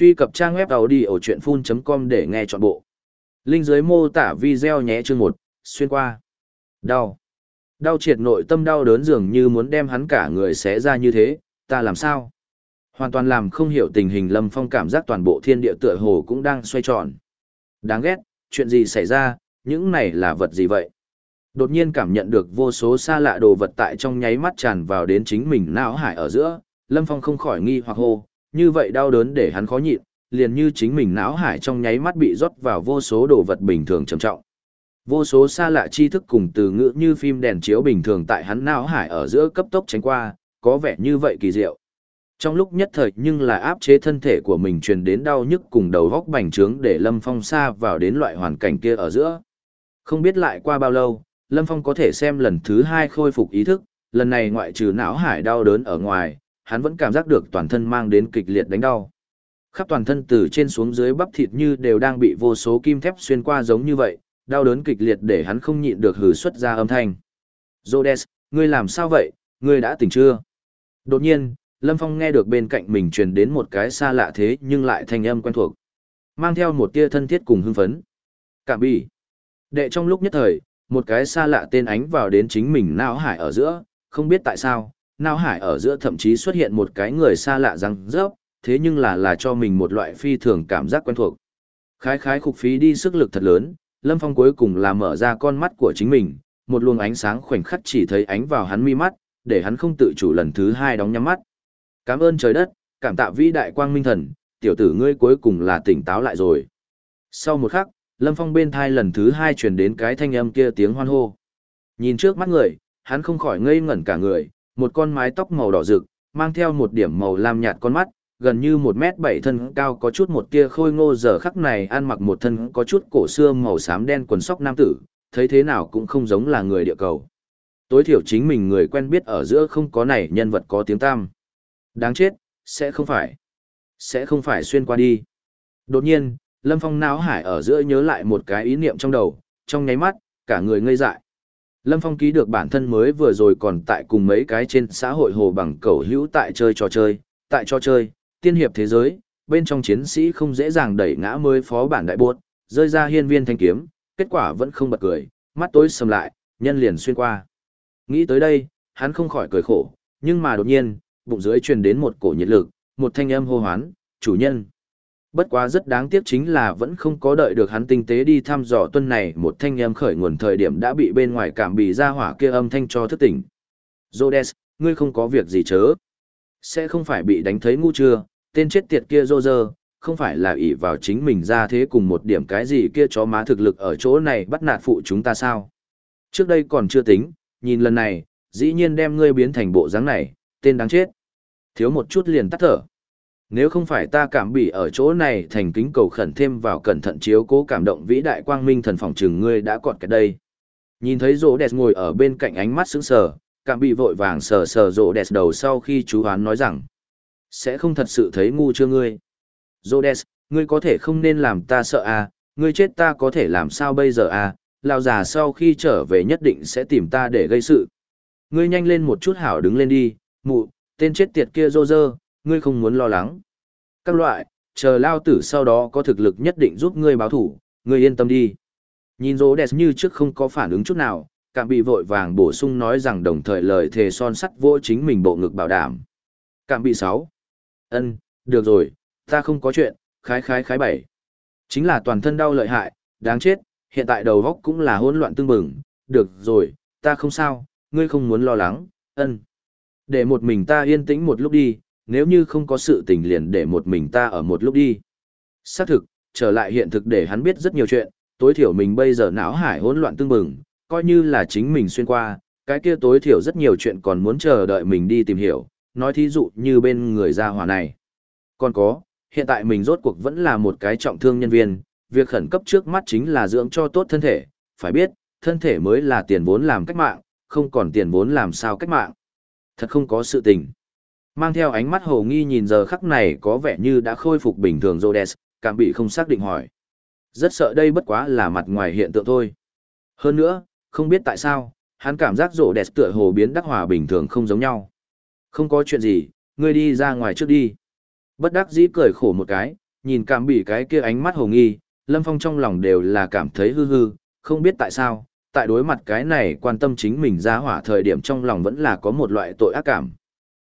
Truy cập trang web đầu đi ở chuyện full.com để nghe trọn bộ. Linh dưới mô tả video nhé chương một xuyên qua. Đau. Đau triệt nội tâm đau đớn dường như muốn đem hắn cả người xé ra như thế, ta làm sao? Hoàn toàn làm không hiểu tình hình Lâm Phong cảm giác toàn bộ thiên địa tựa hồ cũng đang xoay tròn. Đáng ghét, chuyện gì xảy ra, những này là vật gì vậy? Đột nhiên cảm nhận được vô số xa lạ đồ vật tại trong nháy mắt tràn vào đến chính mình não hải ở giữa, Lâm Phong không khỏi nghi hoặc hô, như vậy đau đớn để hắn khó nhịn, liền như chính mình não hải trong nháy mắt bị rót vào vô số đồ vật bình thường trầm trọng. Vô số xa lạ tri thức cùng từ ngữ như phim đèn chiếu bình thường tại hắn não hải ở giữa cấp tốc tránh qua, có vẻ như vậy kỳ diệu. Trong lúc nhất thời nhưng là áp chế thân thể của mình truyền đến đau nhức cùng đầu góc bành trướng để Lâm Phong xa vào đến loại hoàn cảnh kia ở giữa. Không biết lại qua bao lâu, Lâm Phong có thể xem lần thứ hai khôi phục ý thức, lần này ngoại trừ não hải đau đớn ở ngoài, hắn vẫn cảm giác được toàn thân mang đến kịch liệt đánh đau. Khắp toàn thân từ trên xuống dưới bắp thịt như đều đang bị vô số kim thép xuyên qua giống như vậy, đau đớn kịch liệt để hắn không nhịn được hừ xuất ra âm thanh. Rhodes, ngươi làm sao vậy, ngươi đã tỉnh chưa? Đột nhiên, Lâm Phong nghe được bên cạnh mình truyền đến một cái xa lạ thế nhưng lại thanh âm quen thuộc. Mang theo một tia thân thiết cùng hưng phấn. Cảm bị. Đệ trong lúc nhất thời, một cái xa lạ tên ánh vào đến chính mình não hải ở giữa, không biết tại sao, nao hải ở giữa thậm chí xuất hiện một cái người xa lạ răng rớp, thế nhưng là là cho mình một loại phi thường cảm giác quen thuộc. Khái khái khục phí đi sức lực thật lớn, Lâm Phong cuối cùng là mở ra con mắt của chính mình, một luồng ánh sáng khoảnh khắc chỉ thấy ánh vào hắn mi mắt, để hắn không tự chủ lần thứ hai đóng nhắm mắt. Cảm ơn trời đất, cảm tạ vĩ đại quang minh thần, tiểu tử ngươi cuối cùng là tỉnh táo lại rồi. Sau một khắc, Lâm Phong bên thai lần thứ hai truyền đến cái thanh âm kia tiếng hoan hô. Nhìn trước mắt người, hắn không khỏi ngây ngẩn cả người, một con mái tóc màu đỏ rực, mang theo một điểm màu lam nhạt con mắt, gần như một mét bảy thân cao có chút một tia khôi ngô giờ khắc này ăn mặc một thân có chút cổ xưa màu xám đen quần sóc nam tử, thấy thế nào cũng không giống là người địa cầu. Tối thiểu chính mình người quen biết ở giữa không có này nhân vật có tiếng tam. Đáng chết, sẽ không phải. Sẽ không phải xuyên qua đi. Đột nhiên, Lâm Phong não hải ở giữa nhớ lại một cái ý niệm trong đầu, trong nháy mắt, cả người ngây dại. Lâm Phong ký được bản thân mới vừa rồi còn tại cùng mấy cái trên xã hội hồ bằng cầu hữu tại chơi trò chơi, tại trò chơi, tiên hiệp thế giới, bên trong chiến sĩ không dễ dàng đẩy ngã mới phó bản đại buốt, rơi ra hiên viên thanh kiếm, kết quả vẫn không bật cười, mắt tối sầm lại, nhân liền xuyên qua. Nghĩ tới đây, hắn không khỏi cười khổ, nhưng mà đột nhiên, bụng dưới truyền đến một cổ nhiệt lực, một thanh âm hô hoán, chủ nhân. Bất quá rất đáng tiếc chính là vẫn không có đợi được hắn tinh tế đi thăm dò tuân này một thanh âm khởi nguồn thời điểm đã bị bên ngoài cảm bị ra hỏa kia âm thanh cho thức tỉnh. Rhodes, ngươi không có việc gì chớ. Sẽ không phải bị đánh thấy ngu chưa, tên chết tiệt kia rô rơ, không phải là ỷ vào chính mình ra thế cùng một điểm cái gì kia chó má thực lực ở chỗ này bắt nạt phụ chúng ta sao. Trước đây còn chưa tính, nhìn lần này, dĩ nhiên đem ngươi biến thành bộ dáng này, tên đáng chết. Thiếu một chút liền tắt thở. Nếu không phải ta cảm bị ở chỗ này thành kính cầu khẩn thêm vào cẩn thận chiếu cố cảm động vĩ đại quang minh thần phòng trừng ngươi đã cọt cái đây. Nhìn thấy rỗ đẹp ngồi ở bên cạnh ánh mắt sững sờ, cảm bị vội vàng sờ sờ rỗ đẹp đầu sau khi chú hoán nói rằng. Sẽ không thật sự thấy ngu chưa ngươi. Rỗ đẹp, ngươi có thể không nên làm ta sợ à, ngươi chết ta có thể làm sao bây giờ à, lao già sau khi trở về nhất định sẽ tìm ta để gây sự. Ngươi nhanh lên một chút hảo đứng lên đi, mụ, tên chết tiệt kia rô rơ, ngươi không muốn lo lắng. Các loại, chờ lao tử sau đó có thực lực nhất định giúp ngươi báo thủ, ngươi yên tâm đi. Nhìn rỗ đẹp như trước không có phản ứng chút nào, cảm bị vội vàng bổ sung nói rằng đồng thời lời thề son sắt vô chính mình bộ ngực bảo đảm. Cảm bị sáu. ân được rồi, ta không có chuyện, khái khái khái bảy. Chính là toàn thân đau lợi hại, đáng chết, hiện tại đầu góc cũng là hỗn loạn tương bừng, được rồi, ta không sao, ngươi không muốn lo lắng, ân. Để một mình ta yên tĩnh một lúc đi, nếu như không có sự tình liền để một mình ta ở một lúc đi. Xác thực, trở lại hiện thực để hắn biết rất nhiều chuyện, tối thiểu mình bây giờ não hải hỗn loạn tương bừng, coi như là chính mình xuyên qua, cái kia tối thiểu rất nhiều chuyện còn muốn chờ đợi mình đi tìm hiểu, nói thí dụ như bên người gia hỏa này. Còn có, hiện tại mình rốt cuộc vẫn là một cái trọng thương nhân viên, việc khẩn cấp trước mắt chính là dưỡng cho tốt thân thể, phải biết, thân thể mới là tiền vốn làm cách mạng, không còn tiền vốn làm sao cách mạng. Thật không có sự tình. Mang theo ánh mắt hồ nghi nhìn giờ khắc này có vẻ như đã khôi phục bình thường Rhodes, cảm bị không xác định hỏi. Rất sợ đây bất quá là mặt ngoài hiện tượng thôi. Hơn nữa, không biết tại sao, hắn cảm giác Rhodes tựa hồ biến đắc hòa bình thường không giống nhau. Không có chuyện gì, ngươi đi ra ngoài trước đi. Bất đắc dĩ cười khổ một cái, nhìn cảm bị cái kia ánh mắt hồ nghi, Lâm Phong trong lòng đều là cảm thấy hư hư, không biết tại sao, tại đối mặt cái này quan tâm chính mình ra hỏa thời điểm trong lòng vẫn là có một loại tội ác cảm.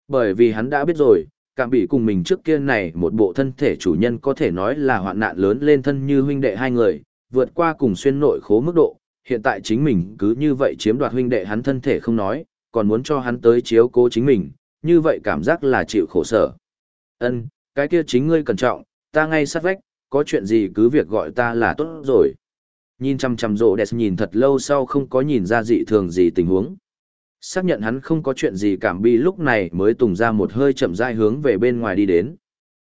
Bởi vì hắn đã biết rồi, cảm bị cùng mình trước kia này một bộ thân thể chủ nhân có thể nói là hoạn nạn lớn lên thân như huynh đệ hai người, vượt qua cùng xuyên nội khố mức độ, hiện tại chính mình cứ như vậy chiếm đoạt huynh đệ hắn thân thể không nói, còn muốn cho hắn tới chiếu cố chính mình, như vậy cảm giác là chịu khổ sở. Ân, cái kia chính ngươi cẩn trọng, ta ngay sát vách, có chuyện gì cứ việc gọi ta là tốt rồi. Nhìn chăm chăm rộ đẹp nhìn thật lâu sau không có nhìn ra dị thường gì tình huống. Xác nhận hắn không có chuyện gì cảm bị lúc này mới tùng ra một hơi chậm rãi hướng về bên ngoài đi đến.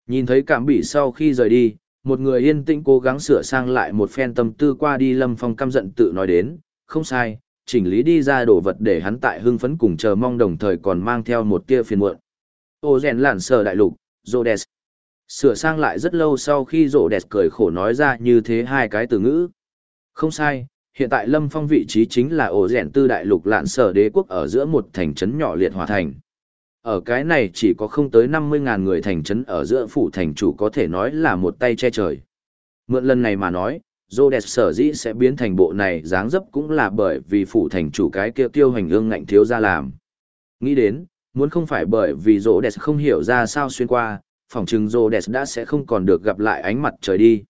Nhìn thấy cảm bị sau khi rời đi, một người yên tĩnh cố gắng sửa sang lại một phen tâm tư qua đi lâm phong căm giận tự nói đến, không sai, chỉnh lý đi ra đồ vật để hắn tại hưng phấn cùng chờ mong đồng thời còn mang theo một tia phiền muộn. Ô rèn lản sờ đại lục, Rhodes. Sửa sang lại rất lâu sau khi Rhodes cười khổ nói ra như thế hai cái từ ngữ. Không sai, hiện tại Lâm Phong vị trí chính là ổ rẻn tư đại lục lạn sở đế quốc ở giữa một thành trấn nhỏ liệt hòa thành. Ở cái này chỉ có không tới 50.000 người thành trấn ở giữa phủ thành chủ có thể nói là một tay che trời. Mượn lần này mà nói, Rhodes sở dĩ sẽ biến thành bộ này dáng dấp cũng là bởi vì phủ thành chủ cái kia tiêu hành ương ngạnh thiếu ra làm. Nghĩ đến, muốn không phải bởi vì Rhodes không hiểu ra sao xuyên qua, phòng trừng đẹp đã sẽ không còn được gặp lại ánh mặt trời đi.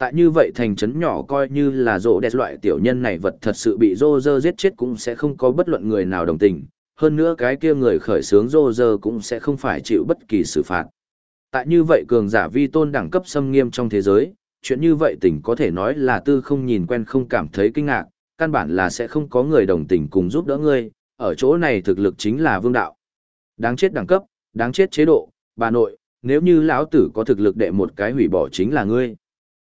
Tại như vậy thành trấn nhỏ coi như là rỗ đẹp loại tiểu nhân này vật thật sự bị Roger giết chết cũng sẽ không có bất luận người nào đồng tình, hơn nữa cái kia người khởi sướng Roger cũng sẽ không phải chịu bất kỳ xử phạt. Tại như vậy cường giả vi tôn đẳng cấp xâm nghiêm trong thế giới, chuyện như vậy tình có thể nói là tư không nhìn quen không cảm thấy kinh ngạc, căn bản là sẽ không có người đồng tình cùng giúp đỡ ngươi, ở chỗ này thực lực chính là vương đạo. Đáng chết đẳng cấp, đáng chết chế độ, bà nội, nếu như lão tử có thực lực đệ một cái hủy bỏ chính là ngươi.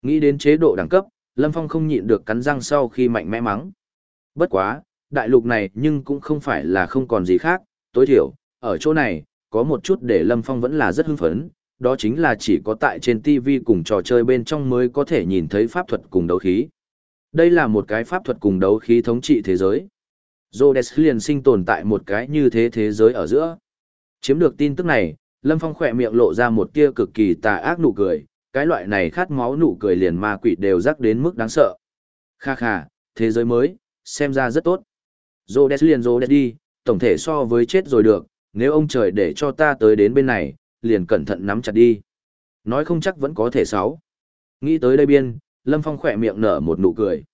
Nghĩ đến chế độ đẳng cấp, Lâm Phong không nhịn được cắn răng sau khi mạnh mẽ mắng. Bất quá, đại lục này nhưng cũng không phải là không còn gì khác, tối thiểu, ở chỗ này, có một chút để Lâm Phong vẫn là rất hưng phấn, đó chính là chỉ có tại trên TV cùng trò chơi bên trong mới có thể nhìn thấy pháp thuật cùng đấu khí. Đây là một cái pháp thuật cùng đấu khí thống trị thế giới. Rhodes liền sinh tồn tại một cái như thế thế giới ở giữa. Chiếm được tin tức này, Lâm Phong khỏe miệng lộ ra một tia cực kỳ tà ác nụ cười, cái loại này khát máu nụ cười liền ma quỷ đều rắc đến mức đáng sợ. Kha kha, thế giới mới, xem ra rất tốt. Rhodes liền Rhodes đi, tổng thể so với chết rồi được, nếu ông trời để cho ta tới đến bên này, liền cẩn thận nắm chặt đi. Nói không chắc vẫn có thể sáu. Nghĩ tới đây biên, Lâm Phong khỏe miệng nở một nụ cười.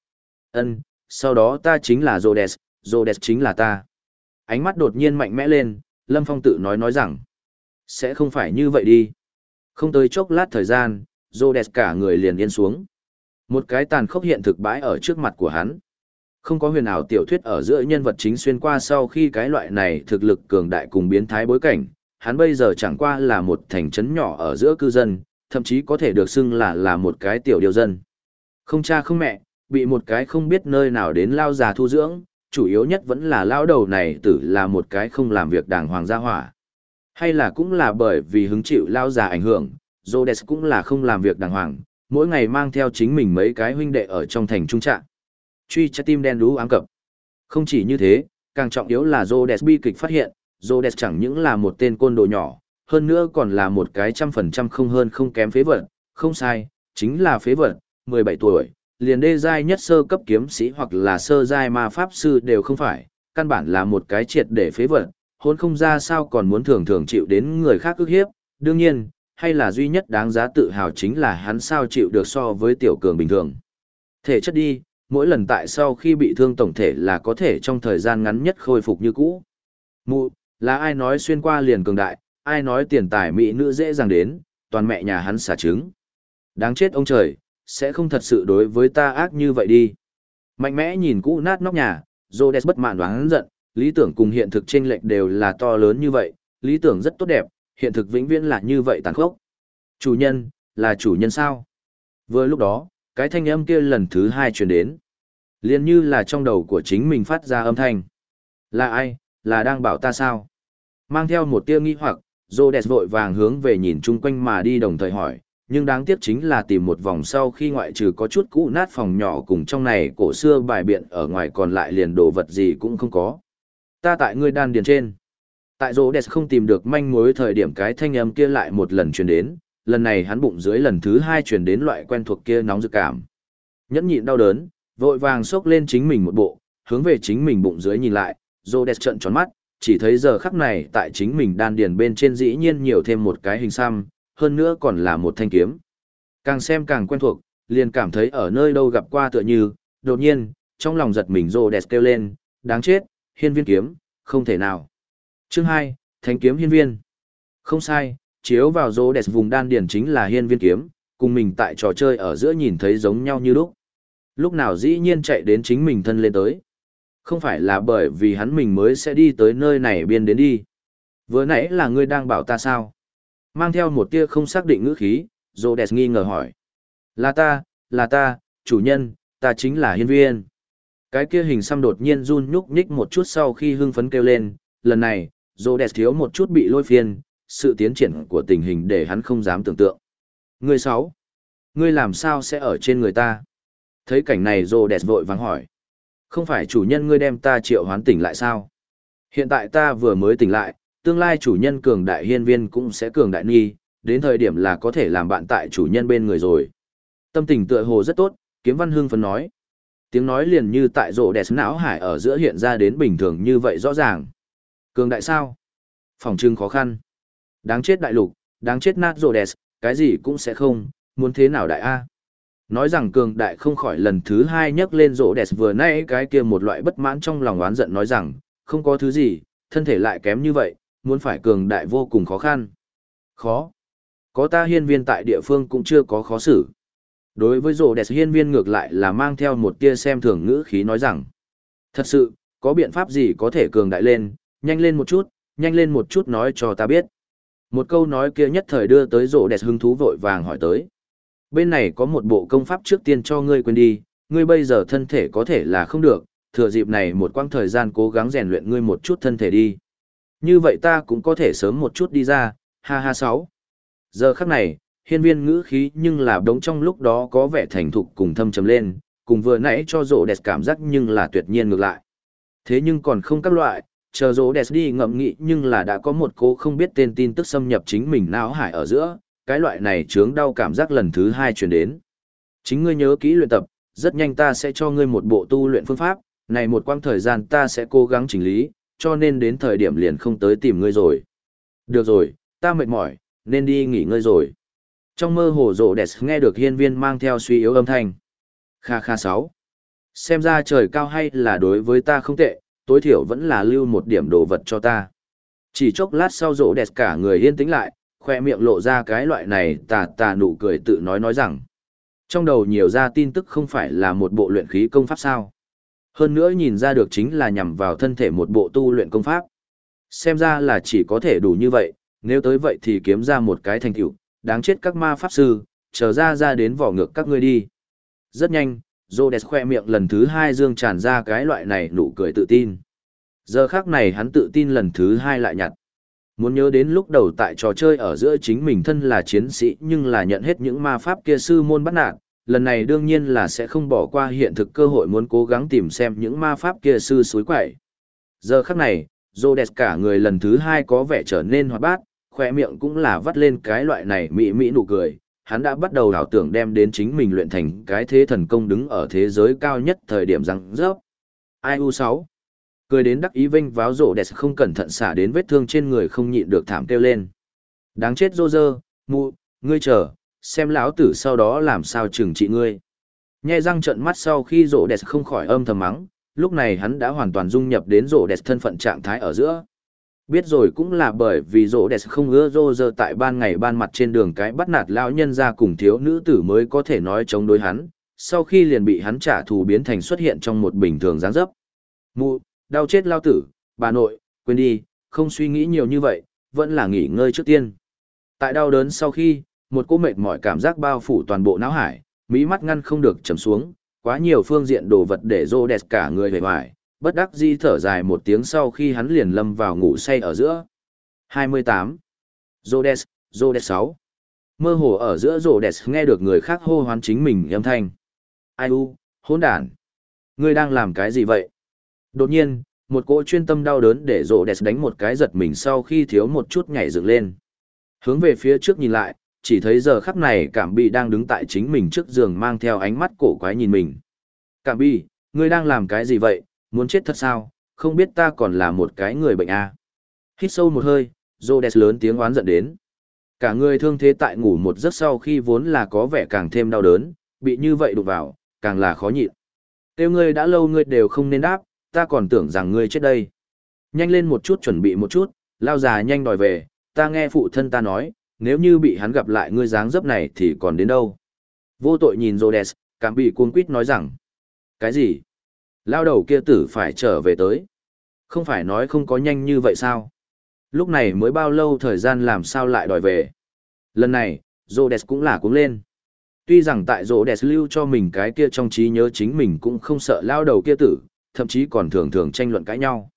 Ân, sau đó ta chính là Rhodes, Rhodes chính là ta. Ánh mắt đột nhiên mạnh mẽ lên, Lâm Phong tự nói nói rằng, sẽ không phải như vậy đi. Không tới chốc lát thời gian, Rhodes cả người liền yên xuống. Một cái tàn khốc hiện thực bãi ở trước mặt của hắn. Không có huyền ảo tiểu thuyết ở giữa nhân vật chính xuyên qua sau khi cái loại này thực lực cường đại cùng biến thái bối cảnh, hắn bây giờ chẳng qua là một thành trấn nhỏ ở giữa cư dân, thậm chí có thể được xưng là là một cái tiểu điều dân. Không cha không mẹ, bị một cái không biết nơi nào đến lao già thu dưỡng, chủ yếu nhất vẫn là lao đầu này tử là một cái không làm việc đàng hoàng gia hỏa. Hay là cũng là bởi vì hứng chịu lao già ảnh hưởng, Rhodes cũng là không làm việc đàng hoàng, mỗi ngày mang theo chính mình mấy cái huynh đệ ở trong thành trung trạng. Truy trái tim đen đú ám cập. Không chỉ như thế, càng trọng yếu là Rhodes bi kịch phát hiện, Rhodes chẳng những là một tên côn đồ nhỏ, hơn nữa còn là một cái trăm phần trăm không hơn không kém phế vật, không sai, chính là phế vật, 17 tuổi, liền đê giai nhất sơ cấp kiếm sĩ hoặc là sơ giai ma pháp sư đều không phải, căn bản là một cái triệt để phế vật, hôn không ra sao còn muốn thường thường chịu đến người khác ức hiếp, đương nhiên, hay là duy nhất đáng giá tự hào chính là hắn sao chịu được so với tiểu cường bình thường. Thể chất đi, mỗi lần tại sau khi bị thương tổng thể là có thể trong thời gian ngắn nhất khôi phục như cũ. Mụ, là ai nói xuyên qua liền cường đại, ai nói tiền tài mỹ nữ dễ dàng đến, toàn mẹ nhà hắn xả trứng. Đáng chết ông trời, sẽ không thật sự đối với ta ác như vậy đi. Mạnh mẽ nhìn cũ nát nóc nhà, Rhodes bất mãn đoán giận, lý tưởng cùng hiện thực chênh lệch đều là to lớn như vậy, lý tưởng rất tốt đẹp, hiện thực vĩnh viễn là như vậy tàn khốc. Chủ nhân, là chủ nhân sao? Vừa lúc đó, cái thanh âm kia lần thứ hai truyền đến. liền như là trong đầu của chính mình phát ra âm thanh. Là ai, là đang bảo ta sao? Mang theo một tia nghi hoặc, Rhodes vội vàng hướng về nhìn chung quanh mà đi đồng thời hỏi, nhưng đáng tiếc chính là tìm một vòng sau khi ngoại trừ có chút cũ nát phòng nhỏ cùng trong này cổ xưa bài biện ở ngoài còn lại liền đồ vật gì cũng không có. Ta tại ngươi đan điền trên. Tại Rhodes không tìm được manh mối thời điểm cái thanh âm kia lại một lần truyền đến, lần này hắn bụng dưới lần thứ hai truyền đến loại quen thuộc kia nóng dự cảm. Nhẫn nhịn đau đớn, vội vàng xốc lên chính mình một bộ, hướng về chính mình bụng dưới nhìn lại, Rhodes trợn tròn mắt, chỉ thấy giờ khắc này tại chính mình đan điền bên trên dĩ nhiên nhiều thêm một cái hình xăm, hơn nữa còn là một thanh kiếm. Càng xem càng quen thuộc, liền cảm thấy ở nơi đâu gặp qua tựa như, đột nhiên, trong lòng giật mình Rhodes kêu lên, đáng chết, hiên viên kiếm, không thể nào. Chương 2, Thánh kiếm hiên viên. Không sai, chiếu vào Rhodes vùng đan điển chính là hiên viên kiếm, cùng mình tại trò chơi ở giữa nhìn thấy giống nhau như lúc. Lúc nào dĩ nhiên chạy đến chính mình thân lên tới. Không phải là bởi vì hắn mình mới sẽ đi tới nơi này biên đến đi. Vừa nãy là ngươi đang bảo ta sao? Mang theo một tia không xác định ngữ khí, Rhodes nghi ngờ hỏi. Là ta, là ta, chủ nhân, ta chính là hiên viên. Cái kia hình xăm đột nhiên run nhúc nhích một chút sau khi hưng phấn kêu lên, lần này, Rhodes thiếu một chút bị lôi phiên, sự tiến triển của tình hình để hắn không dám tưởng tượng. Ngươi sáu, ngươi làm sao sẽ ở trên người ta? Thấy cảnh này Rhodes vội vàng hỏi. Không phải chủ nhân ngươi đem ta triệu hoán tỉnh lại sao? Hiện tại ta vừa mới tỉnh lại, tương lai chủ nhân cường đại hiên viên cũng sẽ cường đại nghi, đến thời điểm là có thể làm bạn tại chủ nhân bên người rồi. Tâm tình tựa hồ rất tốt, kiếm văn hương phấn nói. Tiếng nói liền như tại rổ đẹp não hải ở giữa hiện ra đến bình thường như vậy rõ ràng. Cường đại sao? Phòng trưng khó khăn. Đáng chết đại lục, đáng chết nát rổ đẹp, cái gì cũng sẽ không, muốn thế nào đại A. Nói rằng cường đại không khỏi lần thứ hai nhấc lên rổ đẹp vừa nãy cái kia một loại bất mãn trong lòng oán giận nói rằng, không có thứ gì, thân thể lại kém như vậy, muốn phải cường đại vô cùng khó khăn. Khó. Có ta hiên viên tại địa phương cũng chưa có khó xử. Đối với rổ đẹp hiên viên ngược lại là mang theo một tia xem thường ngữ khí nói rằng, thật sự, có biện pháp gì có thể cường đại lên, nhanh lên một chút, nhanh lên một chút nói cho ta biết. Một câu nói kia nhất thời đưa tới rổ đẹp hứng thú vội vàng hỏi tới. Bên này có một bộ công pháp trước tiên cho ngươi quên đi, ngươi bây giờ thân thể có thể là không được, thừa dịp này một quãng thời gian cố gắng rèn luyện ngươi một chút thân thể đi. Như vậy ta cũng có thể sớm một chút đi ra, ha ha sáu. Giờ khắc này, hiên viên ngữ khí nhưng là đống trong lúc đó có vẻ thành thục cùng thâm trầm lên, cùng vừa nãy cho rổ đẹp cảm giác nhưng là tuyệt nhiên ngược lại. Thế nhưng còn không các loại, chờ rổ đẹp đi ngậm nghị nhưng là đã có một cô không biết tên tin tức xâm nhập chính mình não hải ở giữa, cái loại này chướng đau cảm giác lần thứ hai truyền đến. Chính ngươi nhớ kỹ luyện tập, rất nhanh ta sẽ cho ngươi một bộ tu luyện phương pháp, này một quãng thời gian ta sẽ cố gắng chỉnh lý, cho nên đến thời điểm liền không tới tìm ngươi rồi. Được rồi, ta mệt mỏi, nên đi nghỉ ngơi rồi. Trong mơ hồ rộ đẹp nghe được hiên viên mang theo suy yếu âm thanh. Kha kha sáu. Xem ra trời cao hay là đối với ta không tệ, tối thiểu vẫn là lưu một điểm đồ vật cho ta. Chỉ chốc lát sau rộ đẹp cả người yên tĩnh lại, khoe miệng lộ ra cái loại này tà tà nụ cười tự nói nói rằng. Trong đầu nhiều ra tin tức không phải là một bộ luyện khí công pháp sao. Hơn nữa nhìn ra được chính là nhằm vào thân thể một bộ tu luyện công pháp. Xem ra là chỉ có thể đủ như vậy, nếu tới vậy thì kiếm ra một cái thành tựu, đáng chết các ma pháp sư, chờ ra ra đến vỏ ngược các ngươi đi. Rất nhanh, Rhodes khoe miệng lần thứ hai dương tràn ra cái loại này nụ cười tự tin. Giờ khác này hắn tự tin lần thứ hai lại nhặt. Muốn nhớ đến lúc đầu tại trò chơi ở giữa chính mình thân là chiến sĩ nhưng là nhận hết những ma pháp kia sư môn bắt nạt, lần này đương nhiên là sẽ không bỏ qua hiện thực cơ hội muốn cố gắng tìm xem những ma pháp kia sư suối quậy. Giờ khắc này, Rhodes cả người lần thứ hai có vẻ trở nên hoạt bát, khoe miệng cũng là vắt lên cái loại này mỹ mỹ nụ cười, hắn đã bắt đầu đảo tưởng đem đến chính mình luyện thành cái thế thần công đứng ở thế giới cao nhất thời điểm răng rớp. IU6 Cười đến đắc ý vinh váo rộ đẹp không cẩn thận xả đến vết thương trên người không nhịn được thảm kêu lên. Đáng chết rô rơ, mụ, ngươi chờ, xem lão tử sau đó làm sao trừng trị ngươi. Nhe răng trận mắt sau khi rộ đẹp không khỏi âm thầm mắng, lúc này hắn đã hoàn toàn dung nhập đến rộ đẹp thân phận trạng thái ở giữa. Biết rồi cũng là bởi vì rỗ đẹp không ưa rô rơ tại ban ngày ban mặt trên đường cái bắt nạt lão nhân ra cùng thiếu nữ tử mới có thể nói chống đối hắn, sau khi liền bị hắn trả thù biến thành xuất hiện trong một bình thường dáng dấp. Mụ, đau chết lao tử, bà nội, quên đi, không suy nghĩ nhiều như vậy, vẫn là nghỉ ngơi trước tiên. Tại đau đớn sau khi, một cô mệt mỏi cảm giác bao phủ toàn bộ não hải, mỹ mắt ngăn không được trầm xuống, quá nhiều phương diện đồ vật để rô đẹp cả người về hoài, bất đắc di thở dài một tiếng sau khi hắn liền lâm vào ngủ say ở giữa. 28. Zodes, Zodes 6. Mơ hồ ở giữa Zodes nghe được người khác hô hoán chính mình âm thanh. Ai u, hỗn đản. Ngươi đang làm cái gì vậy? Đột nhiên, một cỗ chuyên tâm đau đớn để Zodes đánh một cái giật mình sau khi thiếu một chút nhảy dựng lên. Hướng về phía trước nhìn lại, chỉ thấy giờ khắc này cảm bị đang đứng tại chính mình trước giường mang theo ánh mắt cổ quái nhìn mình. Cảm bị, ngươi đang làm cái gì vậy, muốn chết thật sao, không biết ta còn là một cái người bệnh à. Hít sâu một hơi, Rhodes lớn tiếng oán giận đến. Cả người thương thế tại ngủ một giấc sau khi vốn là có vẻ càng thêm đau đớn, bị như vậy đụng vào, càng là khó nhịn. Tiêu ngươi đã lâu ngươi đều không nên đáp, ta còn tưởng rằng ngươi chết đây. Nhanh lên một chút chuẩn bị một chút, lao già nhanh đòi về, ta nghe phụ thân ta nói, nếu như bị hắn gặp lại ngươi dáng dấp này thì còn đến đâu. Vô tội nhìn Rhodes, cảm bị cuống quýt nói rằng. Cái gì? Lao đầu kia tử phải trở về tới. Không phải nói không có nhanh như vậy sao? Lúc này mới bao lâu thời gian làm sao lại đòi về. Lần này, Rhodes cũng là cuống lên. Tuy rằng tại Rhodes lưu cho mình cái kia trong trí nhớ chính mình cũng không sợ lao đầu kia tử, thậm chí còn thường thường tranh luận cãi nhau.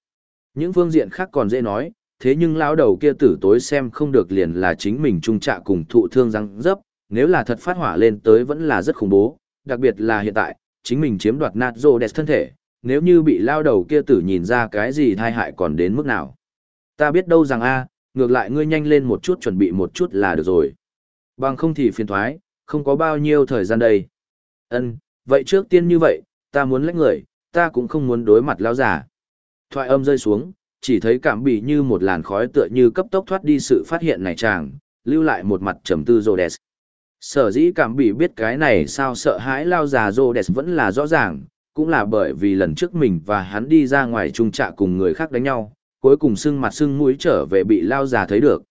Những phương diện khác còn dễ nói, thế nhưng lao đầu kia tử tối xem không được liền là chính mình trung trạ cùng thụ thương răng dấp, nếu là thật phát hỏa lên tới vẫn là rất khủng bố, đặc biệt là hiện tại, chính mình chiếm đoạt nạt Rhodes thân thể, nếu như bị lao đầu kia tử nhìn ra cái gì thai hại còn đến mức nào. Ta biết đâu rằng a, ngược lại ngươi nhanh lên một chút chuẩn bị một chút là được rồi. Bằng không thì phiền thoái, không có bao nhiêu thời gian đây. Ân, vậy trước tiên như vậy, ta muốn lấy người, ta cũng không muốn đối mặt lao giả. Thoại âm rơi xuống, chỉ thấy cảm bị như một làn khói tựa như cấp tốc thoát đi sự phát hiện này chàng, lưu lại một mặt trầm tư Rhodes. Sở dĩ cảm bị biết cái này sao sợ hãi lao già Rhodes vẫn là rõ ràng, cũng là bởi vì lần trước mình và hắn đi ra ngoài trung trạ cùng người khác đánh nhau, cuối cùng sưng mặt sưng mũi trở về bị lao già thấy được.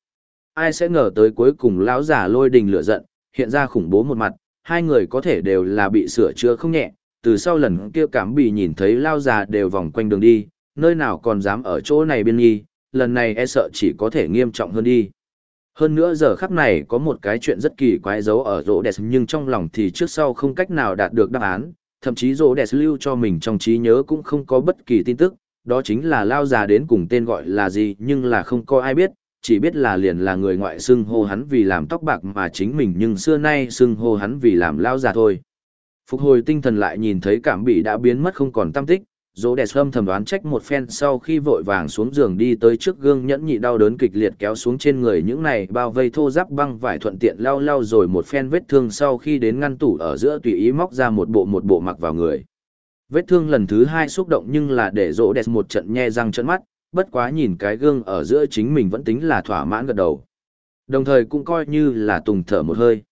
Ai sẽ ngờ tới cuối cùng lão già lôi đình lửa giận, hiện ra khủng bố một mặt, hai người có thể đều là bị sửa chữa không nhẹ, từ sau lần kia cảm bị nhìn thấy lao già đều vòng quanh đường đi, nơi nào còn dám ở chỗ này biên nghi, lần này e sợ chỉ có thể nghiêm trọng hơn đi. Hơn nữa giờ khắc này có một cái chuyện rất kỳ quái giấu ở rỗ đẹp nhưng trong lòng thì trước sau không cách nào đạt được đáp án, thậm chí rỗ đẹp lưu cho mình trong trí nhớ cũng không có bất kỳ tin tức, đó chính là lao già đến cùng tên gọi là gì nhưng là không có ai biết, chỉ biết là liền là người ngoại xưng hô hắn vì làm tóc bạc mà chính mình nhưng xưa nay xưng hô hắn vì làm lao già thôi. Phục hồi tinh thần lại nhìn thấy cảm bị đã biến mất không còn tâm tích, dỗ đẹp âm thầm đoán trách một phen sau khi vội vàng xuống giường đi tới trước gương nhẫn nhị đau đớn kịch liệt kéo xuống trên người những này bao vây thô giáp băng vải thuận tiện lau lau rồi một phen vết thương sau khi đến ngăn tủ ở giữa tùy ý móc ra một bộ một bộ mặc vào người Vết thương lần thứ hai xúc động nhưng là để dỗ đẹp một trận nhe răng trận mắt, bất quá nhìn cái gương ở giữa chính mình vẫn tính là thỏa mãn gật đầu. Đồng thời cũng coi như là tùng thở một hơi.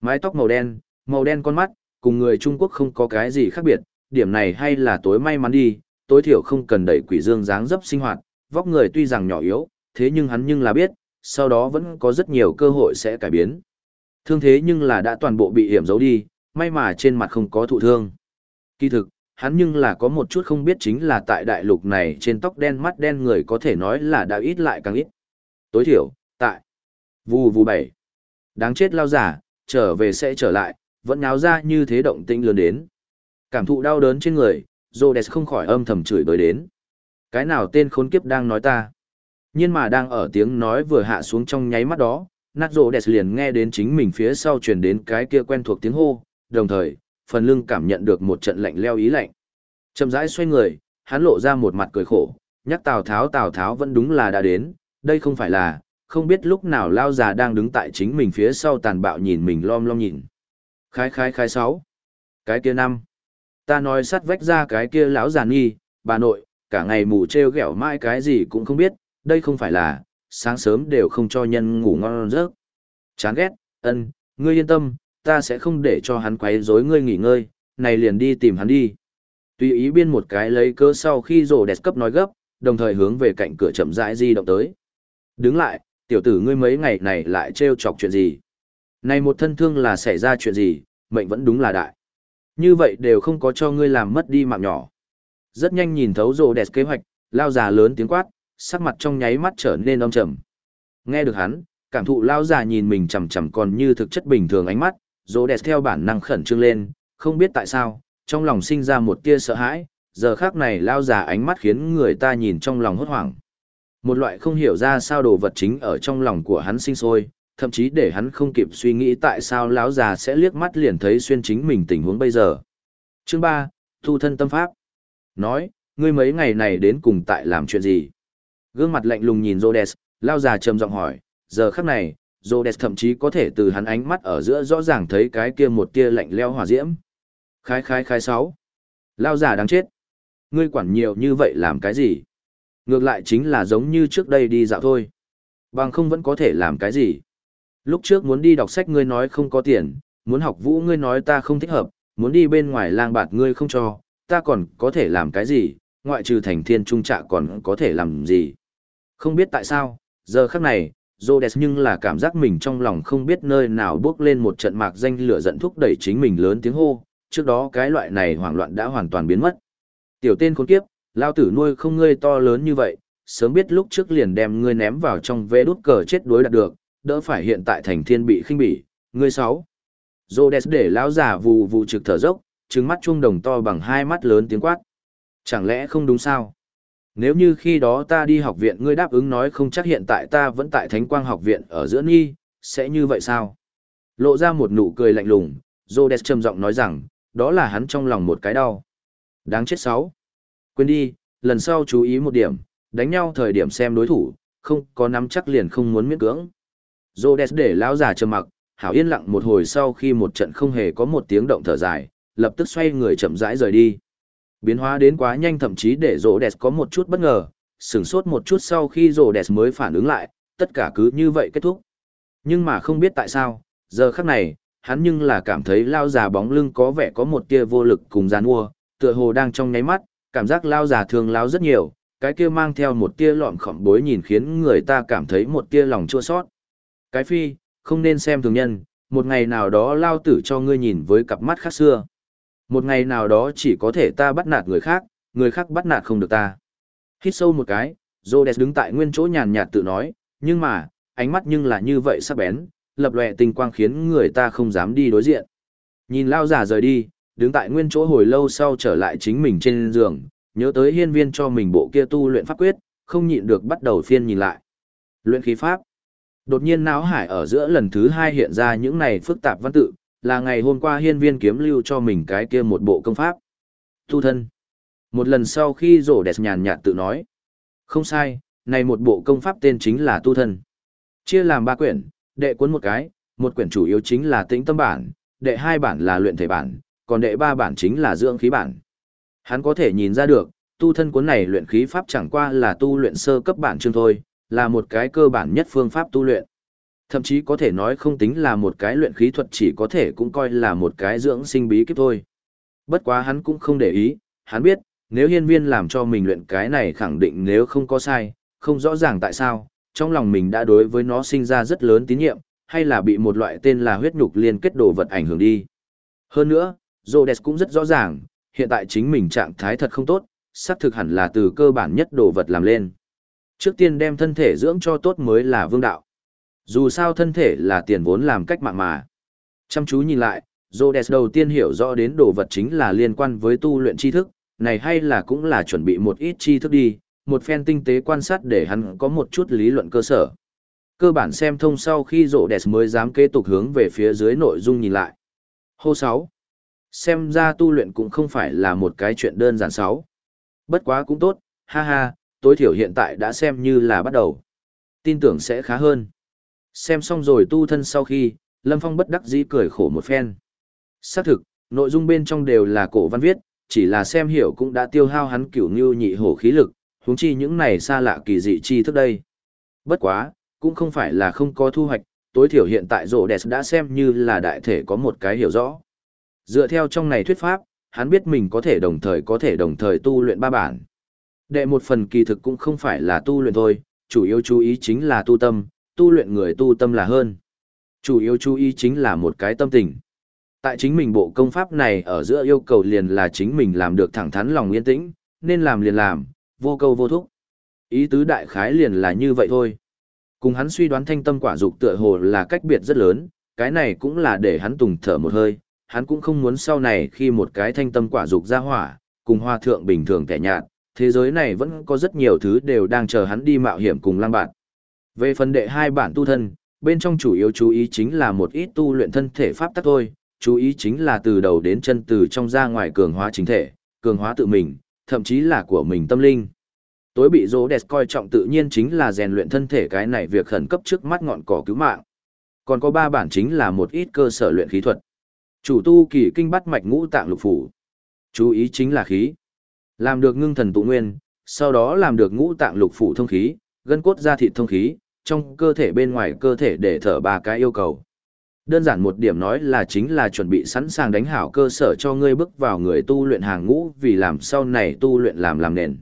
Mái tóc màu đen, màu đen con mắt, cùng người Trung Quốc không có cái gì khác biệt, điểm này hay là tối may mắn đi, tối thiểu không cần đẩy quỷ dương dáng dấp sinh hoạt, vóc người tuy rằng nhỏ yếu, thế nhưng hắn nhưng là biết, sau đó vẫn có rất nhiều cơ hội sẽ cải biến. Thương thế nhưng là đã toàn bộ bị hiểm giấu đi, may mà trên mặt không có thụ thương. Kỳ thực, hắn nhưng là có một chút không biết chính là tại đại lục này trên tóc đen mắt đen người có thể nói là đã ít lại càng ít. Tối thiểu, tại. Vù vù bảy. Đáng chết lao giả, trở về sẽ trở lại, vẫn nháo ra như thế động tĩnh lớn đến. Cảm thụ đau đớn trên người, Rhodes không khỏi âm thầm chửi bới đến. Cái nào tên khốn kiếp đang nói ta? Nhưng mà đang ở tiếng nói vừa hạ xuống trong nháy mắt đó, nát Rhodes liền nghe đến chính mình phía sau truyền đến cái kia quen thuộc tiếng hô, đồng thời, phần lưng cảm nhận được một trận lạnh leo ý lạnh. Chậm rãi xoay người, hắn lộ ra một mặt cười khổ, nhắc Tào Tháo Tào Tháo vẫn đúng là đã đến, đây không phải là, không biết lúc nào lao già đang đứng tại chính mình phía sau tàn bạo nhìn mình lom lom nhìn. Khái khái khái sáu. Cái kia năm. Ta nói sắt vách ra cái kia lão già nghi, bà nội, cả ngày mù treo ghẹo mãi cái gì cũng không biết, đây không phải là, sáng sớm đều không cho nhân ngủ ngon giấc. Chán ghét, ân, ngươi yên tâm, ta sẽ không để cho hắn quấy rối ngươi nghỉ ngơi, này liền đi tìm hắn đi. Tùy ý biên một cái lấy cớ sau khi rồ đẹp cấp nói gấp, đồng thời hướng về cạnh cửa chậm rãi di động tới. Đứng lại, tiểu tử ngươi mấy ngày này lại trêu chọc chuyện gì? Này một thân thương là xảy ra chuyện gì, mệnh vẫn đúng là đại. Như vậy đều không có cho ngươi làm mất đi mạng nhỏ. Rất nhanh nhìn thấu rồ đẹp kế hoạch, lao già lớn tiếng quát, sắc mặt trong nháy mắt trở nên âm trầm. Nghe được hắn, cảm thụ lao già nhìn mình chằm chằm còn như thực chất bình thường ánh mắt, rồ đẹp theo bản năng khẩn trương lên không biết tại sao trong lòng sinh ra một tia sợ hãi giờ khác này lao già ánh mắt khiến người ta nhìn trong lòng hốt hoảng một loại không hiểu ra sao đồ vật chính ở trong lòng của hắn sinh sôi thậm chí để hắn không kịp suy nghĩ tại sao lão già sẽ liếc mắt liền thấy xuyên chính mình tình huống bây giờ chương ba thu thân tâm pháp nói ngươi mấy ngày này đến cùng tại làm chuyện gì gương mặt lạnh lùng nhìn Rhodes, lão già trầm giọng hỏi giờ khắc này Rhodes thậm chí có thể từ hắn ánh mắt ở giữa rõ ràng thấy cái kia một tia lạnh lẽo hỏa diễm. Khái khái khái sáu. lão già đáng chết. Ngươi quản nhiều như vậy làm cái gì? Ngược lại chính là giống như trước đây đi dạo thôi. Bằng không vẫn có thể làm cái gì. Lúc trước muốn đi đọc sách ngươi nói không có tiền, muốn học vũ ngươi nói ta không thích hợp, muốn đi bên ngoài lang bạt ngươi không cho, ta còn có thể làm cái gì, ngoại trừ thành thiên trung trạ còn có thể làm gì. Không biết tại sao, giờ khắc này, Rhodes nhưng là cảm giác mình trong lòng không biết nơi nào bước lên một trận mạc danh lửa giận thúc đẩy chính mình lớn tiếng hô, trước đó cái loại này hoảng loạn đã hoàn toàn biến mất. Tiểu tên khốn kiếp, lao tử nuôi không ngươi to lớn như vậy, sớm biết lúc trước liền đem ngươi ném vào trong vé đút cờ chết đối đạt được, đỡ phải hiện tại thành thiên bị khinh bỉ, ngươi sáu. Rhodes để lão già vù vù trực thở dốc, trừng mắt chuông đồng to bằng hai mắt lớn tiếng quát. Chẳng lẽ không đúng sao? Nếu như khi đó ta đi học viện ngươi đáp ứng nói không chắc hiện tại ta vẫn tại Thánh Quang học viện ở giữa nghi, sẽ như vậy sao? Lộ ra một nụ cười lạnh lùng, Rhodes trầm giọng nói rằng, đó là hắn trong lòng một cái đau. Đáng chết sáu. Quên đi, lần sau chú ý một điểm, đánh nhau thời điểm xem đối thủ, không có nắm chắc liền không muốn miễn cưỡng. Rhodes để lão già trầm mặc, hảo yên lặng một hồi sau khi một trận không hề có một tiếng động thở dài, lập tức xoay người chậm rãi rời đi. Biến hóa đến quá nhanh thậm chí để Rhodes có một chút bất ngờ, sửng sốt một chút sau khi Rhodes mới phản ứng lại, tất cả cứ như vậy kết thúc. Nhưng mà không biết tại sao, giờ khắc này, hắn nhưng là cảm thấy lao già bóng lưng có vẻ có một tia vô lực cùng gian mua, tựa hồ đang trong nháy mắt, cảm giác lao già thương lao rất nhiều, cái kia mang theo một tia lọm khỏng bối nhìn khiến người ta cảm thấy một tia lòng chua sót. Cái phi, không nên xem thường nhân, một ngày nào đó lao tử cho ngươi nhìn với cặp mắt khác xưa. Một ngày nào đó chỉ có thể ta bắt nạt người khác, người khác bắt nạt không được ta. Hít sâu một cái, Rhodes đứng tại nguyên chỗ nhàn nhạt tự nói, nhưng mà, ánh mắt nhưng là như vậy sắc bén, lập lòe tinh quang khiến người ta không dám đi đối diện. Nhìn lao giả rời đi, đứng tại nguyên chỗ hồi lâu sau trở lại chính mình trên giường, nhớ tới hiên viên cho mình bộ kia tu luyện pháp quyết, không nhịn được bắt đầu phiên nhìn lại. Luyện khí pháp. Đột nhiên Náo hải ở giữa lần thứ hai hiện ra những này phức tạp văn tự, là ngày hôm qua hiên viên kiếm lưu cho mình cái kia một bộ công pháp. Tu thân. Một lần sau khi rổ đẹp nhàn nhạt tự nói. Không sai, này một bộ công pháp tên chính là tu thân. Chia làm ba quyển, đệ cuốn một cái, một quyển chủ yếu chính là tĩnh tâm bản, đệ hai bản là luyện thể bản, còn đệ ba bản chính là dưỡng khí bản. Hắn có thể nhìn ra được, tu thân cuốn này luyện khí pháp chẳng qua là tu luyện sơ cấp bản chương thôi, là một cái cơ bản nhất phương pháp tu luyện. Thậm chí có thể nói không tính là một cái luyện khí thuật chỉ có thể cũng coi là một cái dưỡng sinh bí kíp thôi. Bất quá hắn cũng không để ý, hắn biết, nếu hiên viên làm cho mình luyện cái này khẳng định nếu không có sai, không rõ ràng tại sao, trong lòng mình đã đối với nó sinh ra rất lớn tín nhiệm, hay là bị một loại tên là huyết nhục liên kết đồ vật ảnh hưởng đi. Hơn nữa, Rhodes cũng rất rõ ràng, hiện tại chính mình trạng thái thật không tốt, xác thực hẳn là từ cơ bản nhất đồ vật làm lên. Trước tiên đem thân thể dưỡng cho tốt mới là vương đạo. Dù sao thân thể là tiền vốn làm cách mạng mà. Chăm chú nhìn lại, Rhodes đầu tiên hiểu rõ đến đồ vật chính là liên quan với tu luyện tri thức, này hay là cũng là chuẩn bị một ít tri thức đi, một phen tinh tế quan sát để hắn có một chút lý luận cơ sở. Cơ bản xem thông sau khi Rhodes mới dám kế tục hướng về phía dưới nội dung nhìn lại. Hô 6. Xem ra tu luyện cũng không phải là một cái chuyện đơn giản sáu. Bất quá cũng tốt, ha ha, tối thiểu hiện tại đã xem như là bắt đầu. Tin tưởng sẽ khá hơn. Xem xong rồi tu thân sau khi, Lâm Phong bất đắc dĩ cười khổ một phen. Xác thực, nội dung bên trong đều là cổ văn viết, chỉ là xem hiểu cũng đã tiêu hao hắn kiểu như nhị hổ khí lực, huống chi những này xa lạ kỳ dị chi thức đây. Bất quá, cũng không phải là không có thu hoạch, tối thiểu hiện tại rổ đẹp đã xem như là đại thể có một cái hiểu rõ. Dựa theo trong này thuyết pháp, hắn biết mình có thể đồng thời có thể đồng thời tu luyện ba bản. Đệ một phần kỳ thực cũng không phải là tu luyện thôi, chủ yếu chú ý chính là tu tâm, tu luyện người tu tâm là hơn. Chủ yếu chú ý chính là một cái tâm tình. Tại chính mình bộ công pháp này ở giữa yêu cầu liền là chính mình làm được thẳng thắn lòng yên tĩnh, nên làm liền làm, vô câu vô thúc. Ý tứ đại khái liền là như vậy thôi. Cùng hắn suy đoán thanh tâm quả dục tựa hồ là cách biệt rất lớn, cái này cũng là để hắn tùng thở một hơi, hắn cũng không muốn sau này khi một cái thanh tâm quả dục ra hỏa, cùng hoa thượng bình thường kẻ nhạt, thế giới này vẫn có rất nhiều thứ đều đang chờ hắn đi mạo hiểm cùng lang bạn. Về phần đệ hai bản tu thân, bên trong chủ yếu chú ý chính là một ít tu luyện thân thể pháp tắc thôi, chú ý chính là từ đầu đến chân từ trong ra ngoài cường hóa chính thể, cường hóa tự mình, thậm chí là của mình tâm linh. Tối bị rô đẹp coi trọng tự nhiên chính là rèn luyện thân thể cái này việc khẩn cấp trước mắt ngọn cỏ cứu mạng. Còn có ba bản chính là một ít cơ sở luyện khí thuật. Chủ tu kỳ kinh bắt mạch ngũ tạng lục phủ. Chú ý chính là khí. Làm được ngưng thần tụ nguyên, sau đó làm được ngũ tạng lục phủ thông khí, gân cốt da thịt thông khí, trong cơ thể bên ngoài cơ thể để thở ba cái yêu cầu. Đơn giản một điểm nói là chính là chuẩn bị sẵn sàng đánh hảo cơ sở cho ngươi bước vào người tu luyện hàng ngũ vì làm sau này tu luyện làm làm nền.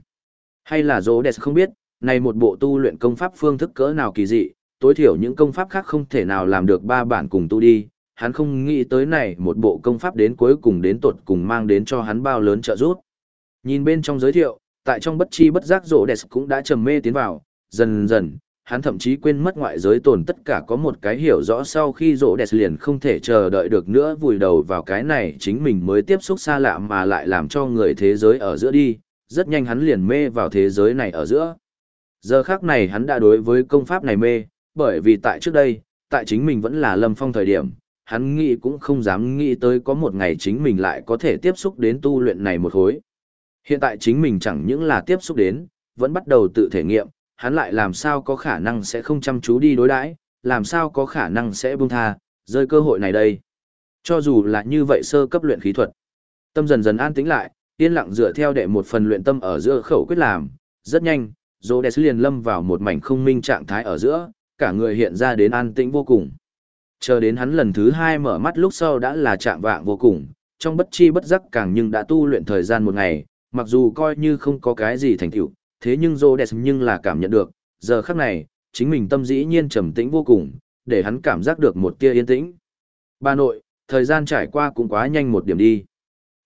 Hay là dỗ đẹp không biết, này một bộ tu luyện công pháp phương thức cỡ nào kỳ dị, tối thiểu những công pháp khác không thể nào làm được ba bản cùng tu đi, hắn không nghĩ tới này một bộ công pháp đến cuối cùng đến tột cùng mang đến cho hắn bao lớn trợ giúp. Nhìn bên trong giới thiệu, tại trong bất chi bất giác rỗ đẹp cũng đã trầm mê tiến vào, dần dần, hắn thậm chí quên mất ngoại giới tồn tất cả có một cái hiểu rõ sau khi rỗ đẹp liền không thể chờ đợi được nữa vùi đầu vào cái này chính mình mới tiếp xúc xa lạ mà lại làm cho người thế giới ở giữa đi, rất nhanh hắn liền mê vào thế giới này ở giữa. Giờ khác này hắn đã đối với công pháp này mê, bởi vì tại trước đây, tại chính mình vẫn là lâm phong thời điểm, hắn nghĩ cũng không dám nghĩ tới có một ngày chính mình lại có thể tiếp xúc đến tu luyện này một khối. Hiện tại chính mình chẳng những là tiếp xúc đến, vẫn bắt đầu tự thể nghiệm, hắn lại làm sao có khả năng sẽ không chăm chú đi đối đãi, làm sao có khả năng sẽ buông tha, rơi cơ hội này đây. Cho dù là như vậy sơ cấp luyện khí thuật, tâm dần dần an tĩnh lại, yên lặng dựa theo đệ một phần luyện tâm ở giữa khẩu quyết làm, rất nhanh, Rhodes liền lâm vào một mảnh không minh trạng thái ở giữa, cả người hiện ra đến an tĩnh vô cùng. Chờ đến hắn lần thứ hai mở mắt lúc sau đã là trạng vạng vô cùng, trong bất chi bất giác càng nhưng đã tu luyện thời gian một ngày, mặc dù coi như không có cái gì thành tựu, thế nhưng Rhodes nhưng là cảm nhận được, giờ khắc này, chính mình tâm dĩ nhiên trầm tĩnh vô cùng, để hắn cảm giác được một tia yên tĩnh. Bà nội, thời gian trải qua cũng quá nhanh một điểm đi.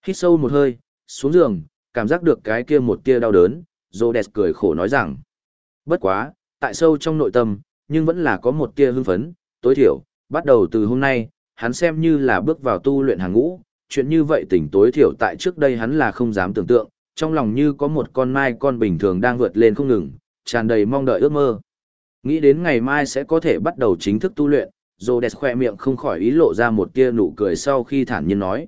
Hít sâu một hơi, xuống giường, cảm giác được cái kia một tia đau đớn, Rhodes cười khổ nói rằng. Bất quá, tại sâu trong nội tâm, nhưng vẫn là có một tia hưng phấn, tối thiểu, bắt đầu từ hôm nay, hắn xem như là bước vào tu luyện hàng ngũ, chuyện như vậy tỉnh tối thiểu tại trước đây hắn là không dám tưởng tượng, trong lòng như có một con mai con bình thường đang vượt lên không ngừng, tràn đầy mong đợi ước mơ. Nghĩ đến ngày mai sẽ có thể bắt đầu chính thức tu luyện, Rhodes khoe miệng không khỏi ý lộ ra một tia nụ cười sau khi thản nhiên nói.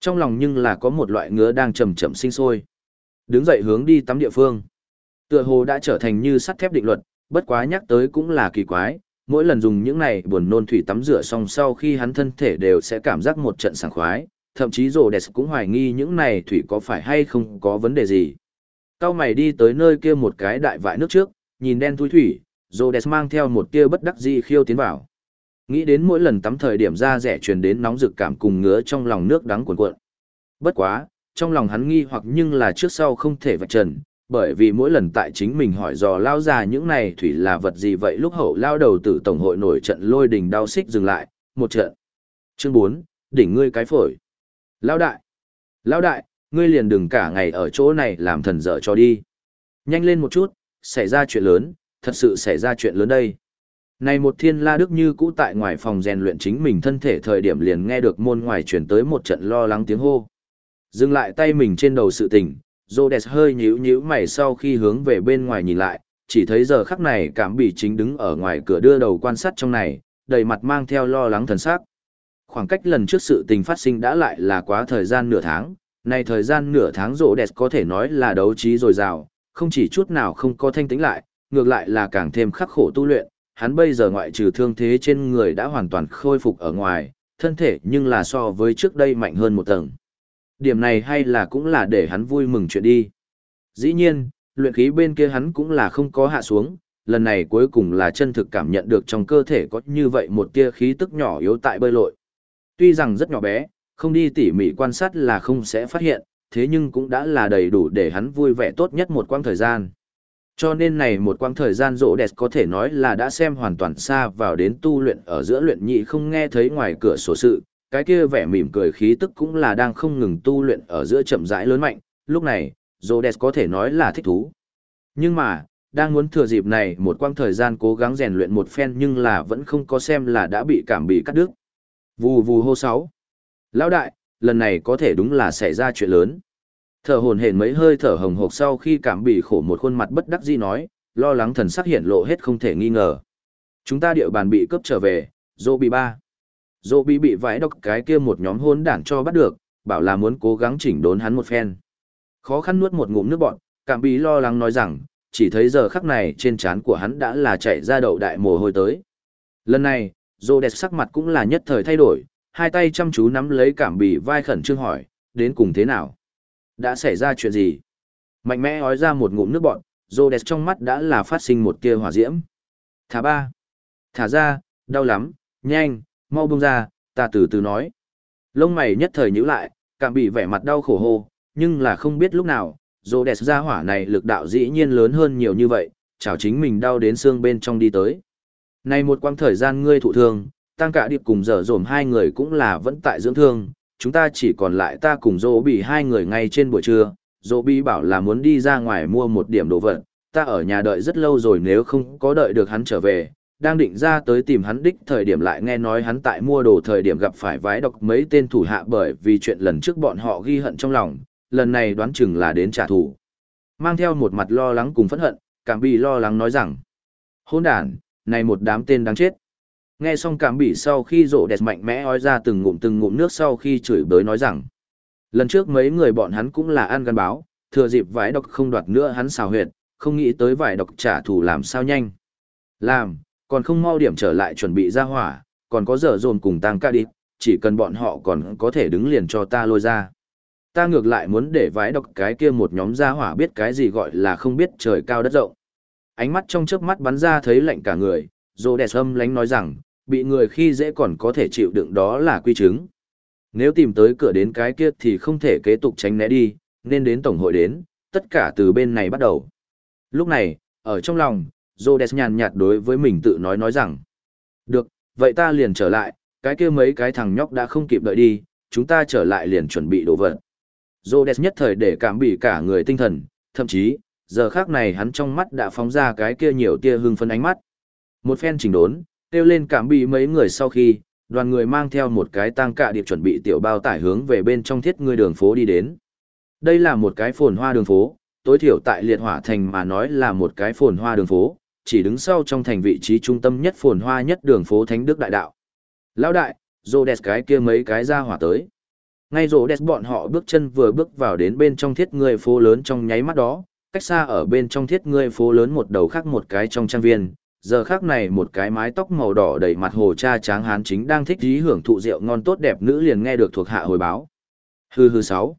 Trong lòng nhưng là có một loại ngứa đang chậm chậm sinh sôi. Đứng dậy hướng đi tắm địa phương. Tựa hồ đã trở thành như sắt thép định luật, bất quá nhắc tới cũng là kỳ quái, mỗi lần dùng những này buồn nôn thủy tắm rửa xong sau khi hắn thân thể đều sẽ cảm giác một trận sảng khoái, thậm chí rồ đẹp cũng hoài nghi những này thủy có phải hay không có vấn đề gì. Cao mày đi tới nơi kia một cái đại vại nước trước, nhìn đen thui thủy, rồ đẹp mang theo một tia bất đắc dĩ khiêu tiến vào. Nghĩ đến mỗi lần tắm thời điểm ra rẻ truyền đến nóng rực cảm cùng ngứa trong lòng nước đắng cuồn cuộn. Bất quá, trong lòng hắn nghi hoặc nhưng là trước sau không thể vạch trần, bởi vì mỗi lần tại chính mình hỏi dò lao ra những này thủy là vật gì vậy lúc hậu lao đầu tử tổng hội nổi trận lôi đình đau xích dừng lại, một trận. Chương 4, đỉnh ngươi cái phổi. Lao đại, lao đại, ngươi liền đừng cả ngày ở chỗ này làm thần dở cho đi. Nhanh lên một chút, xảy ra chuyện lớn, thật sự xảy ra chuyện lớn đây. Này một thiên la đức như cũ tại ngoài phòng rèn luyện chính mình thân thể thời điểm liền nghe được môn ngoài chuyển tới một trận lo lắng tiếng hô. Dừng lại tay mình trên đầu sự tình, Rhodes hơi nhíu nhíu mày sau khi hướng về bên ngoài nhìn lại, chỉ thấy giờ khắc này cảm bị chính đứng ở ngoài cửa đưa đầu quan sát trong này, đầy mặt mang theo lo lắng thần sắc. Khoảng cách lần trước sự tình phát sinh đã lại là quá thời gian nửa tháng, này thời gian nửa tháng Rhodes có thể nói là đấu trí dồi dào, không chỉ chút nào không có thanh tĩnh lại, ngược lại là càng thêm khắc khổ tu luyện, hắn bây giờ ngoại trừ thương thế trên người đã hoàn toàn khôi phục ở ngoài, thân thể nhưng là so với trước đây mạnh hơn một tầng. Điểm này hay là cũng là để hắn vui mừng chuyện đi. Dĩ nhiên, luyện khí bên kia hắn cũng là không có hạ xuống, lần này cuối cùng là chân thực cảm nhận được trong cơ thể có như vậy một tia khí tức nhỏ yếu tại bơi lội. Tuy rằng rất nhỏ bé, không đi tỉ mỉ quan sát là không sẽ phát hiện, thế nhưng cũng đã là đầy đủ để hắn vui vẻ tốt nhất một quãng thời gian. Cho nên này một quãng thời gian rỗ đẹp có thể nói là đã xem hoàn toàn xa vào đến tu luyện ở giữa luyện nhị không nghe thấy ngoài cửa sổ sự, cái kia vẻ mỉm cười khí tức cũng là đang không ngừng tu luyện ở giữa chậm rãi lớn mạnh, lúc này, rỗ đẹp có thể nói là thích thú. Nhưng mà, đang muốn thừa dịp này một quãng thời gian cố gắng rèn luyện một phen nhưng là vẫn không có xem là đã bị cảm bị cắt đứt. Vù vù hô sáu. Lão đại, lần này có thể đúng là xảy ra chuyện lớn. Thở hồn hển mấy hơi thở hồng hộc sau khi cảm bị khổ một khuôn mặt bất đắc dĩ nói, lo lắng thần sắc hiện lộ hết không thể nghi ngờ. Chúng ta địa bàn bị cướp trở về, dô bị ba. Dô bị bị vãi độc cái kia một nhóm hôn đảng cho bắt được, bảo là muốn cố gắng chỉnh đốn hắn một phen. Khó khăn nuốt một ngụm nước bọn, cảm bị lo lắng nói rằng, chỉ thấy giờ khắc này trên trán của hắn đã là chạy ra đậu đại mồ hôi tới. Lần này, rô đẹp sắc mặt cũng là nhất thời thay đổi, hai tay chăm chú nắm lấy cảm bì vai khẩn trương hỏi, đến cùng thế nào? Đã xảy ra chuyện gì? Mạnh mẽ ói ra một ngụm nước bọn, rô đẹp trong mắt đã là phát sinh một tia hỏa diễm. Thả ba. Thả ra, đau lắm, nhanh, mau buông ra, ta từ từ nói. Lông mày nhất thời nhíu lại, cảm bị vẻ mặt đau khổ hô, nhưng là không biết lúc nào, rô đẹp ra hỏa này lực đạo dĩ nhiên lớn hơn nhiều như vậy, chào chính mình đau đến xương bên trong đi tới. Này một quãng thời gian ngươi thụ thương, tăng cả điệp cùng dở dồn hai người cũng là vẫn tại dưỡng thương, chúng ta chỉ còn lại ta cùng dỗ bị hai người ngay trên buổi trưa, dỗ bị bảo là muốn đi ra ngoài mua một điểm đồ vật, ta ở nhà đợi rất lâu rồi nếu không có đợi được hắn trở về, đang định ra tới tìm hắn đích thời điểm lại nghe nói hắn tại mua đồ thời điểm gặp phải vái độc mấy tên thủ hạ bởi vì chuyện lần trước bọn họ ghi hận trong lòng, lần này đoán chừng là đến trả thù. Mang theo một mặt lo lắng cùng phẫn hận, cảm bị lo lắng nói rằng, hôn đàn, này một đám tên đáng chết. Nghe xong cảm bị sau khi rộ đẹp mạnh mẽ ói ra từng ngụm từng ngụm nước sau khi chửi bới nói rằng, lần trước mấy người bọn hắn cũng là ăn gan báo, thừa dịp vải độc không đoạt nữa hắn xào huyệt, không nghĩ tới vải độc trả thù làm sao nhanh. Làm, còn không mau điểm trở lại chuẩn bị ra hỏa, còn có giờ dồn cùng tăng ca đi, chỉ cần bọn họ còn có thể đứng liền cho ta lôi ra. Ta ngược lại muốn để vái độc cái kia một nhóm ra hỏa biết cái gì gọi là không biết trời cao đất rộng. Ánh mắt trong chớp mắt bắn ra thấy lạnh cả người, rồ đẹp âm lánh nói rằng, bị người khi dễ còn có thể chịu đựng đó là quy chứng. Nếu tìm tới cửa đến cái kia thì không thể kế tục tránh né đi, nên đến tổng hội đến, tất cả từ bên này bắt đầu. Lúc này, ở trong lòng, Rhodes nhàn nhạt đối với mình tự nói nói rằng, được, vậy ta liền trở lại, cái kia mấy cái thằng nhóc đã không kịp đợi đi, chúng ta trở lại liền chuẩn bị đồ vật. Rhodes nhất thời để cảm bị cả người tinh thần, thậm chí, giờ khác này hắn trong mắt đã phóng ra cái kia nhiều tia hưng phấn ánh mắt. Một phen chỉnh đốn, kêu lên cảm bị mấy người sau khi, đoàn người mang theo một cái tang cạ điệp chuẩn bị tiểu bao tải hướng về bên trong thiết người đường phố đi đến. Đây là một cái phồn hoa đường phố, tối thiểu tại liệt hỏa thành mà nói là một cái phồn hoa đường phố, chỉ đứng sau trong thành vị trí trung tâm nhất phồn hoa nhất đường phố Thánh Đức Đại Đạo. Lão đại, rô đẹp cái kia mấy cái ra hỏa tới. Ngay rô đẹp bọn họ bước chân vừa bước vào đến bên trong thiết người phố lớn trong nháy mắt đó, cách xa ở bên trong thiết ngươi phố lớn một đầu khác một cái trong trang viên. Giờ khác này một cái mái tóc màu đỏ đầy mặt hồ cha tráng hán chính đang thích dí hưởng thụ rượu ngon tốt đẹp nữ liền nghe được thuộc hạ hồi báo. Hư hư sáu.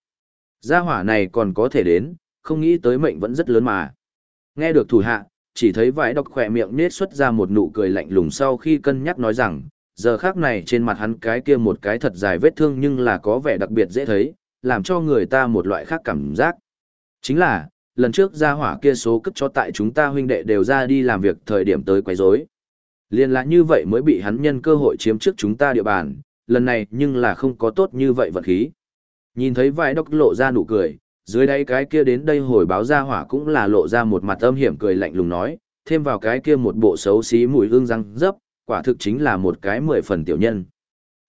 Gia hỏa này còn có thể đến, không nghĩ tới mệnh vẫn rất lớn mà. Nghe được thủ hạ, chỉ thấy vải độc khỏe miệng nết xuất ra một nụ cười lạnh lùng sau khi cân nhắc nói rằng, giờ khác này trên mặt hắn cái kia một cái thật dài vết thương nhưng là có vẻ đặc biệt dễ thấy, làm cho người ta một loại khác cảm giác. Chính là, lần trước ra hỏa kia số cấp cho tại chúng ta huynh đệ đều ra đi làm việc thời điểm tới quấy rối. Liên là như vậy mới bị hắn nhân cơ hội chiếm trước chúng ta địa bàn, lần này nhưng là không có tốt như vậy vật khí. Nhìn thấy vài đốc lộ ra nụ cười, dưới đáy cái kia đến đây hồi báo ra hỏa cũng là lộ ra một mặt âm hiểm cười lạnh lùng nói, thêm vào cái kia một bộ xấu xí mùi hương răng dấp, quả thực chính là một cái mười phần tiểu nhân.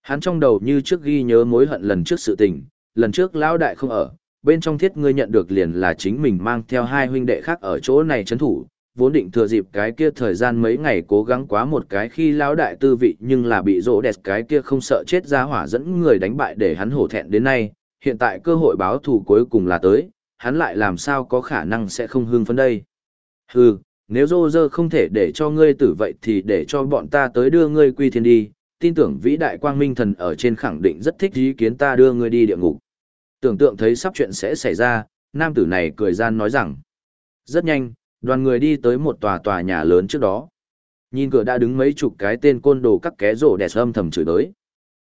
Hắn trong đầu như trước ghi nhớ mối hận lần trước sự tình, lần trước lão đại không ở, bên trong thiết ngươi nhận được liền là chính mình mang theo hai huynh đệ khác ở chỗ này chấn thủ, vốn định thừa dịp cái kia thời gian mấy ngày cố gắng quá một cái khi lão đại tư vị nhưng là bị rỗ đẹp cái kia không sợ chết ra hỏa dẫn người đánh bại để hắn hổ thẹn đến nay, hiện tại cơ hội báo thù cuối cùng là tới, hắn lại làm sao có khả năng sẽ không hưng phấn đây. Hừ, nếu rô rơ không thể để cho ngươi tử vậy thì để cho bọn ta tới đưa ngươi quy thiên đi, tin tưởng vĩ đại quang minh thần ở trên khẳng định rất thích ý kiến ta đưa ngươi đi địa ngục. Tưởng tượng thấy sắp chuyện sẽ xảy ra, nam tử này cười gian nói rằng. Rất nhanh, đoàn người đi tới một tòa tòa nhà lớn trước đó. Nhìn cửa đã đứng mấy chục cái tên côn đồ các ké rổ đẹp âm thầm chửi tới.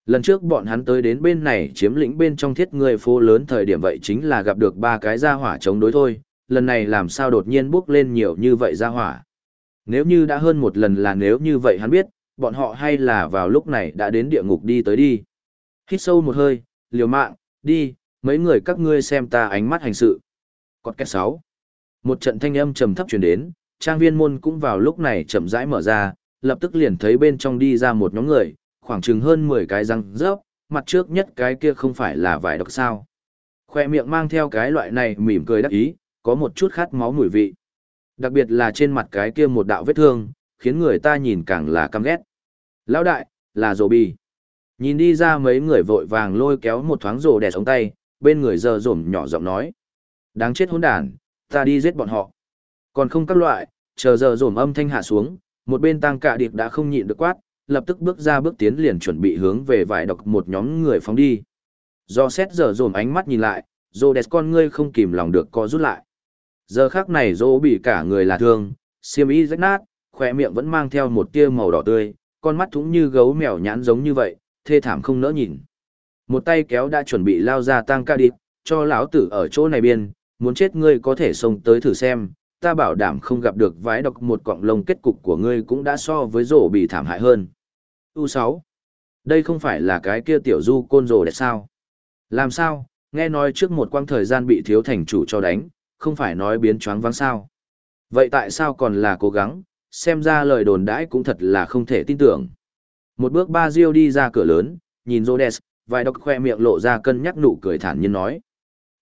Lần trước bọn hắn tới đến bên này chiếm lĩnh bên trong thiết người phố lớn thời điểm vậy chính là gặp được ba cái gia hỏa chống đối thôi, lần này làm sao đột nhiên bước lên nhiều như vậy gia hỏa. Nếu như đã hơn một lần là nếu như vậy hắn biết, bọn họ hay là vào lúc này đã đến địa ngục đi tới đi. Hít sâu một hơi, liều mạng, đi, mấy người các ngươi xem ta ánh mắt hành sự. Còn kết sáu Một trận thanh âm trầm thấp truyền đến, trang viên môn cũng vào lúc này chậm rãi mở ra, lập tức liền thấy bên trong đi ra một nhóm người, khoảng chừng hơn 10 cái răng rớp, mặt trước nhất cái kia không phải là vải độc sao. Khoe miệng mang theo cái loại này mỉm cười đắc ý, có một chút khát máu mùi vị. Đặc biệt là trên mặt cái kia một đạo vết thương, khiến người ta nhìn càng là căm ghét. Lão đại, là rồ bì. Nhìn đi ra mấy người vội vàng lôi kéo một thoáng rồ đẻ sống tay, bên người giờ rổm nhỏ giọng nói. Đáng chết hỗn đàn, ta đi giết bọn họ. Còn không các loại, chờ giờ rổm âm thanh hạ xuống, một bên tăng cạ điệp đã không nhịn được quát, lập tức bước ra bước tiến liền chuẩn bị hướng về vải độc một nhóm người phóng đi. Do xét giờ rổm ánh mắt nhìn lại, dô đẹp con ngươi không kìm lòng được co rút lại. Giờ khác này dô bị cả người là thương, xiêm y rách nát, khỏe miệng vẫn mang theo một tia màu đỏ tươi, con mắt thúng như gấu mèo nhãn giống như vậy, thê thảm không nỡ nhìn. Một tay kéo đã chuẩn bị lao ra tang ca điệp, cho lão tử ở chỗ này biên, muốn chết ngươi có thể xông tới thử xem, ta bảo đảm không gặp được vái độc một cọng lông kết cục của ngươi cũng đã so với rổ bị thảm hại hơn. U sáu, Đây không phải là cái kia tiểu du côn rồ đẹp sao? Làm sao, nghe nói trước một quang thời gian bị thiếu thành chủ cho đánh, không phải nói biến choáng vắng sao? Vậy tại sao còn là cố gắng, xem ra lời đồn đãi cũng thật là không thể tin tưởng. Một bước ba Diêu đi ra cửa lớn, nhìn Rhodes, vài đọc khoe miệng lộ ra cân nhắc nụ cười thản nhiên nói.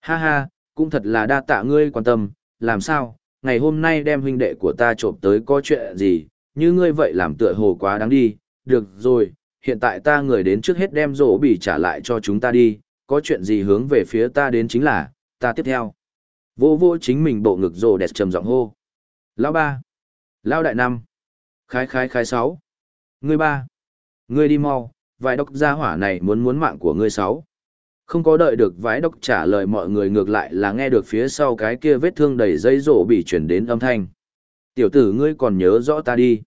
Ha ha, cũng thật là đa tạ ngươi quan tâm, làm sao, ngày hôm nay đem huynh đệ của ta trộm tới có chuyện gì, như ngươi vậy làm tựa hồ quá đáng đi, được rồi, hiện tại ta người đến trước hết đem rổ bỉ trả lại cho chúng ta đi, có chuyện gì hướng về phía ta đến chính là, ta tiếp theo. Vô vô chính mình bộ ngực rổ đẹp trầm giọng hô. Lão ba. Lão đại năm. Khái khái khái sáu. Ngươi ba. Ngươi đi mau, vài đốc gia hỏa này muốn muốn mạng của ngươi sáu. Không có đợi được vái đốc trả lời mọi người ngược lại là nghe được phía sau cái kia vết thương đầy dây rổ bị chuyển đến âm thanh. Tiểu tử ngươi còn nhớ rõ ta đi.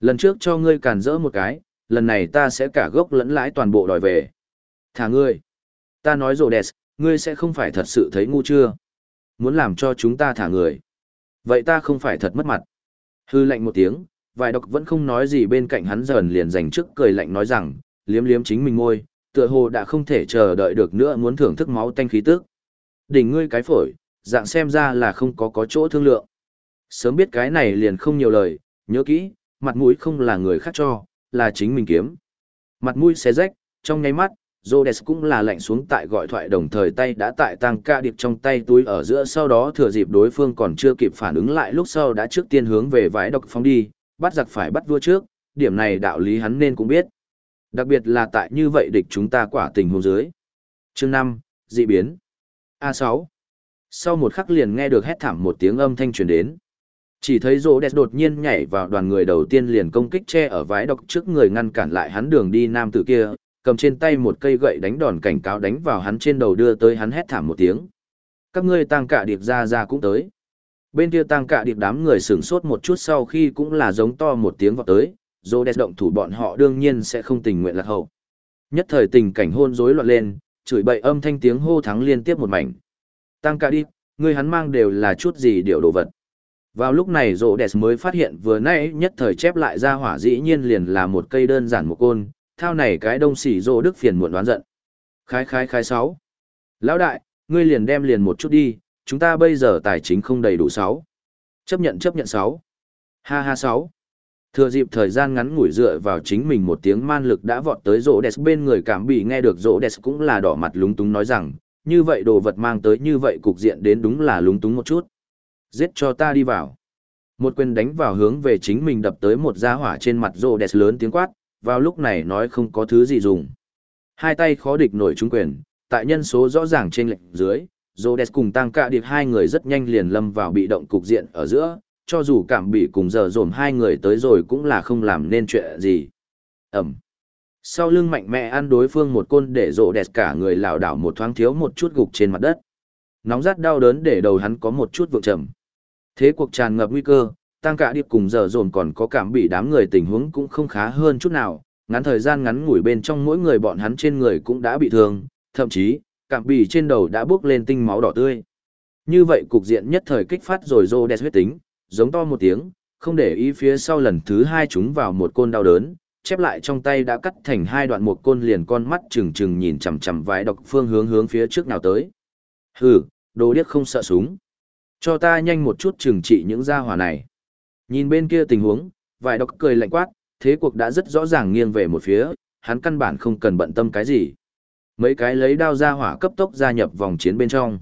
Lần trước cho ngươi càn rỡ một cái, lần này ta sẽ cả gốc lẫn lãi toàn bộ đòi về. Thả ngươi. Ta nói rổ đẹp, ngươi sẽ không phải thật sự thấy ngu chưa? Muốn làm cho chúng ta thả người. Vậy ta không phải thật mất mặt. Hư lạnh một tiếng, vài độc vẫn không nói gì bên cạnh hắn dần liền dành trước cười lạnh nói rằng, liếm liếm chính mình môi, tựa hồ đã không thể chờ đợi được nữa muốn thưởng thức máu tanh khí tức. Đỉnh ngươi cái phổi, dạng xem ra là không có có chỗ thương lượng. Sớm biết cái này liền không nhiều lời, nhớ kỹ, mặt mũi không là người khác cho, là chính mình kiếm. Mặt mũi xé rách, trong nháy mắt, Rhodes cũng là lạnh xuống tại gọi thoại đồng thời tay đã tại tăng ca điệp trong tay túi ở giữa sau đó thừa dịp đối phương còn chưa kịp phản ứng lại lúc sau đã trước tiên hướng về vái độc phóng đi, bắt giặc phải bắt vua trước, điểm này đạo lý hắn nên cũng biết. Đặc biệt là tại như vậy địch chúng ta quả tình hôn dưới. Chương 5, dị biến. A6. Sau một khắc liền nghe được hét thảm một tiếng âm thanh truyền đến. Chỉ thấy rô đẹp đột nhiên nhảy vào đoàn người đầu tiên liền công kích che ở vái độc trước người ngăn cản lại hắn đường đi nam tử kia, cầm trên tay một cây gậy đánh đòn cảnh cáo đánh vào hắn trên đầu đưa tới hắn hét thảm một tiếng. Các ngươi tăng cả điệp ra ra cũng tới. Bên kia tăng cả điệp đám người sửng sốt một chút sau khi cũng là giống to một tiếng vọt tới, dô đẹp động thủ bọn họ đương nhiên sẽ không tình nguyện lạc hậu. Nhất thời tình cảnh hôn rối loạn lên, chửi bậy âm thanh tiếng hô thắng liên tiếp một mảnh. Tăng cả đi, người hắn mang đều là chút gì điều đồ vật. Vào lúc này rộ đẹp mới phát hiện vừa nãy nhất thời chép lại ra hỏa dĩ nhiên liền là một cây đơn giản một côn, thao này cái đông xỉ rộ đức phiền muộn đoán giận. Khái khái khái sáu. Lão đại, ngươi liền đem liền một chút đi, chúng ta bây giờ tài chính không đầy đủ sáu. Chấp nhận chấp nhận sáu. Ha ha sáu. Thừa dịp thời gian ngắn ngủi dựa vào chính mình một tiếng man lực đã vọt tới rỗ đẹp bên người cảm bị nghe được rỗ đẹp cũng là đỏ mặt lúng túng nói rằng, như vậy đồ vật mang tới như vậy cục diện đến đúng là lúng túng một chút. Giết cho ta đi vào. Một quyền đánh vào hướng về chính mình đập tới một gia hỏa trên mặt rỗ đẹp lớn tiếng quát, vào lúc này nói không có thứ gì dùng. Hai tay khó địch nổi trung quyền, tại nhân số rõ ràng trên lệnh dưới, rỗ đẹp cùng tăng cạ điệp hai người rất nhanh liền lâm vào bị động cục diện ở giữa, cho dù cảm bị cùng giờ dồn hai người tới rồi cũng là không làm nên chuyện gì. Ẩm. Sau lưng mạnh mẽ ăn đối phương một côn để rộ đẹp cả người lảo đảo một thoáng thiếu một chút gục trên mặt đất. Nóng rát đau đớn để đầu hắn có một chút vượng trầm. Thế cuộc tràn ngập nguy cơ, tăng cả điệp cùng giờ dồn còn có cảm bị đám người tình huống cũng không khá hơn chút nào. Ngắn thời gian ngắn ngủi bên trong mỗi người bọn hắn trên người cũng đã bị thương, thậm chí, cảm bị trên đầu đã bước lên tinh máu đỏ tươi. Như vậy cục diện nhất thời kích phát rồi rô đẹp huyết tính, giống to một tiếng, không để ý phía sau lần thứ hai chúng vào một côn đau đớn, chép lại trong tay đã cắt thành hai đoạn một côn liền con mắt trừng trừng nhìn chằm chằm vài độc phương hướng hướng phía trước nào tới. Hừ, đồ điếc không sợ súng. Cho ta nhanh một chút trừng trị những gia hỏa này. Nhìn bên kia tình huống, vài độc cười lạnh quát, thế cuộc đã rất rõ ràng nghiêng về một phía, hắn căn bản không cần bận tâm cái gì. Mấy cái lấy đao ra hỏa cấp tốc gia nhập vòng chiến bên trong.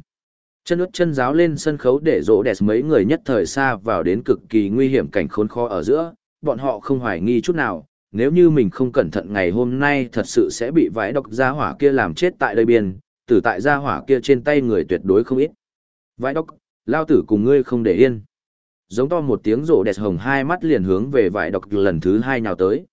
Chân ướt chân giáo lên sân khấu để rỗ đẹp mấy người nhất thời xa vào đến cực kỳ nguy hiểm cảnh khốn khó ở giữa, bọn họ không hoài nghi chút nào, nếu như mình không cẩn thận ngày hôm nay thật sự sẽ bị vãi độc gia hỏa kia làm chết tại đây biên, tử tại gia hỏa kia trên tay người tuyệt đối không ít. Vãi độc, lao tử cùng ngươi không để yên. Giống to một tiếng rỗ đẹp hồng hai mắt liền hướng về vãi độc lần thứ hai nhào tới.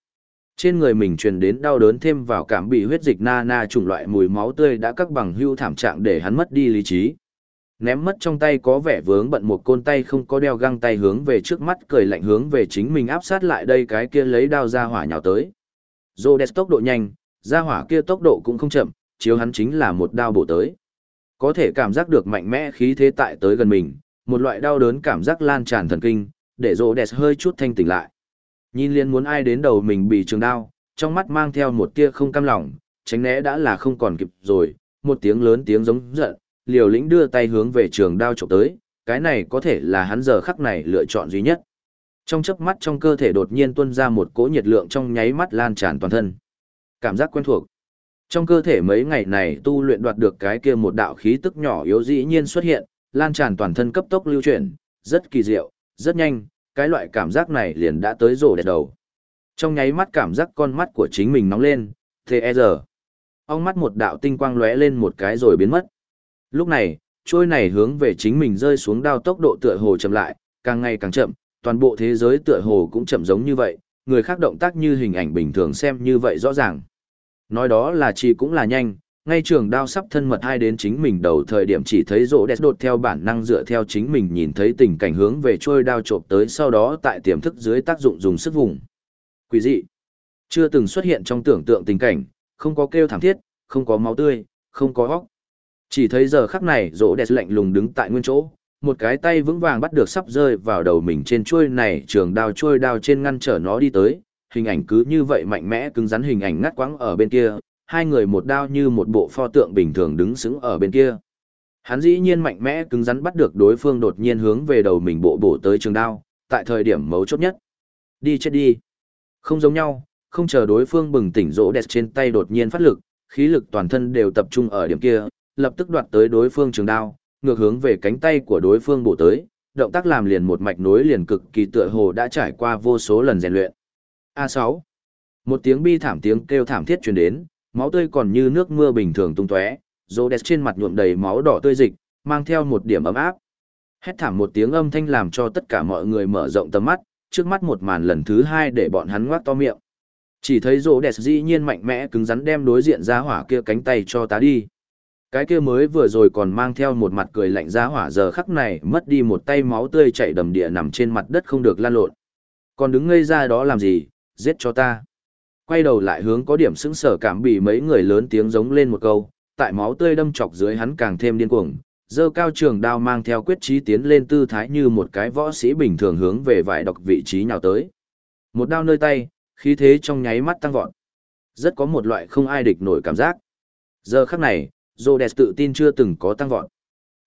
Trên người mình truyền đến đau đớn thêm vào cảm bị huyết dịch na na chủng loại mùi máu tươi đã các bằng hưu thảm trạng để hắn mất đi lý trí. Ném mất trong tay có vẻ vướng bận một côn tay không có đeo găng tay hướng về trước mắt cười lạnh hướng về chính mình áp sát lại đây cái kia lấy đao ra hỏa nhào tới. Rhodes tốc độ nhanh, ra hỏa kia tốc độ cũng không chậm, chiếu hắn chính là một đao bổ tới. Có thể cảm giác được mạnh mẽ khí thế tại tới gần mình, một loại đau đớn cảm giác lan tràn thần kinh, để Rhodes hơi chút thanh tỉnh lại. Nhìn liên muốn ai đến đầu mình bị trường đao, trong mắt mang theo một tia không cam lòng, tránh né đã là không còn kịp rồi, một tiếng lớn tiếng giống giận, liều lĩnh đưa tay hướng về trường đao trộm tới, cái này có thể là hắn giờ khắc này lựa chọn duy nhất. Trong chớp mắt trong cơ thể đột nhiên tuôn ra một cỗ nhiệt lượng trong nháy mắt lan tràn toàn thân. Cảm giác quen thuộc. Trong cơ thể mấy ngày này tu luyện đoạt được cái kia một đạo khí tức nhỏ yếu dĩ nhiên xuất hiện, lan tràn toàn thân cấp tốc lưu chuyển, rất kỳ diệu, rất nhanh, cái loại cảm giác này liền đã tới rổ đẹp đầu. Trong nháy mắt cảm giác con mắt của chính mình nóng lên, thế e giờ. Ong mắt một đạo tinh quang lóe lên một cái rồi biến mất. Lúc này, trôi này hướng về chính mình rơi xuống đao tốc độ tựa hồ chậm lại, càng ngày càng chậm, toàn bộ thế giới tựa hồ cũng chậm giống như vậy, người khác động tác như hình ảnh bình thường xem như vậy rõ ràng. Nói đó là chỉ cũng là nhanh, ngay trường đao sắp thân mật hai đến chính mình đầu thời điểm chỉ thấy rỗ đẹp đột theo bản năng dựa theo chính mình nhìn thấy tình cảnh hướng về trôi đao trộm tới sau đó tại tiềm thức dưới tác dụng dùng sức vùng. Quỷ dị. Chưa từng xuất hiện trong tưởng tượng tình cảnh, không có kêu thảm thiết, không có máu tươi, không có hóc. Chỉ thấy giờ khắc này rỗ đẹp lạnh lùng đứng tại nguyên chỗ, một cái tay vững vàng bắt được sắp rơi vào đầu mình trên chuôi này trường đao chuôi đao trên ngăn trở nó đi tới, hình ảnh cứ như vậy mạnh mẽ cứng rắn hình ảnh ngắt quãng ở bên kia, hai người một đao như một bộ pho tượng bình thường đứng sững ở bên kia. Hắn dĩ nhiên mạnh mẽ cứng rắn bắt được đối phương đột nhiên hướng về đầu mình bộ bổ tới trường đao, tại thời điểm mấu chốt nhất. Đi chết đi. Không giống nhau, không chờ đối phương bừng tỉnh rỗ đẹp trên tay đột nhiên phát lực, khí lực toàn thân đều tập trung ở điểm kia, lập tức đoạt tới đối phương trường đao, ngược hướng về cánh tay của đối phương bổ tới, động tác làm liền một mạch nối liền cực kỳ tựa hồ đã trải qua vô số lần rèn luyện. A6. Một tiếng bi thảm tiếng kêu thảm thiết truyền đến, máu tươi còn như nước mưa bình thường tung tóe, Rhodes trên mặt nhuộm đầy máu đỏ tươi dịch, mang theo một điểm ấm áp. Hét thảm một tiếng âm thanh làm cho tất cả mọi người mở rộng tầm mắt, trước mắt một màn lần thứ hai để bọn hắn ngoác to miệng. Chỉ thấy Rhodes dĩ nhiên mạnh mẽ cứng rắn đem đối diện ra hỏa kia cánh tay cho tá đi. Cái kia mới vừa rồi còn mang theo một mặt cười lạnh ra hỏa giờ khắc này mất đi một tay máu tươi chảy đầm địa nằm trên mặt đất không được lan lộn. Còn đứng ngây ra đó làm gì, giết cho ta. Quay đầu lại hướng có điểm sững sở cảm bị mấy người lớn tiếng giống lên một câu, tại máu tươi đâm chọc dưới hắn càng thêm điên cuồng, dơ cao trường đao mang theo quyết chí tiến lên tư thái như một cái võ sĩ bình thường hướng về vải đọc vị trí nhào tới. Một đao nơi tay, khí thế trong nháy mắt tăng vọt. Rất có một loại không ai địch nổi cảm giác. Giờ khắc này, Rhodes tự tin chưa từng có tăng vọt.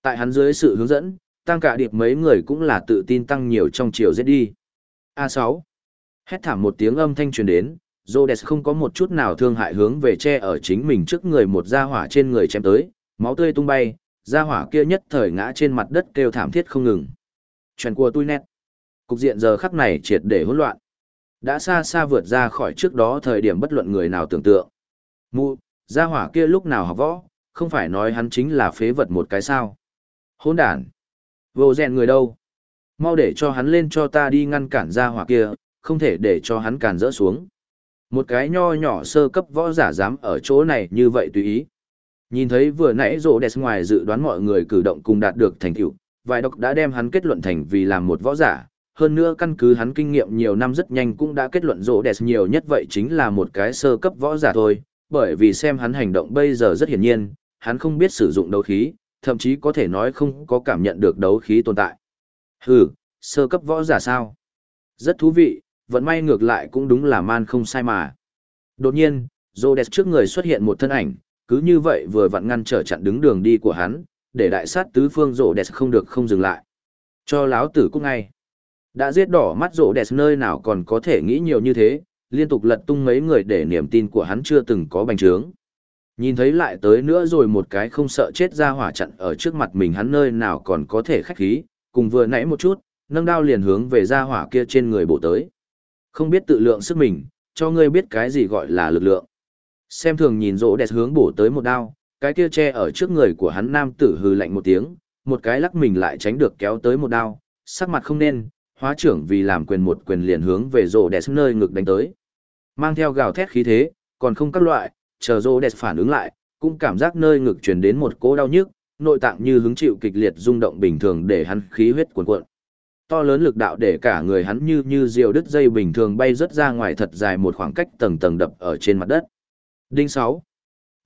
Tại hắn dưới sự hướng dẫn, tăng cả điệp mấy người cũng là tự tin tăng nhiều trong chiều giết đi. A6. Hét thảm một tiếng âm thanh truyền đến, Rhodes không có một chút nào thương hại hướng về che ở chính mình trước người một gia hỏa trên người chém tới, máu tươi tung bay, gia hỏa kia nhất thời ngã trên mặt đất kêu thảm thiết không ngừng. Chuyện của tôi nét. Cục diện giờ khắc này triệt để hỗn loạn. Đã xa xa vượt ra khỏi trước đó thời điểm bất luận người nào tưởng tượng. Mụ, gia hỏa kia lúc nào học võ, không phải nói hắn chính là phế vật một cái sao. Hỗn đàn, Vô rèn người đâu? Mau để cho hắn lên cho ta đi ngăn cản gia hỏa kia, không thể để cho hắn càn rỡ xuống. Một cái nho nhỏ sơ cấp võ giả dám ở chỗ này như vậy tùy ý. Nhìn thấy vừa nãy rổ đẹp ngoài dự đoán mọi người cử động cùng đạt được thành tựu, vài độc đã đem hắn kết luận thành vì làm một võ giả. Hơn nữa căn cứ hắn kinh nghiệm nhiều năm rất nhanh cũng đã kết luận rổ đẹp nhiều nhất vậy chính là một cái sơ cấp võ giả thôi, bởi vì xem hắn hành động bây giờ rất hiển nhiên, hắn không biết sử dụng đấu khí, thậm chí có thể nói không có cảm nhận được đấu khí tồn tại. Hừ, sơ cấp võ giả sao? Rất thú vị, vận may ngược lại cũng đúng là man không sai mà. Đột nhiên, Rhodes trước người xuất hiện một thân ảnh, cứ như vậy vừa vặn ngăn trở chặn đứng đường đi của hắn, để đại sát tứ phương Rhodes không được không dừng lại. Cho láo tử cũng ngay. Đã giết đỏ mắt Rhodes nơi nào còn có thể nghĩ nhiều như thế, liên tục lật tung mấy người để niềm tin của hắn chưa từng có bành trướng. Nhìn thấy lại tới nữa rồi một cái không sợ chết ra hỏa chặn ở trước mặt mình hắn nơi nào còn có thể khách khí, cùng vừa nãy một chút, nâng đao liền hướng về ra hỏa kia trên người bổ tới. Không biết tự lượng sức mình, cho ngươi biết cái gì gọi là lực lượng. Xem thường nhìn rỗ đẹp hướng bổ tới một đao, cái kia che ở trước người của hắn nam tử hư lạnh một tiếng, một cái lắc mình lại tránh được kéo tới một đao, sắc mặt không nên, hóa trưởng vì làm quyền một quyền liền hướng về rỗ đẹp nơi ngực đánh tới. Mang theo gào thét khí thế, còn không các loại, chờ rô đẹp phản ứng lại, cũng cảm giác nơi ngực truyền đến một cỗ đau nhức, nội tạng như hứng chịu kịch liệt rung động bình thường để hắn khí huyết cuồn cuộn. To lớn lực đạo để cả người hắn như như diều đứt dây bình thường bay rất ra ngoài thật dài một khoảng cách tầng tầng đập ở trên mặt đất. Đinh 6.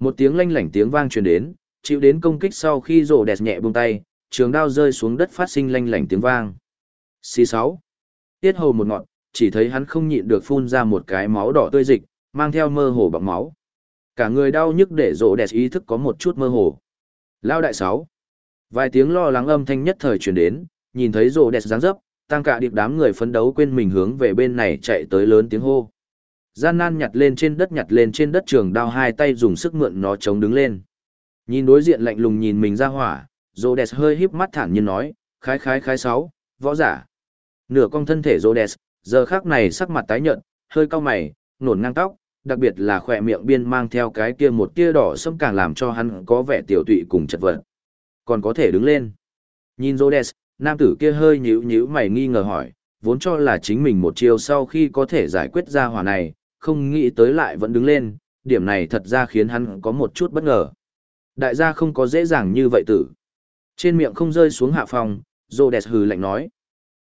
Một tiếng lanh lảnh tiếng vang truyền đến, chịu đến công kích sau khi rổ đẹp nhẹ buông tay, trường đao rơi xuống đất phát sinh lanh lảnh tiếng vang. C6. Tiết hầu một ngọn, chỉ thấy hắn không nhịn được phun ra một cái máu đỏ tươi dịch, mang theo mơ hồ bọc máu. Cả người đau nhức để rộ đẹp ý thức có một chút mơ hồ. Lao đại sáu. Vài tiếng lo lắng âm thanh nhất thời truyền đến, nhìn thấy rộ đẹp dáng dấp, tăng cả điệp đám người phấn đấu quên mình hướng về bên này chạy tới lớn tiếng hô. Gian nan nhặt lên trên đất nhặt lên trên đất trường đao hai tay dùng sức mượn nó chống đứng lên. Nhìn đối diện lạnh lùng nhìn mình ra hỏa, Rhodes hơi híp mắt thản nhiên nói, khái khái khái sáu, võ giả. Nửa con thân thể Rhodes, giờ khắc này sắc mặt tái nhợt, hơi cau mày, nổn ngang tóc, đặc biệt là khỏe miệng biên mang theo cái kia một tia đỏ sẫm càng làm cho hắn có vẻ tiểu tụy cùng chật vật. Còn có thể đứng lên. Nhìn Rhodes, nam tử kia hơi nhíu nhíu mày nghi ngờ hỏi, vốn cho là chính mình một chiều sau khi có thể giải quyết ra hỏa này, không nghĩ tới lại vẫn đứng lên, điểm này thật ra khiến hắn có một chút bất ngờ. Đại gia không có dễ dàng như vậy tử. Trên miệng không rơi xuống hạ phòng, Rhodes hừ lạnh nói.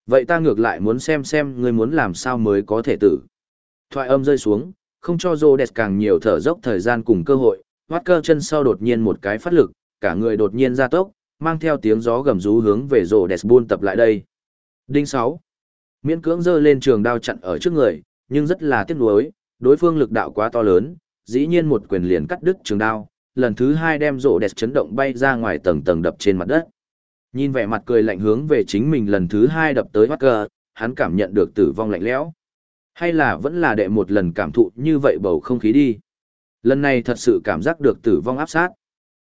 Vậy ta ngược lại muốn xem xem ngươi muốn làm sao mới có thể tử. Thoại âm rơi xuống, không cho Rhodes càng nhiều thở dốc thời gian cùng cơ hội, Walker cơ chân sau đột nhiên một cái phát lực, cả người đột nhiên ra tốc, mang theo tiếng gió gầm rú hướng về Rhodes buôn tập lại đây. Đinh 6. Miễn cưỡng giơ lên trường đao chặn ở trước người, nhưng rất là tiếc nuối, đối phương lực đạo quá to lớn, dĩ nhiên một quyền liền cắt đứt trường đao, lần thứ hai đem Rhodes chấn động bay ra ngoài tầng tầng đập trên mặt đất. Nhìn vẻ mặt cười lạnh hướng về chính mình lần thứ hai đập tới mắt hắn cảm nhận được tử vong lạnh lẽo. Hay là vẫn là đệ một lần cảm thụ như vậy bầu không khí đi. Lần này thật sự cảm giác được tử vong áp sát.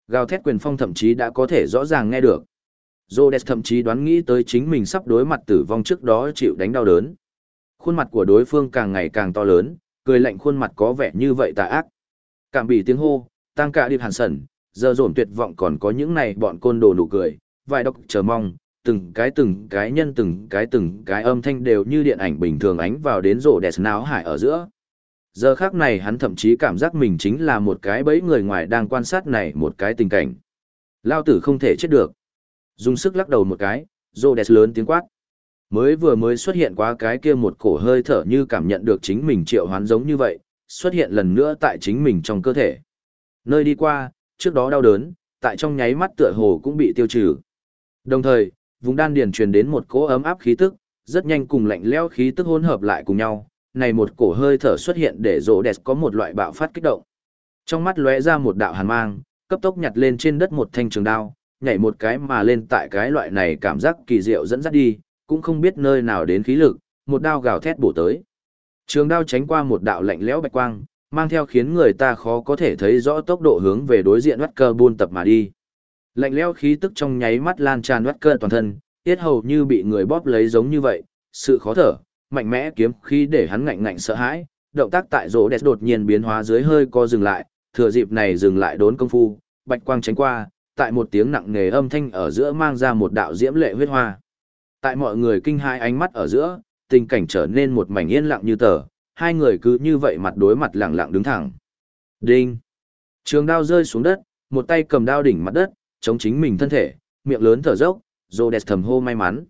Gào thét quyền phong thậm chí đã có thể rõ ràng nghe được. Rhodes thậm chí đoán nghĩ tới chính mình sắp đối mặt tử vong trước đó chịu đánh đau đớn. Khuôn mặt của đối phương càng ngày càng to lớn, cười lạnh khuôn mặt có vẻ như vậy tà ác. Cảm bị tiếng hô, tăng cả điệp hàn sẩn, giờ dồn tuyệt vọng còn có những này bọn côn đồ nụ cười, vài độc chờ mong, từng cái từng cái nhân từng cái từng cái âm thanh đều như điện ảnh bình thường ánh vào đến rổ đẹp náo hải ở giữa. Giờ khác này hắn thậm chí cảm giác mình chính là một cái bẫy người ngoài đang quan sát này một cái tình cảnh. Lao tử không thể chết được. Dùng sức lắc đầu một cái, rổ đẹp lớn tiếng quát. Mới vừa mới xuất hiện qua cái kia một cổ hơi thở như cảm nhận được chính mình triệu hoán giống như vậy, xuất hiện lần nữa tại chính mình trong cơ thể. Nơi đi qua, trước đó đau đớn, tại trong nháy mắt tựa hồ cũng bị tiêu trừ. Đồng thời, vùng đan điền truyền đến một cỗ ấm áp khí tức, rất nhanh cùng lạnh lẽo khí tức hỗn hợp lại cùng nhau, này một cổ hơi thở xuất hiện để rỗ đẹp có một loại bạo phát kích động. Trong mắt lóe ra một đạo hàn mang, cấp tốc nhặt lên trên đất một thanh trường đao, nhảy một cái mà lên tại cái loại này cảm giác kỳ diệu dẫn dắt đi, cũng không biết nơi nào đến khí lực, một đao gào thét bổ tới. Trường đao tránh qua một đạo lạnh lẽo bạch quang, mang theo khiến người ta khó có thể thấy rõ tốc độ hướng về đối diện bắt cơ buôn tập mà đi. Lạnh lẽo khí tức trong nháy mắt lan tràn bắt cơ toàn thân, tiết hầu như bị người bóp lấy giống như vậy, sự khó thở, mạnh mẽ kiếm khí để hắn ngạnh ngạnh sợ hãi, động tác tại rỗ đẹp đột nhiên biến hóa dưới hơi co dừng lại, thừa dịp này dừng lại đốn công phu, bạch quang tránh qua, tại một tiếng nặng nề âm thanh ở giữa mang ra một đạo diễm lệ huyết hoa. Tại mọi người kinh hai ánh mắt ở giữa, tình cảnh trở nên một mảnh yên lặng như tờ, hai người cứ như vậy mặt đối mặt lặng lặng đứng thẳng. Đinh! Trường đao rơi xuống đất, một tay cầm đao đỉnh mặt đất, chống chính mình thân thể, miệng lớn thở dốc, Rhodes thầm hô may mắn.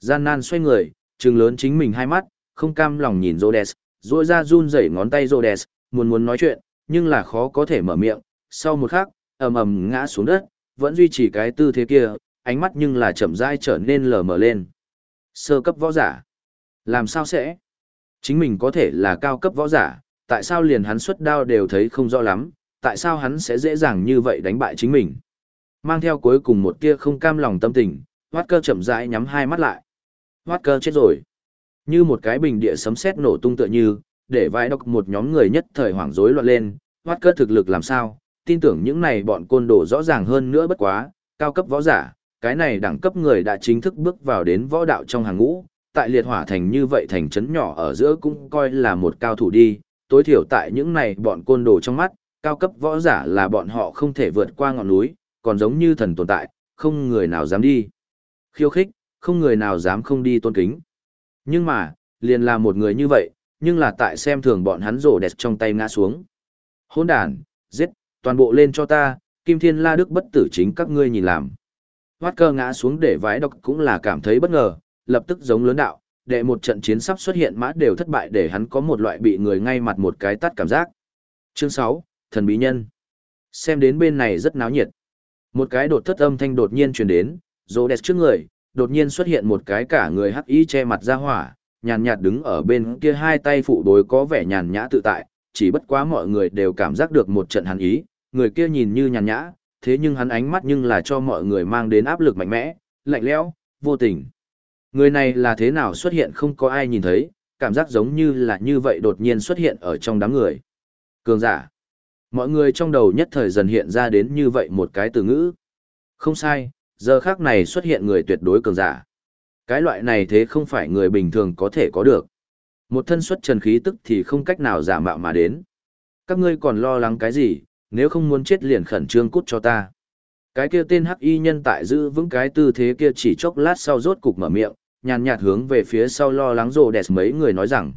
Gian nan xoay người, trừng lớn chính mình hai mắt, không cam lòng nhìn Rhodes, rỗi ra run rẩy ngón tay Rhodes, muốn muốn nói chuyện, nhưng là khó có thể mở miệng, sau một khắc, ầm ầm ngã xuống đất, vẫn duy trì cái tư thế kia, ánh mắt nhưng là chậm rãi trở nên lờ mờ lên. Sơ cấp võ giả. Làm sao sẽ? Chính mình có thể là cao cấp võ giả, tại sao liền hắn xuất đao đều thấy không rõ lắm, tại sao hắn sẽ dễ dàng như vậy đánh bại chính mình. Mang theo cuối cùng một tia không cam lòng tâm tình, Hoát cơ chậm rãi nhắm hai mắt lại. Hoát cơ chết rồi. Như một cái bình địa sấm sét nổ tung tựa như, để vãi độc một nhóm người nhất thời hoảng rối loạn lên, Hoát cơ thực lực làm sao, tin tưởng những này bọn côn đồ rõ ràng hơn nữa bất quá, cao cấp võ giả, cái này đẳng cấp người đã chính thức bước vào đến võ đạo trong hàng ngũ, tại liệt hỏa thành như vậy thành trấn nhỏ ở giữa cũng coi là một cao thủ đi, tối thiểu tại những này bọn côn đồ trong mắt, cao cấp võ giả là bọn họ không thể vượt qua ngọn núi, còn giống như thần tồn tại, không người nào dám đi. Khiêu khích, không người nào dám không đi tôn kính. Nhưng mà, liền là một người như vậy, nhưng là tại xem thường bọn hắn rổ đẹp trong tay ngã xuống. Hôn đàn, giết, toàn bộ lên cho ta, Kim Thiên La Đức bất tử chính các ngươi nhìn làm. Hoát cơ ngã xuống để vái độc cũng là cảm thấy bất ngờ, lập tức giống lớn đạo, để một trận chiến sắp xuất hiện mã đều thất bại để hắn có một loại bị người ngay mặt một cái tắt cảm giác. Chương 6, Thần Bí Nhân Xem đến bên này rất náo nhiệt. Một cái đột thất âm thanh đột nhiên truyền đến, rô đẹp trước người, đột nhiên xuất hiện một cái cả người hắc y che mặt ra hỏa, nhàn nhạt đứng ở bên kia hai tay phụ đối có vẻ nhàn nhã tự tại, chỉ bất quá mọi người đều cảm giác được một trận hắn ý, người kia nhìn như nhàn nhã, thế nhưng hắn ánh mắt nhưng là cho mọi người mang đến áp lực mạnh mẽ, lạnh lẽo, vô tình. Người này là thế nào xuất hiện không có ai nhìn thấy, cảm giác giống như là như vậy đột nhiên xuất hiện ở trong đám người. Cường giả. Mọi người trong đầu nhất thời dần hiện ra đến như vậy một cái từ ngữ. Không sai, giờ khác này xuất hiện người tuyệt đối cường giả. Cái loại này thế không phải người bình thường có thể có được. Một thân xuất trần khí tức thì không cách nào giả mạo mà đến. Các ngươi còn lo lắng cái gì, nếu không muốn chết liền khẩn trương cút cho ta. Cái kia tên hắc y nhân tại giữ vững cái tư thế kia chỉ chốc lát sau rốt cục mở miệng, nhàn nhạt hướng về phía sau lo lắng rồ đẹp mấy người nói rằng.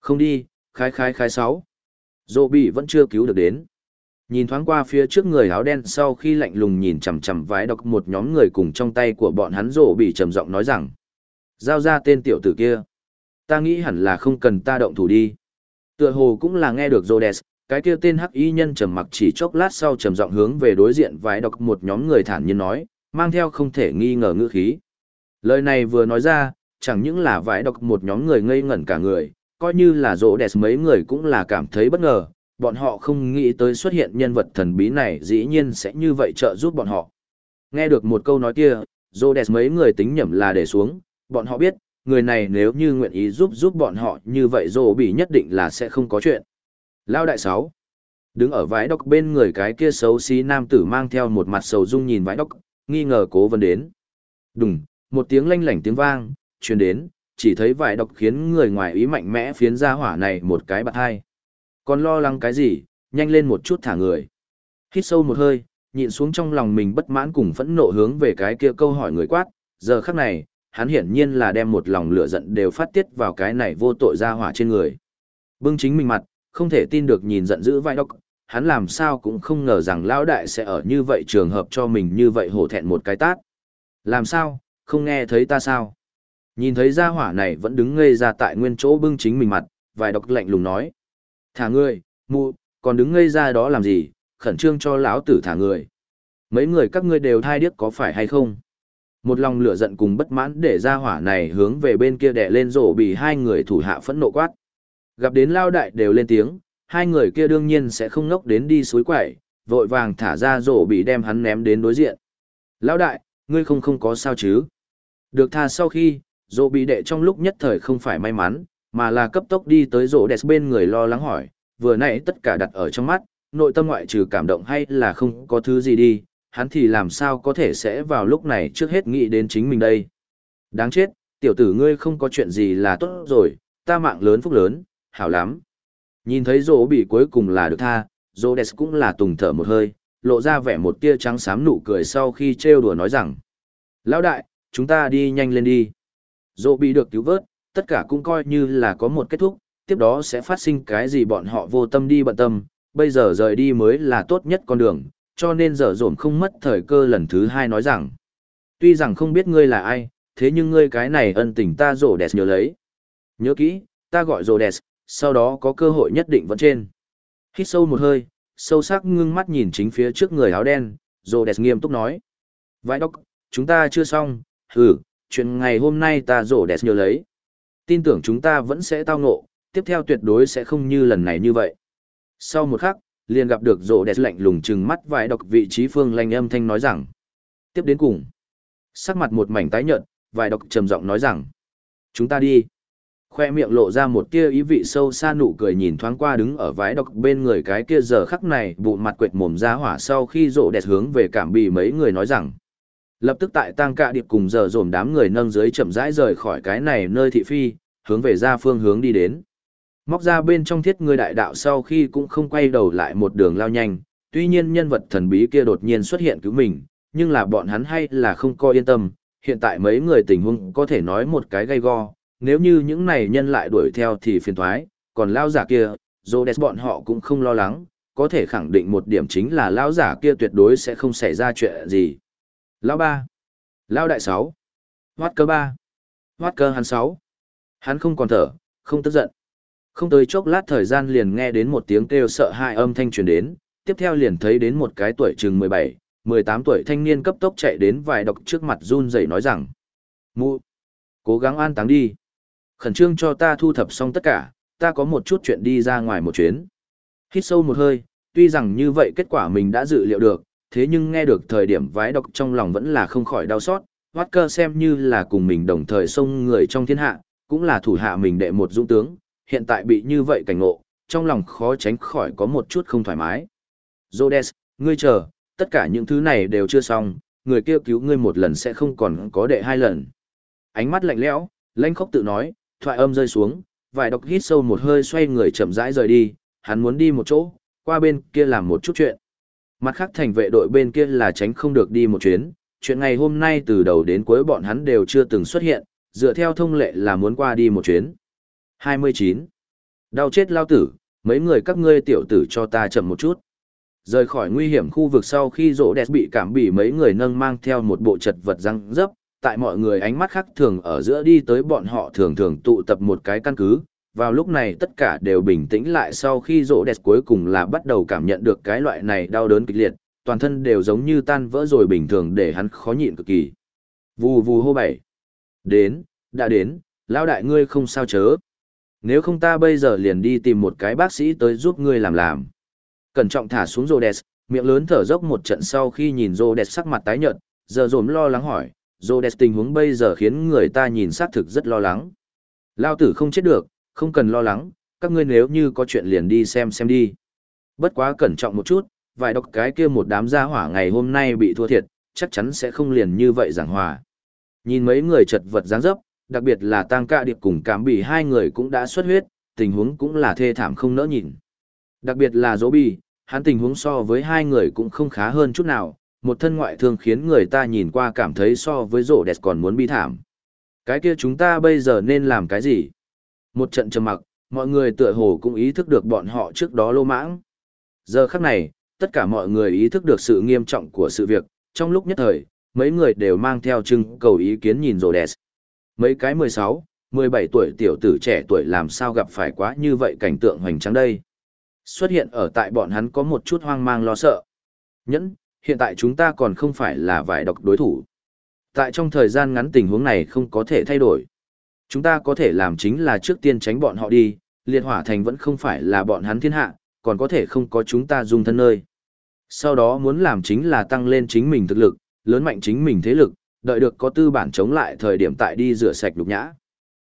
Không đi, khai khai khai sáu. Dô bị vẫn chưa cứu được đến. Nhìn thoáng qua phía trước người áo đen sau khi lạnh lùng nhìn chằm chằm vái độc một nhóm người cùng trong tay của bọn hắn rồ bị trầm giọng nói rằng. Giao ra tên tiểu tử kia. Ta nghĩ hẳn là không cần ta động thủ đi. Tựa hồ cũng là nghe được Rhodes, cái kia tên hắc y nhân trầm mặc chỉ chốc lát sau trầm giọng hướng về đối diện vái độc một nhóm người thản nhiên nói, mang theo không thể nghi ngờ ngữ khí. Lời này vừa nói ra, chẳng những là vái độc một nhóm người ngây ngẩn cả người, coi như là rỗ đẹp mấy người cũng là cảm thấy bất ngờ, bọn họ không nghĩ tới xuất hiện nhân vật thần bí này dĩ nhiên sẽ như vậy trợ giúp bọn họ. Nghe được một câu nói kia, rỗ đẹp mấy người tính nhẩm là để xuống, bọn họ biết, người này nếu như nguyện ý giúp giúp bọn họ như vậy rỗ bị nhất định là sẽ không có chuyện. Lao đại sáu. Đứng ở vái đốc bên người cái kia xấu xí nam tử mang theo một mặt sầu dung nhìn vái đốc, nghi ngờ cố vấn đến. Đùng, một tiếng lanh lảnh tiếng vang, truyền đến, chỉ thấy vải độc khiến người ngoài ý mạnh mẽ phiến ra hỏa này một cái bạc hai. Còn lo lắng cái gì, nhanh lên một chút thả người. Hít sâu một hơi, nhịn xuống trong lòng mình bất mãn cùng phẫn nộ hướng về cái kia câu hỏi người quát, giờ khắc này, hắn hiển nhiên là đem một lòng lửa giận đều phát tiết vào cái này vô tội ra hỏa trên người. Bưng chính mình mặt, không thể tin được nhìn giận dữ vai độc, hắn làm sao cũng không ngờ rằng lão đại sẽ ở như vậy trường hợp cho mình như vậy hổ thẹn một cái tát. Làm sao, không nghe thấy ta sao? Nhìn thấy gia hỏa này vẫn đứng ngây ra tại nguyên chỗ bưng chính mình mặt, vài độc lạnh lùng nói. Thả ngươi, mụ, còn đứng ngây ra đó làm gì, khẩn trương cho lão tử thả người. Mấy người các ngươi đều thai điếc có phải hay không? Một lòng lửa giận cùng bất mãn để gia hỏa này hướng về bên kia đè lên rổ bị hai người thủ hạ phẫn nộ quát. Gặp đến lao đại đều lên tiếng, hai người kia đương nhiên sẽ không ngốc đến đi suối quẩy, vội vàng thả ra rổ bị đem hắn ném đến đối diện. Lão đại, ngươi không không có sao chứ? Được tha sau khi, dỗ bị đệ trong lúc nhất thời không phải may mắn, mà là cấp tốc đi tới rỗ đẹp bên người lo lắng hỏi, vừa nãy tất cả đặt ở trong mắt, nội tâm ngoại trừ cảm động hay là không có thứ gì đi, hắn thì làm sao có thể sẽ vào lúc này trước hết nghĩ đến chính mình đây. Đáng chết, tiểu tử ngươi không có chuyện gì là tốt rồi, ta mạng lớn phúc lớn, hảo lắm. Nhìn thấy rỗ bị cuối cùng là được tha, rỗ đẹp cũng là tùng thở một hơi, lộ ra vẻ một tia trắng xám nụ cười sau khi trêu đùa nói rằng. Lão đại, chúng ta đi nhanh lên đi. Rổ bị được cứu vớt, tất cả cũng coi như là có một kết thúc, tiếp đó sẽ phát sinh cái gì bọn họ vô tâm đi bận tâm, bây giờ rời đi mới là tốt nhất con đường, cho nên giờ dồn không mất thời cơ lần thứ hai nói rằng. Tuy rằng không biết ngươi là ai, thế nhưng ngươi cái này ân tình ta rổ đẹp nhớ lấy. Nhớ kỹ, ta gọi rổ đẹp, sau đó có cơ hội nhất định vẫn trên. Hít sâu một hơi, sâu sắc ngưng mắt nhìn chính phía trước người áo đen, rổ đẹp nghiêm túc nói. Vãi đốc, chúng ta chưa xong, hừ, chuyện ngày hôm nay ta rổ đẹp nhớ lấy. Tin tưởng chúng ta vẫn sẽ tao ngộ, tiếp theo tuyệt đối sẽ không như lần này như vậy. Sau một khắc, liền gặp được rổ đẹp lạnh lùng chừng mắt vài độc vị trí phương lanh âm thanh nói rằng. Tiếp đến cùng. Sắc mặt một mảnh tái nhợt, vài độc trầm giọng nói rằng. Chúng ta đi. Khoe miệng lộ ra một tia ý vị sâu xa nụ cười nhìn thoáng qua đứng ở vái độc bên người cái kia giờ khắc này bụ mặt quệt mồm ra hỏa sau khi rộ đẹp hướng về cảm bì mấy người nói rằng. Lập tức tại tang cạ điệp cùng giờ dồn đám người nâng dưới chậm rãi rời khỏi cái này nơi thị phi, hướng về ra phương hướng đi đến. Móc ra bên trong thiết người đại đạo sau khi cũng không quay đầu lại một đường lao nhanh, tuy nhiên nhân vật thần bí kia đột nhiên xuất hiện cứu mình, nhưng là bọn hắn hay là không coi yên tâm, hiện tại mấy người tình huống có thể nói một cái gây go, nếu như những này nhân lại đuổi theo thì phiền thoái, còn lao giả kia, Rhodes bọn họ cũng không lo lắng, có thể khẳng định một điểm chính là lao giả kia tuyệt đối sẽ không xảy ra chuyện gì. Lao ba, Lao đại sáu, Hoát cơ ba, Hoát cơ hắn sáu. Hắn không còn thở, không tức giận. Không tới chốc lát thời gian liền nghe đến một tiếng kêu sợ hãi âm thanh truyền đến, tiếp theo liền thấy đến một cái tuổi chừng 17, 18 tuổi thanh niên cấp tốc chạy đến vài độc trước mặt run rẩy nói rằng. Mụ, cố gắng an táng đi. Khẩn trương cho ta thu thập xong tất cả, ta có một chút chuyện đi ra ngoài một chuyến. Hít sâu một hơi, tuy rằng như vậy kết quả mình đã dự liệu được, thế nhưng nghe được thời điểm vái độc trong lòng vẫn là không khỏi đau xót. Hoát cơ xem như là cùng mình đồng thời xông người trong thiên hạ, cũng là thủ hạ mình đệ một dũng tướng, hiện tại bị như vậy cảnh ngộ, trong lòng khó tránh khỏi có một chút không thoải mái. Rhodes, ngươi chờ, tất cả những thứ này đều chưa xong, người kia cứu ngươi một lần sẽ không còn có đệ hai lần. Ánh mắt lạnh lẽo, lãnh khốc tự nói, thoại âm rơi xuống, vài độc hít sâu một hơi xoay người chậm rãi rời đi, hắn muốn đi một chỗ, qua bên kia làm một chút chuyện. Mặt khác thành vệ đội bên kia là tránh không được đi một chuyến, chuyện ngày hôm nay từ đầu đến cuối bọn hắn đều chưa từng xuất hiện, dựa theo thông lệ là muốn qua đi một chuyến. 29. Đau chết lao tử, mấy người các ngươi tiểu tử cho ta chậm một chút. Rời khỏi nguy hiểm khu vực sau khi rỗ đẹp bị cảm bị mấy người nâng mang theo một bộ chật vật răng dấp, tại mọi người ánh mắt khác thường ở giữa đi tới bọn họ thường thường tụ tập một cái căn cứ. Vào lúc này tất cả đều bình tĩnh lại sau khi rỗ đẹp cuối cùng là bắt đầu cảm nhận được cái loại này đau đớn kịch liệt, toàn thân đều giống như tan vỡ rồi bình thường để hắn khó nhịn cực kỳ. Vù vù hô bảy. Đến, đã đến, lão đại ngươi không sao chớ. Nếu không ta bây giờ liền đi tìm một cái bác sĩ tới giúp ngươi làm làm. Cẩn trọng thả xuống rô Rhodes, miệng lớn thở dốc một trận sau khi nhìn rô Rhodes sắc mặt tái nhợt, giờ dồn lo lắng hỏi, rô Rhodes tình huống bây giờ khiến người ta nhìn xác thực rất lo lắng. Lao tử không chết được, không cần lo lắng, các ngươi nếu như có chuyện liền đi xem xem đi. Bất quá cẩn trọng một chút, vài độc cái kia một đám gia hỏa ngày hôm nay bị thua thiệt, chắc chắn sẽ không liền như vậy giảng hòa. Nhìn mấy người chật vật dáng dấp, đặc biệt là tăng ca điệp cùng cảm bị hai người cũng đã xuất huyết, tình huống cũng là thê thảm không nỡ nhìn. Đặc biệt là dỗ bì, hắn tình huống so với hai người cũng không khá hơn chút nào, một thân ngoại thương khiến người ta nhìn qua cảm thấy so với Dỗ đẹp còn muốn bi thảm. Cái kia chúng ta bây giờ nên làm cái gì? Một trận trầm mặc, mọi người tựa hồ cũng ý thức được bọn họ trước đó lô mãng. Giờ khắc này, tất cả mọi người ý thức được sự nghiêm trọng của sự việc, trong lúc nhất thời, mấy người đều mang theo trưng cầu ý kiến nhìn rồ đẹp. Mấy cái 16, 17 tuổi tiểu tử trẻ tuổi làm sao gặp phải quá như vậy cảnh tượng hoành tráng đây. Xuất hiện ở tại bọn hắn có một chút hoang mang lo sợ. Nhẫn, hiện tại chúng ta còn không phải là vải độc đối thủ. Tại trong thời gian ngắn tình huống này không có thể thay đổi. Chúng ta có thể làm chính là trước tiên tránh bọn họ đi, liệt hỏa thành vẫn không phải là bọn hắn thiên hạ, còn có thể không có chúng ta dung thân nơi. Sau đó muốn làm chính là tăng lên chính mình thực lực, lớn mạnh chính mình thế lực, đợi được có tư bản chống lại thời điểm tại đi rửa sạch lục nhã.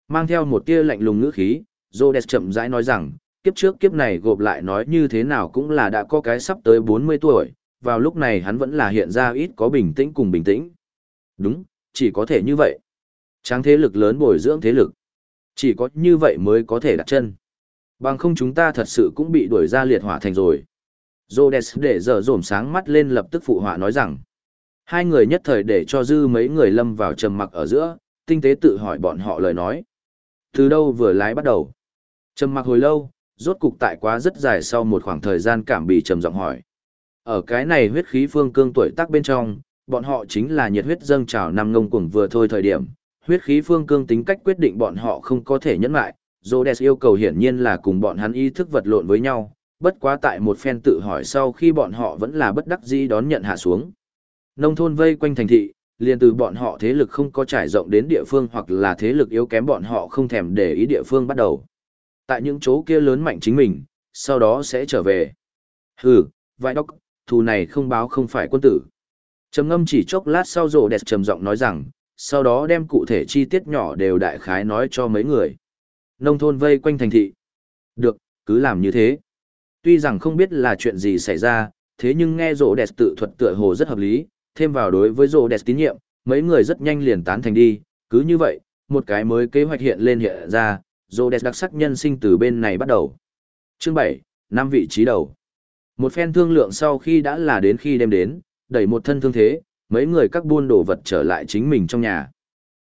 Mang theo một tia lạnh lùng ngữ khí, Rhodes chậm rãi nói rằng, kiếp trước kiếp này gộp lại nói như thế nào cũng là đã có cái sắp tới 40 tuổi, vào lúc này hắn vẫn là hiện ra ít có bình tĩnh cùng bình tĩnh. Đúng, chỉ có thể như vậy. Tráng thế lực lớn bồi dưỡng thế lực. Chỉ có như vậy mới có thể đặt chân. Bằng không chúng ta thật sự cũng bị đuổi ra liệt hỏa thành rồi. Rhodes để giờ rổm sáng mắt lên lập tức phụ họa nói rằng. Hai người nhất thời để cho dư mấy người lâm vào trầm mặc ở giữa, tinh tế tự hỏi bọn họ lời nói. Từ đâu vừa lái bắt đầu? Trầm mặc hồi lâu, rốt cục tại quá rất dài sau một khoảng thời gian cảm bị trầm giọng hỏi. Ở cái này huyết khí phương cương tuổi tác bên trong, bọn họ chính là nhiệt huyết dâng trào năm ngông cuồng vừa thôi thời điểm, huyết khí phương cương tính cách quyết định bọn họ không có thể nhẫn lại, Rhodes yêu cầu hiển nhiên là cùng bọn hắn ý thức vật lộn với nhau, bất quá tại một phen tự hỏi sau khi bọn họ vẫn là bất đắc dĩ đón nhận hạ xuống. Nông thôn vây quanh thành thị, liền từ bọn họ thế lực không có trải rộng đến địa phương hoặc là thế lực yếu kém bọn họ không thèm để ý địa phương bắt đầu. Tại những chỗ kia lớn mạnh chính mình, sau đó sẽ trở về. Hừ, vai đốc, thù này không báo không phải quân tử. Trầm ngâm chỉ chốc lát sau rồ đẹp trầm giọng nói rằng, sau đó đem cụ thể chi tiết nhỏ đều đại khái nói cho mấy người. Nông thôn vây quanh thành thị. Được, cứ làm như thế. Tuy rằng không biết là chuyện gì xảy ra, thế nhưng nghe rồ đẹp tự thuật tựa hồ rất hợp lý, thêm vào đối với rồ đẹp tín nhiệm, mấy người rất nhanh liền tán thành đi, cứ như vậy, một cái mới kế hoạch hiện lên hiện ra, rồ đẹp đặc sắc nhân sinh từ bên này bắt đầu. Chương 7, năm vị trí đầu. Một phen thương lượng sau khi đã là đến khi đem đến, đẩy một thân thương thế, mấy người các buôn đồ vật trở lại chính mình trong nhà.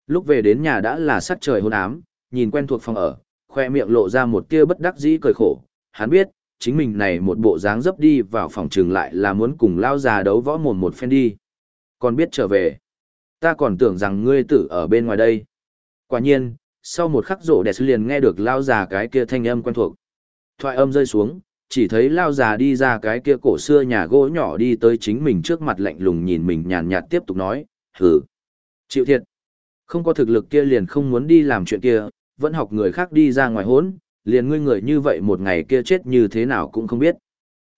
Lúc về đến nhà đã là sắc trời hôn ám, nhìn quen thuộc phòng ở, khoe miệng lộ ra một tia bất đắc dĩ cười khổ, hắn biết, chính mình này một bộ dáng dấp đi vào phòng trường lại là muốn cùng lao già đấu võ mồm một phen đi. Còn biết trở về. Ta còn tưởng rằng ngươi tử ở bên ngoài đây. Quả nhiên, sau một khắc rổ đẹp liền nghe được lao già cái kia thanh âm quen thuộc. Thoại âm rơi xuống, chỉ thấy lao già đi ra cái kia cổ xưa nhà gỗ nhỏ đi tới chính mình trước mặt lạnh lùng nhìn mình nhàn nhạt tiếp tục nói, hừ chịu thiệt. Không có thực lực kia liền không muốn đi làm chuyện kia, vẫn học người khác đi ra ngoài hốn, liền ngươi người như vậy một ngày kia chết như thế nào cũng không biết.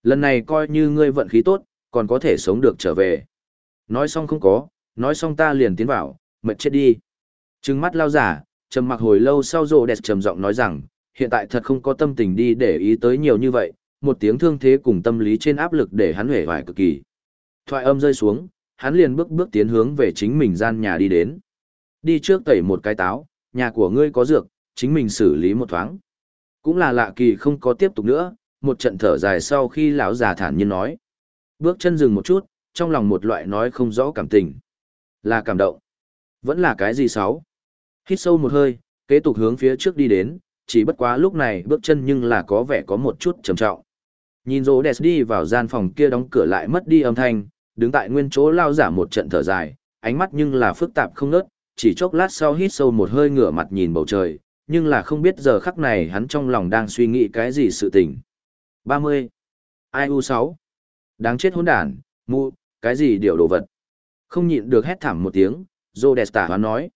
Lần này coi như ngươi vận khí tốt, còn có thể sống được trở về. Nói xong không có, nói xong ta liền tiến vào, mệt chết đi. Trừng mắt lao giả, trầm mặc hồi lâu sau rồ đẹp trầm giọng nói rằng, hiện tại thật không có tâm tình đi để ý tới nhiều như vậy, một tiếng thương thế cùng tâm lý trên áp lực để hắn hể vải cực kỳ. Thoại âm rơi xuống, hắn liền bước bước tiến hướng về chính mình gian nhà đi đến. Đi trước tẩy một cái táo, nhà của ngươi có dược, chính mình xử lý một thoáng. Cũng là lạ kỳ không có tiếp tục nữa, một trận thở dài sau khi lão già thản nhiên nói. Bước chân dừng một chút, trong lòng một loại nói không rõ cảm tình. Là cảm động. Vẫn là cái gì xấu? Hít sâu một hơi, kế tục hướng phía trước đi đến, chỉ bất quá lúc này bước chân nhưng là có vẻ có một chút trầm trọng. Nhìn rỗ đẹp đi vào gian phòng kia đóng cửa lại mất đi âm thanh, đứng tại nguyên chỗ lao giả một trận thở dài, ánh mắt nhưng là phức tạp không nớt, chỉ chốc lát sau hít sâu một hơi ngửa mặt nhìn bầu trời, nhưng là không biết giờ khắc này hắn trong lòng đang suy nghĩ cái gì sự tình. 30. IU6. Đáng chết hỗn đản, mu, cái gì điều đồ vật. Không nhịn được hét thảm một tiếng, Zodesta hoán nói.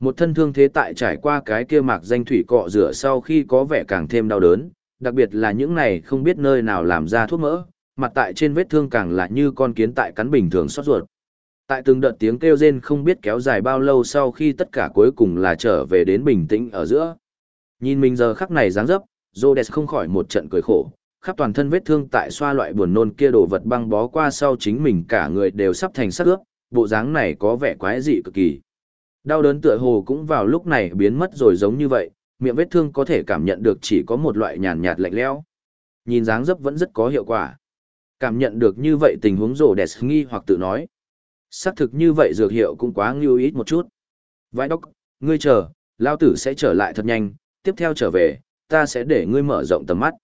Một thân thương thế tại trải qua cái kia mạc danh thủy cọ rửa sau khi có vẻ càng thêm đau đớn, đặc biệt là những này không biết nơi nào làm ra thuốc mỡ, mặt tại trên vết thương càng là như con kiến tại cắn bình thường xót ruột. Tại từng đợt tiếng kêu rên không biết kéo dài bao lâu sau khi tất cả cuối cùng là trở về đến bình tĩnh ở giữa. Nhìn mình giờ khắc này dáng dấp, Rhodes không khỏi một trận cười khổ, khắp toàn thân vết thương tại xoa loại buồn nôn kia đồ vật băng bó qua sau chính mình cả người đều sắp thành sắc ướp, bộ dáng này có vẻ quái dị cực kỳ. Đau đớn tựa hồ cũng vào lúc này biến mất rồi giống như vậy, miệng vết thương có thể cảm nhận được chỉ có một loại nhàn nhạt lạnh lẽo. Nhìn dáng dấp vẫn rất có hiệu quả. Cảm nhận được như vậy tình huống rổ đẹp nghi hoặc tự nói. Xác thực như vậy dược hiệu cũng quá ngưu ít một chút. Vãi đốc, ngươi chờ, lao tử sẽ trở lại thật nhanh, tiếp theo trở về, ta sẽ để ngươi mở rộng tầm mắt.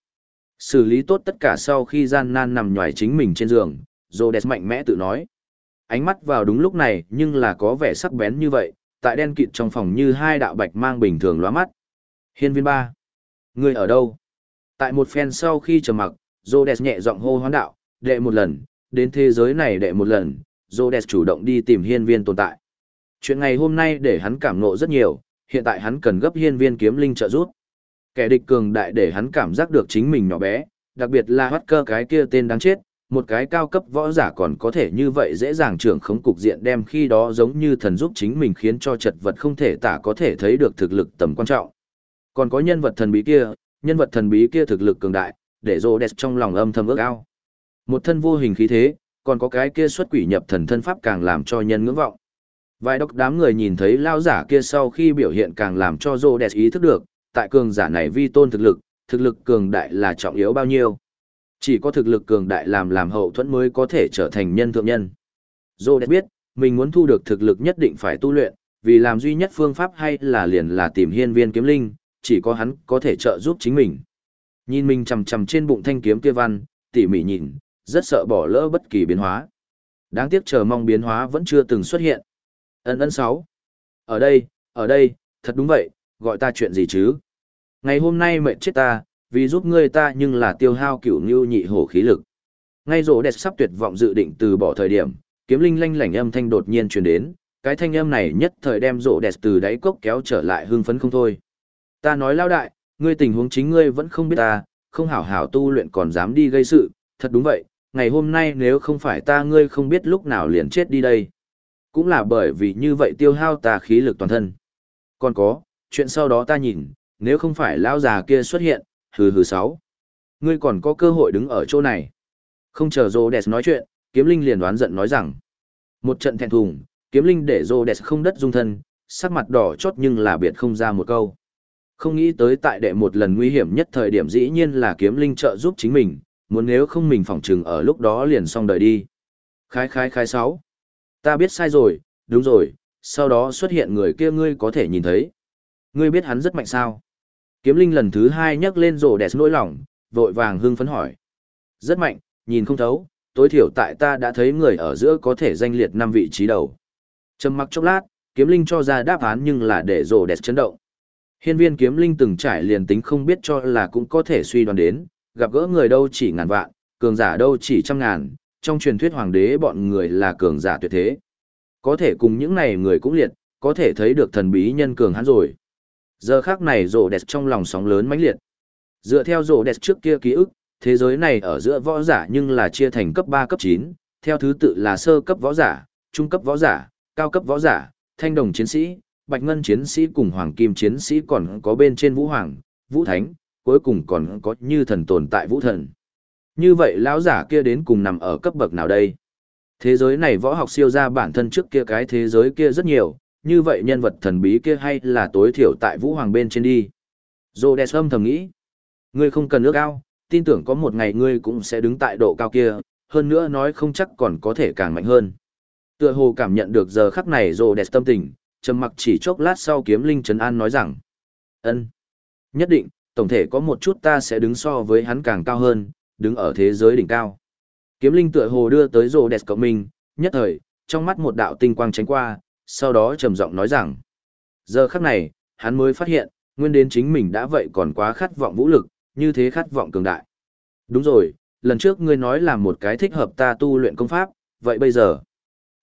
Xử lý tốt tất cả sau khi gian nan nằm nhòi chính mình trên giường, Rhodes mạnh mẽ tự nói. Ánh mắt vào đúng lúc này nhưng là có vẻ sắc bén như vậy, tại đen kịt trong phòng như hai đạo bạch mang bình thường lóa mắt. Hiên viên ba. Ngươi ở đâu? Tại một phen sau khi trầm mặc, Rhodes nhẹ giọng hô hoán đạo, đệ một lần, đến thế giới này đệ một lần, Rhodes chủ động đi tìm hiên viên tồn tại. Chuyện ngày hôm nay để hắn cảm nộ rất nhiều, hiện tại hắn cần gấp hiên viên kiếm linh trợ giúp. Kẻ địch cường đại để hắn cảm giác được chính mình nhỏ bé, đặc biệt là hoắt cơ cái kia tên đáng chết, một cái cao cấp võ giả còn có thể như vậy dễ dàng trưởng khống cục diện đem khi đó giống như thần giúp chính mình khiến cho chật vật không thể tả có thể thấy được thực lực tầm quan trọng. Còn có nhân vật thần bí kia, nhân vật thần bí kia thực lực cường đại, để rô đẹp trong lòng âm thầm ước ao. Một thân vô hình khí thế, còn có cái kia xuất quỷ nhập thần thân pháp càng làm cho nhân ngưỡng vọng. Vài đốc đám người nhìn thấy lao giả kia sau khi biểu hiện càng làm cho rô đẹp ý thức được, tại cường giả này vi tôn thực lực, thực lực cường đại là trọng yếu bao nhiêu. Chỉ có thực lực cường đại làm làm hậu thuẫn mới có thể trở thành nhân thượng nhân. Rô đẹp biết, mình muốn thu được thực lực nhất định phải tu luyện, vì làm duy nhất phương pháp hay là liền là tìm hiên viên kiếm linh, chỉ có hắn có thể trợ giúp chính mình. Nhìn mình chầm chầm trên bụng thanh kiếm kia văn, tỉ mỉ nhìn, rất sợ bỏ lỡ bất kỳ biến hóa. Đáng tiếc chờ mong biến hóa vẫn chưa từng xuất hiện. Ấn ấn sáu. Ở đây, ở đây, thật đúng vậy, gọi ta chuyện gì chứ? Ngày hôm nay mệt chết ta, vì giúp ngươi ta nhưng là tiêu hao cửu như nhị hổ khí lực. Ngay rổ đẹp sắp tuyệt vọng dự định từ bỏ thời điểm, kiếm linh lanh lảnh âm thanh đột nhiên truyền đến, cái thanh âm này nhất thời đem rổ đẹp từ đáy cốc kéo trở lại hưng phấn không thôi. Ta nói lao đại, ngươi tình huống chính ngươi vẫn không biết ta, không hảo hảo tu luyện còn dám đi gây sự, thật đúng vậy, ngày hôm nay nếu không phải ta ngươi không biết lúc nào liền chết đi đây. Cũng là bởi vì như vậy tiêu hao ta khí lực toàn thân. Còn có, chuyện sau đó ta nhìn, nếu không phải lão già kia xuất hiện, hừ hừ sáu. Ngươi còn có cơ hội đứng ở chỗ này. Không chờ Rhodes nói chuyện, kiếm linh liền đoán giận nói rằng. Một trận thẹn thùng, kiếm linh để Rhodes không đất dung thân, sắc mặt đỏ chót nhưng là biệt không ra một câu. Không nghĩ tới tại đệ một lần nguy hiểm nhất thời điểm dĩ nhiên là kiếm linh trợ giúp chính mình, muốn nếu không mình phỏng trừng ở lúc đó liền xong đời đi. Khái khái khái sáu. Ta biết sai rồi, đúng rồi, sau đó xuất hiện người kia ngươi có thể nhìn thấy. Ngươi biết hắn rất mạnh sao? Kiếm linh lần thứ hai nhắc lên rổ đẹp nỗi lòng, vội vàng hưng phấn hỏi. Rất mạnh, nhìn không thấu, tối thiểu tại ta đã thấy người ở giữa có thể danh liệt năm vị trí đầu. Trầm mặc chốc lát, kiếm linh cho ra đáp án nhưng là để rổ đẹp chấn động. Hiên viên kiếm linh từng trải liền tính không biết cho là cũng có thể suy đoán đến, gặp gỡ người đâu chỉ ngàn vạn, cường giả đâu chỉ trăm ngàn, trong truyền thuyết hoàng đế bọn người là cường giả tuyệt thế. Có thể cùng những này người cũng liệt, có thể thấy được thần bí nhân cường hắn rồi. Giờ khác này rổ đẹp trong lòng sóng lớn mãnh liệt. Dựa theo rổ đẹp trước kia ký ức, thế giới này ở giữa võ giả nhưng là chia thành cấp 3 cấp 9, theo thứ tự là sơ cấp võ giả, trung cấp võ giả, cao cấp võ giả, thanh đồng chiến sĩ, bạch ngân chiến sĩ cùng hoàng kim chiến sĩ còn có bên trên vũ hoàng, vũ thánh, cuối cùng còn có như thần tồn tại vũ thần. Như vậy lão giả kia đến cùng nằm ở cấp bậc nào đây? Thế giới này võ học siêu ra bản thân trước kia cái thế giới kia rất nhiều, như vậy nhân vật thần bí kia hay là tối thiểu tại vũ hoàng bên trên đi. Dô đẹp âm thầm nghĩ. Ngươi không cần ước cao, tin tưởng có một ngày ngươi cũng sẽ đứng tại độ cao kia, hơn nữa nói không chắc còn có thể càng mạnh hơn. Tựa hồ cảm nhận được giờ khắc này rồ đẹp tâm tình, trầm mặc chỉ chốc lát sau kiếm linh trấn an nói rằng. ân Nhất định, tổng thể có một chút ta sẽ đứng so với hắn càng cao hơn, đứng ở thế giới đỉnh cao. Kiếm linh tựa hồ đưa tới rồ đẹp cộng mình, nhất thời, trong mắt một đạo tinh quang tránh qua, sau đó trầm giọng nói rằng. Giờ khắc này, hắn mới phát hiện, nguyên đến chính mình đã vậy còn quá khát vọng vũ lực, như thế khát vọng cường đại. Đúng rồi, lần trước ngươi nói là một cái thích hợp ta tu luyện công pháp, vậy bây giờ?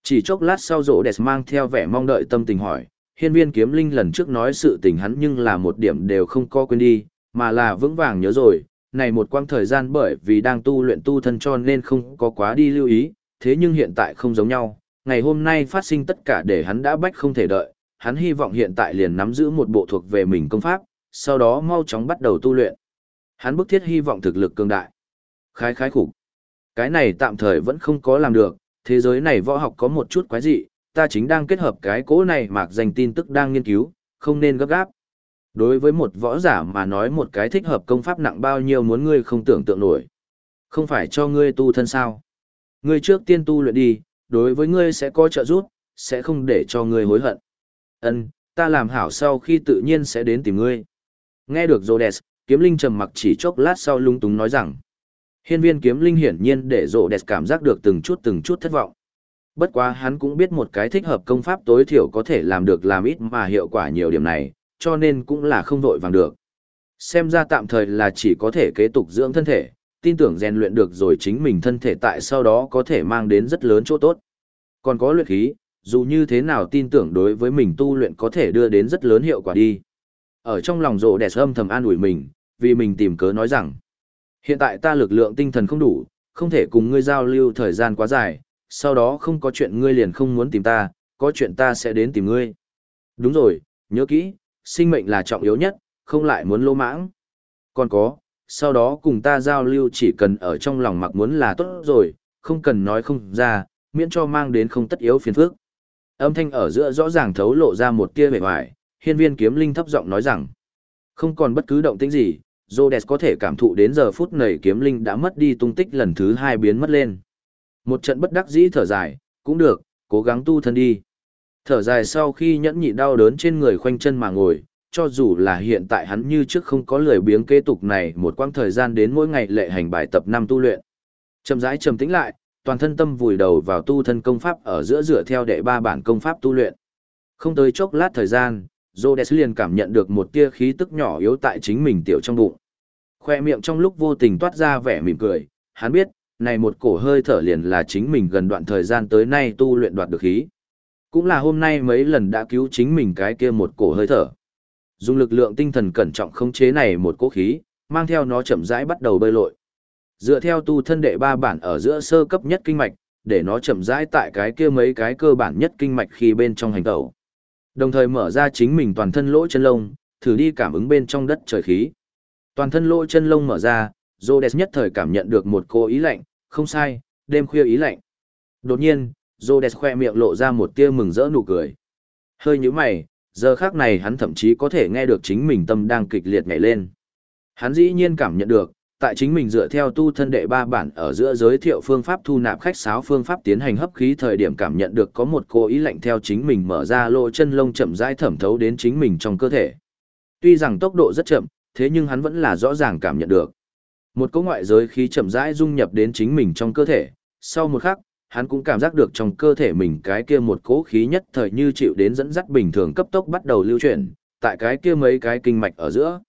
Chỉ chốc lát sau rỗ đẹp mang theo vẻ mong đợi tâm tình hỏi, hiên viên kiếm linh lần trước nói sự tình hắn nhưng là một điểm đều không co quên đi, mà là vững vàng nhớ rồi, này một quãng thời gian bởi vì đang tu luyện tu thân cho nên không có quá đi lưu ý, thế nhưng hiện tại không giống nhau, ngày hôm nay phát sinh tất cả để hắn đã bách không thể đợi, hắn hy vọng hiện tại liền nắm giữ một bộ thuộc về mình công pháp, sau đó mau chóng bắt đầu tu luyện. Hắn bức thiết hy vọng thực lực cường đại. Khái khái khủng. Cái này tạm thời vẫn không có làm được, thế giới này võ học có một chút quái dị, ta chính đang kết hợp cái cố này mạc dành tin tức đang nghiên cứu, không nên gấp gáp. Đối với một võ giả mà nói một cái thích hợp công pháp nặng bao nhiêu muốn ngươi không tưởng tượng nổi. Không phải cho ngươi tu thân sao. Ngươi trước tiên tu luyện đi, đối với ngươi sẽ có trợ giúp, sẽ không để cho ngươi hối hận. Ân, ta làm hảo sau khi tự nhiên sẽ đến tìm ngươi. Nghe được Rhodes, kiếm linh trầm mặc chỉ chốc lát sau lung túng nói rằng. Hiên viên kiếm linh hiển nhiên để Rhodes cảm giác được từng chút từng chút thất vọng. Bất quá hắn cũng biết một cái thích hợp công pháp tối thiểu có thể làm được làm ít mà hiệu quả nhiều điểm này, cho nên cũng là không vội vàng được. Xem ra tạm thời là chỉ có thể kế tục dưỡng thân thể, tin tưởng rèn luyện được rồi chính mình thân thể tại sau đó có thể mang đến rất lớn chỗ tốt. Còn có luyện khí, dù như thế nào tin tưởng đối với mình tu luyện có thể đưa đến rất lớn hiệu quả đi. Ở trong lòng rộ đẹp âm thầm an ủi mình, vì mình tìm cớ nói rằng, hiện tại ta lực lượng tinh thần không đủ, không thể cùng ngươi giao lưu thời gian quá dài, sau đó không có chuyện ngươi liền không muốn tìm ta, có chuyện ta sẽ đến tìm ngươi. Đúng rồi, nhớ kỹ, sinh mệnh là trọng yếu nhất, không lại muốn lô mãng. Còn có, sau đó cùng ta giao lưu chỉ cần ở trong lòng mặc muốn là tốt rồi, không cần nói không ra, miễn cho mang đến không tất yếu phiền phức. Âm thanh ở giữa rõ ràng thấu lộ ra một tia vẻ hoài, hiên viên kiếm linh thấp giọng nói rằng, không còn bất cứ động tĩnh gì, Rhodes có thể cảm thụ đến giờ phút này kiếm linh đã mất đi tung tích lần thứ hai biến mất lên. Một trận bất đắc dĩ thở dài, cũng được, cố gắng tu thân đi. Thở dài sau khi nhẫn nhịn đau đớn trên người khoanh chân mà ngồi, cho dù là hiện tại hắn như trước không có lười biếng kế tục này một quãng thời gian đến mỗi ngày lệ hành bài tập năm tu luyện. Chậm rãi trầm tĩnh lại, toàn thân tâm vùi đầu vào tu thân công pháp ở giữa dựa theo đệ ba bản công pháp tu luyện. Không tới chốc lát thời gian, Rhodes liền cảm nhận được một tia khí tức nhỏ yếu tại chính mình tiểu trong bụng. Khoe miệng trong lúc vô tình toát ra vẻ mỉm cười, hắn biết, này một cổ hơi thở liền là chính mình gần đoạn thời gian tới nay tu luyện đoạt được khí. Cũng là hôm nay mấy lần đã cứu chính mình cái kia một cổ hơi thở. Dùng lực lượng tinh thần cẩn trọng khống chế này một cỗ khí, mang theo nó chậm rãi bắt đầu bơi lội. Dựa theo tu thân đệ ba bản ở giữa sơ cấp nhất kinh mạch, để nó chậm rãi tại cái kia mấy cái cơ bản nhất kinh mạch khi bên trong hành tẩu. Đồng thời mở ra chính mình toàn thân lỗ chân lông, thử đi cảm ứng bên trong đất trời khí. Toàn thân lỗ chân lông mở ra, Rhodes nhất thời cảm nhận được một cô ý lạnh, không sai, đêm khuya ý lạnh. Đột nhiên, Rhodes khoe miệng lộ ra một tia mừng rỡ nụ cười. Hơi nhíu mày, giờ khác này hắn thậm chí có thể nghe được chính mình tâm đang kịch liệt nhảy lên. Hắn dĩ nhiên cảm nhận được, tại chính mình dựa theo tu thân đệ ba bản ở giữa giới thiệu phương pháp thu nạp khách sáo phương pháp tiến hành hấp khí thời điểm cảm nhận được có một cô ý lạnh theo chính mình mở ra lỗ chân lông chậm rãi thẩm thấu đến chính mình trong cơ thể. Tuy rằng tốc độ rất chậm, thế nhưng hắn vẫn là rõ ràng cảm nhận được. Một cỗ ngoại giới khí chậm rãi dung nhập đến chính mình trong cơ thể, sau một khắc, hắn cũng cảm giác được trong cơ thể mình cái kia một cỗ khí nhất thời như chịu đến dẫn dắt bình thường cấp tốc bắt đầu lưu chuyển, tại cái kia mấy cái kinh mạch ở giữa.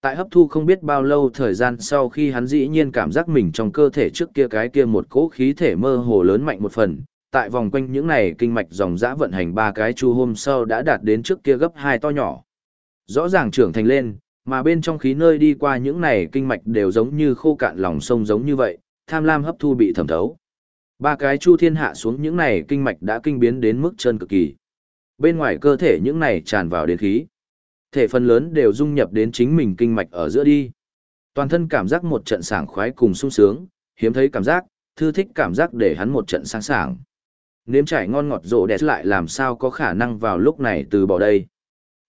Tại hấp thu không biết bao lâu thời gian sau khi hắn dĩ nhiên cảm giác mình trong cơ thể trước kia cái kia một cỗ khí thể mơ hồ lớn mạnh một phần, tại vòng quanh những này kinh mạch dòng dã vận hành ba cái chu hôm sau đã đạt đến trước kia gấp hai to nhỏ. Rõ ràng trưởng thành lên, mà bên trong khí nơi đi qua những này kinh mạch đều giống như khô cạn lòng sông giống như vậy, tham lam hấp thu bị thẩm thấu. Ba cái chu thiên hạ xuống những này kinh mạch đã kinh biến đến mức chân cực kỳ. Bên ngoài cơ thể những này tràn vào đến khí. Thể phần lớn đều dung nhập đến chính mình kinh mạch ở giữa đi. Toàn thân cảm giác một trận sảng khoái cùng sung sướng, hiếm thấy cảm giác, thư thích cảm giác để hắn một trận sáng sảng. Nếm trải ngon ngọt rộ đẹp lại làm sao có khả năng vào lúc này từ bỏ đây.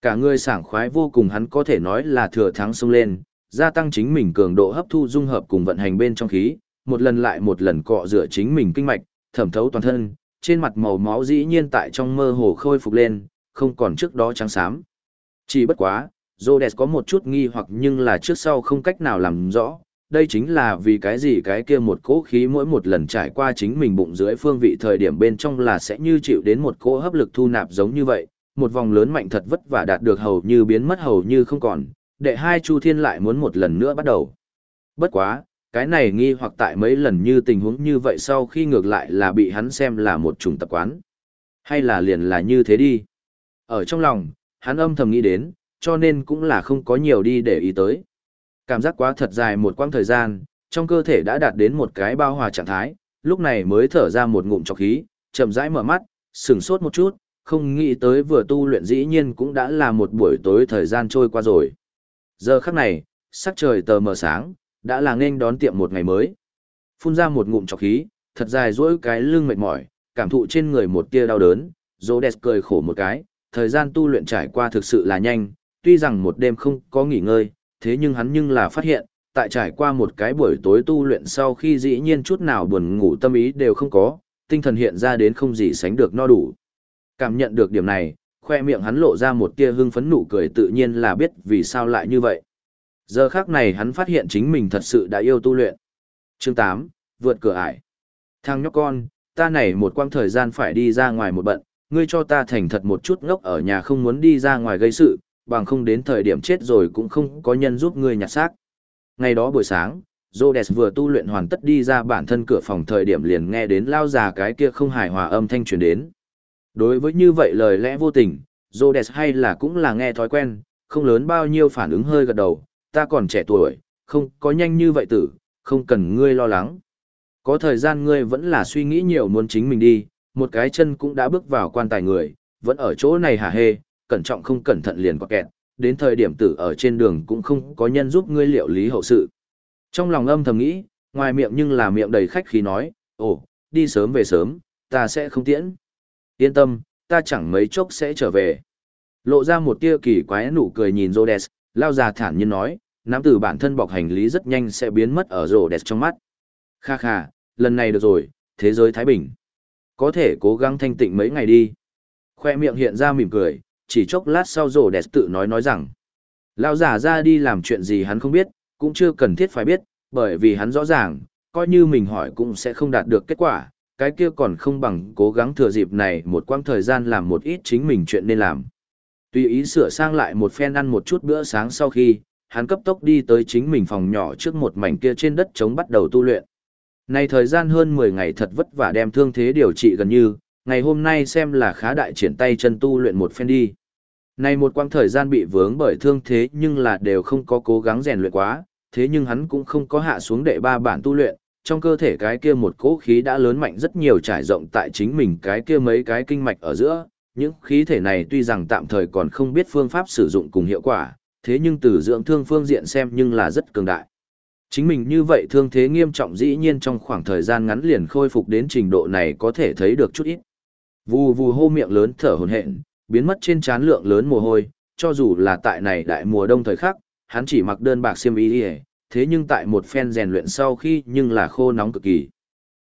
Cả người sảng khoái vô cùng hắn có thể nói là thừa thắng xông lên, gia tăng chính mình cường độ hấp thu dung hợp cùng vận hành bên trong khí, một lần lại một lần cọ rửa chính mình kinh mạch, thẩm thấu toàn thân, trên mặt màu máu dĩ nhiên tại trong mơ hồ khôi phục lên, không còn trước đó trắng xám. Chỉ bất quá, Rhodes có một chút nghi hoặc nhưng là trước sau không cách nào làm rõ, đây chính là vì cái gì cái kia một cỗ khí mỗi một lần trải qua chính mình bụng dưới phương vị thời điểm bên trong là sẽ như chịu đến một cỗ hấp lực thu nạp giống như vậy, một vòng lớn mạnh thật vất vả đạt được hầu như biến mất hầu như không còn, đệ hai Chu Thiên lại muốn một lần nữa bắt đầu. Bất quá, cái này nghi hoặc tại mấy lần như tình huống như vậy sau khi ngược lại là bị hắn xem là một chủng tập quán. Hay là liền là như thế đi. Ở trong lòng, hắn âm thầm nghĩ đến, cho nên cũng là không có nhiều đi để ý tới. Cảm giác quá thật dài một quãng thời gian, trong cơ thể đã đạt đến một cái bao hòa trạng thái, lúc này mới thở ra một ngụm trọc khí, chậm rãi mở mắt, sừng sốt một chút, không nghĩ tới vừa tu luyện dĩ nhiên cũng đã là một buổi tối thời gian trôi qua rồi. Giờ khắc này, sắc trời tờ mờ sáng, đã là nên đón tiệm một ngày mới. Phun ra một ngụm trọc khí, thật dài dỗi cái lưng mệt mỏi, cảm thụ trên người một tia đau đớn, Rhodes cười khổ một cái, thời gian tu luyện trải qua thực sự là nhanh, tuy rằng một đêm không có nghỉ ngơi, thế nhưng hắn nhưng là phát hiện, tại trải qua một cái buổi tối tu luyện sau khi dĩ nhiên chút nào buồn ngủ tâm ý đều không có, tinh thần hiện ra đến không gì sánh được no đủ. Cảm nhận được điểm này, khoe miệng hắn lộ ra một tia hưng phấn nụ cười tự nhiên là biết vì sao lại như vậy. Giờ khác này hắn phát hiện chính mình thật sự đã yêu tu luyện. Chương 8, vượt cửa ải. Thằng nhóc con, ta này một quãng thời gian phải đi ra ngoài một bận, ngươi cho ta thành thật một chút ngốc ở nhà không muốn đi ra ngoài gây sự, bằng không đến thời điểm chết rồi cũng không có nhân giúp ngươi nhặt xác. Ngày đó buổi sáng, Rhodes vừa tu luyện hoàn tất đi ra bản thân cửa phòng thời điểm liền nghe đến lao già cái kia không hài hòa âm thanh truyền đến. Đối với như vậy lời lẽ vô tình, Rhodes hay là cũng là nghe thói quen, không lớn bao nhiêu phản ứng hơi gật đầu, ta còn trẻ tuổi, không có nhanh như vậy tử, không cần ngươi lo lắng. Có thời gian ngươi vẫn là suy nghĩ nhiều muốn chính mình đi, một cái chân cũng đã bước vào quan tài người, vẫn ở chỗ này hả hê, cẩn trọng không cẩn thận liền có kẹt, đến thời điểm tử ở trên đường cũng không có nhân giúp ngươi liệu lý hậu sự. Trong lòng âm thầm nghĩ, ngoài miệng nhưng là miệng đầy khách khí nói, ồ, đi sớm về sớm, ta sẽ không tiễn. Yên tâm, ta chẳng mấy chốc sẽ trở về. Lộ ra một tia kỳ quái nụ cười nhìn Rhodes, lao già thản nhiên nói, nắm từ bản thân bọc hành lý rất nhanh sẽ biến mất ở Rhodes trong mắt. Kha kha, lần này được rồi, thế giới Thái Bình. Có thể cố gắng thanh tịnh mấy ngày đi. Khoe miệng hiện ra mỉm cười, chỉ chốc lát sau rổ đẹp tự nói nói rằng Lao giả ra đi làm chuyện gì hắn không biết cũng chưa cần thiết phải biết bởi vì hắn rõ ràng coi như mình hỏi cũng sẽ không đạt được kết quả cái kia còn không bằng cố gắng thừa dịp này một quãng thời gian làm một ít chính mình chuyện nên làm. Tùy ý sửa sang lại một phen ăn một chút bữa sáng sau khi hắn cấp tốc đi tới chính mình phòng nhỏ trước một mảnh kia trên đất trống bắt đầu tu luyện. Này thời gian hơn mười ngày thật vất vả đem thương thế điều trị gần như ngày hôm nay xem là khá đại triển tay chân tu luyện một phen đi. Này một quãng thời gian bị vướng bởi thương thế nhưng là đều không có cố gắng rèn luyện quá, thế nhưng hắn cũng không có hạ xuống đệ ba bản tu luyện, trong cơ thể cái kia một cỗ khí đã lớn mạnh rất nhiều trải rộng tại chính mình cái kia mấy cái kinh mạch ở giữa, những khí thể này tuy rằng tạm thời còn không biết phương pháp sử dụng cùng hiệu quả, thế nhưng từ dưỡng thương phương diện xem nhưng là rất cường đại. Chính mình như vậy thương thế nghiêm trọng dĩ nhiên trong khoảng thời gian ngắn liền khôi phục đến trình độ này có thể thấy được chút ít. Vù vù hô miệng lớn thở hổn hển, biến mất trên trán lượng lớn mồ hôi, cho dù là tại này đại mùa đông thời khắc, hắn chỉ mặc đơn bạc xiêm y, thế nhưng tại một phen rèn luyện sau khi nhưng là khô nóng cực kỳ.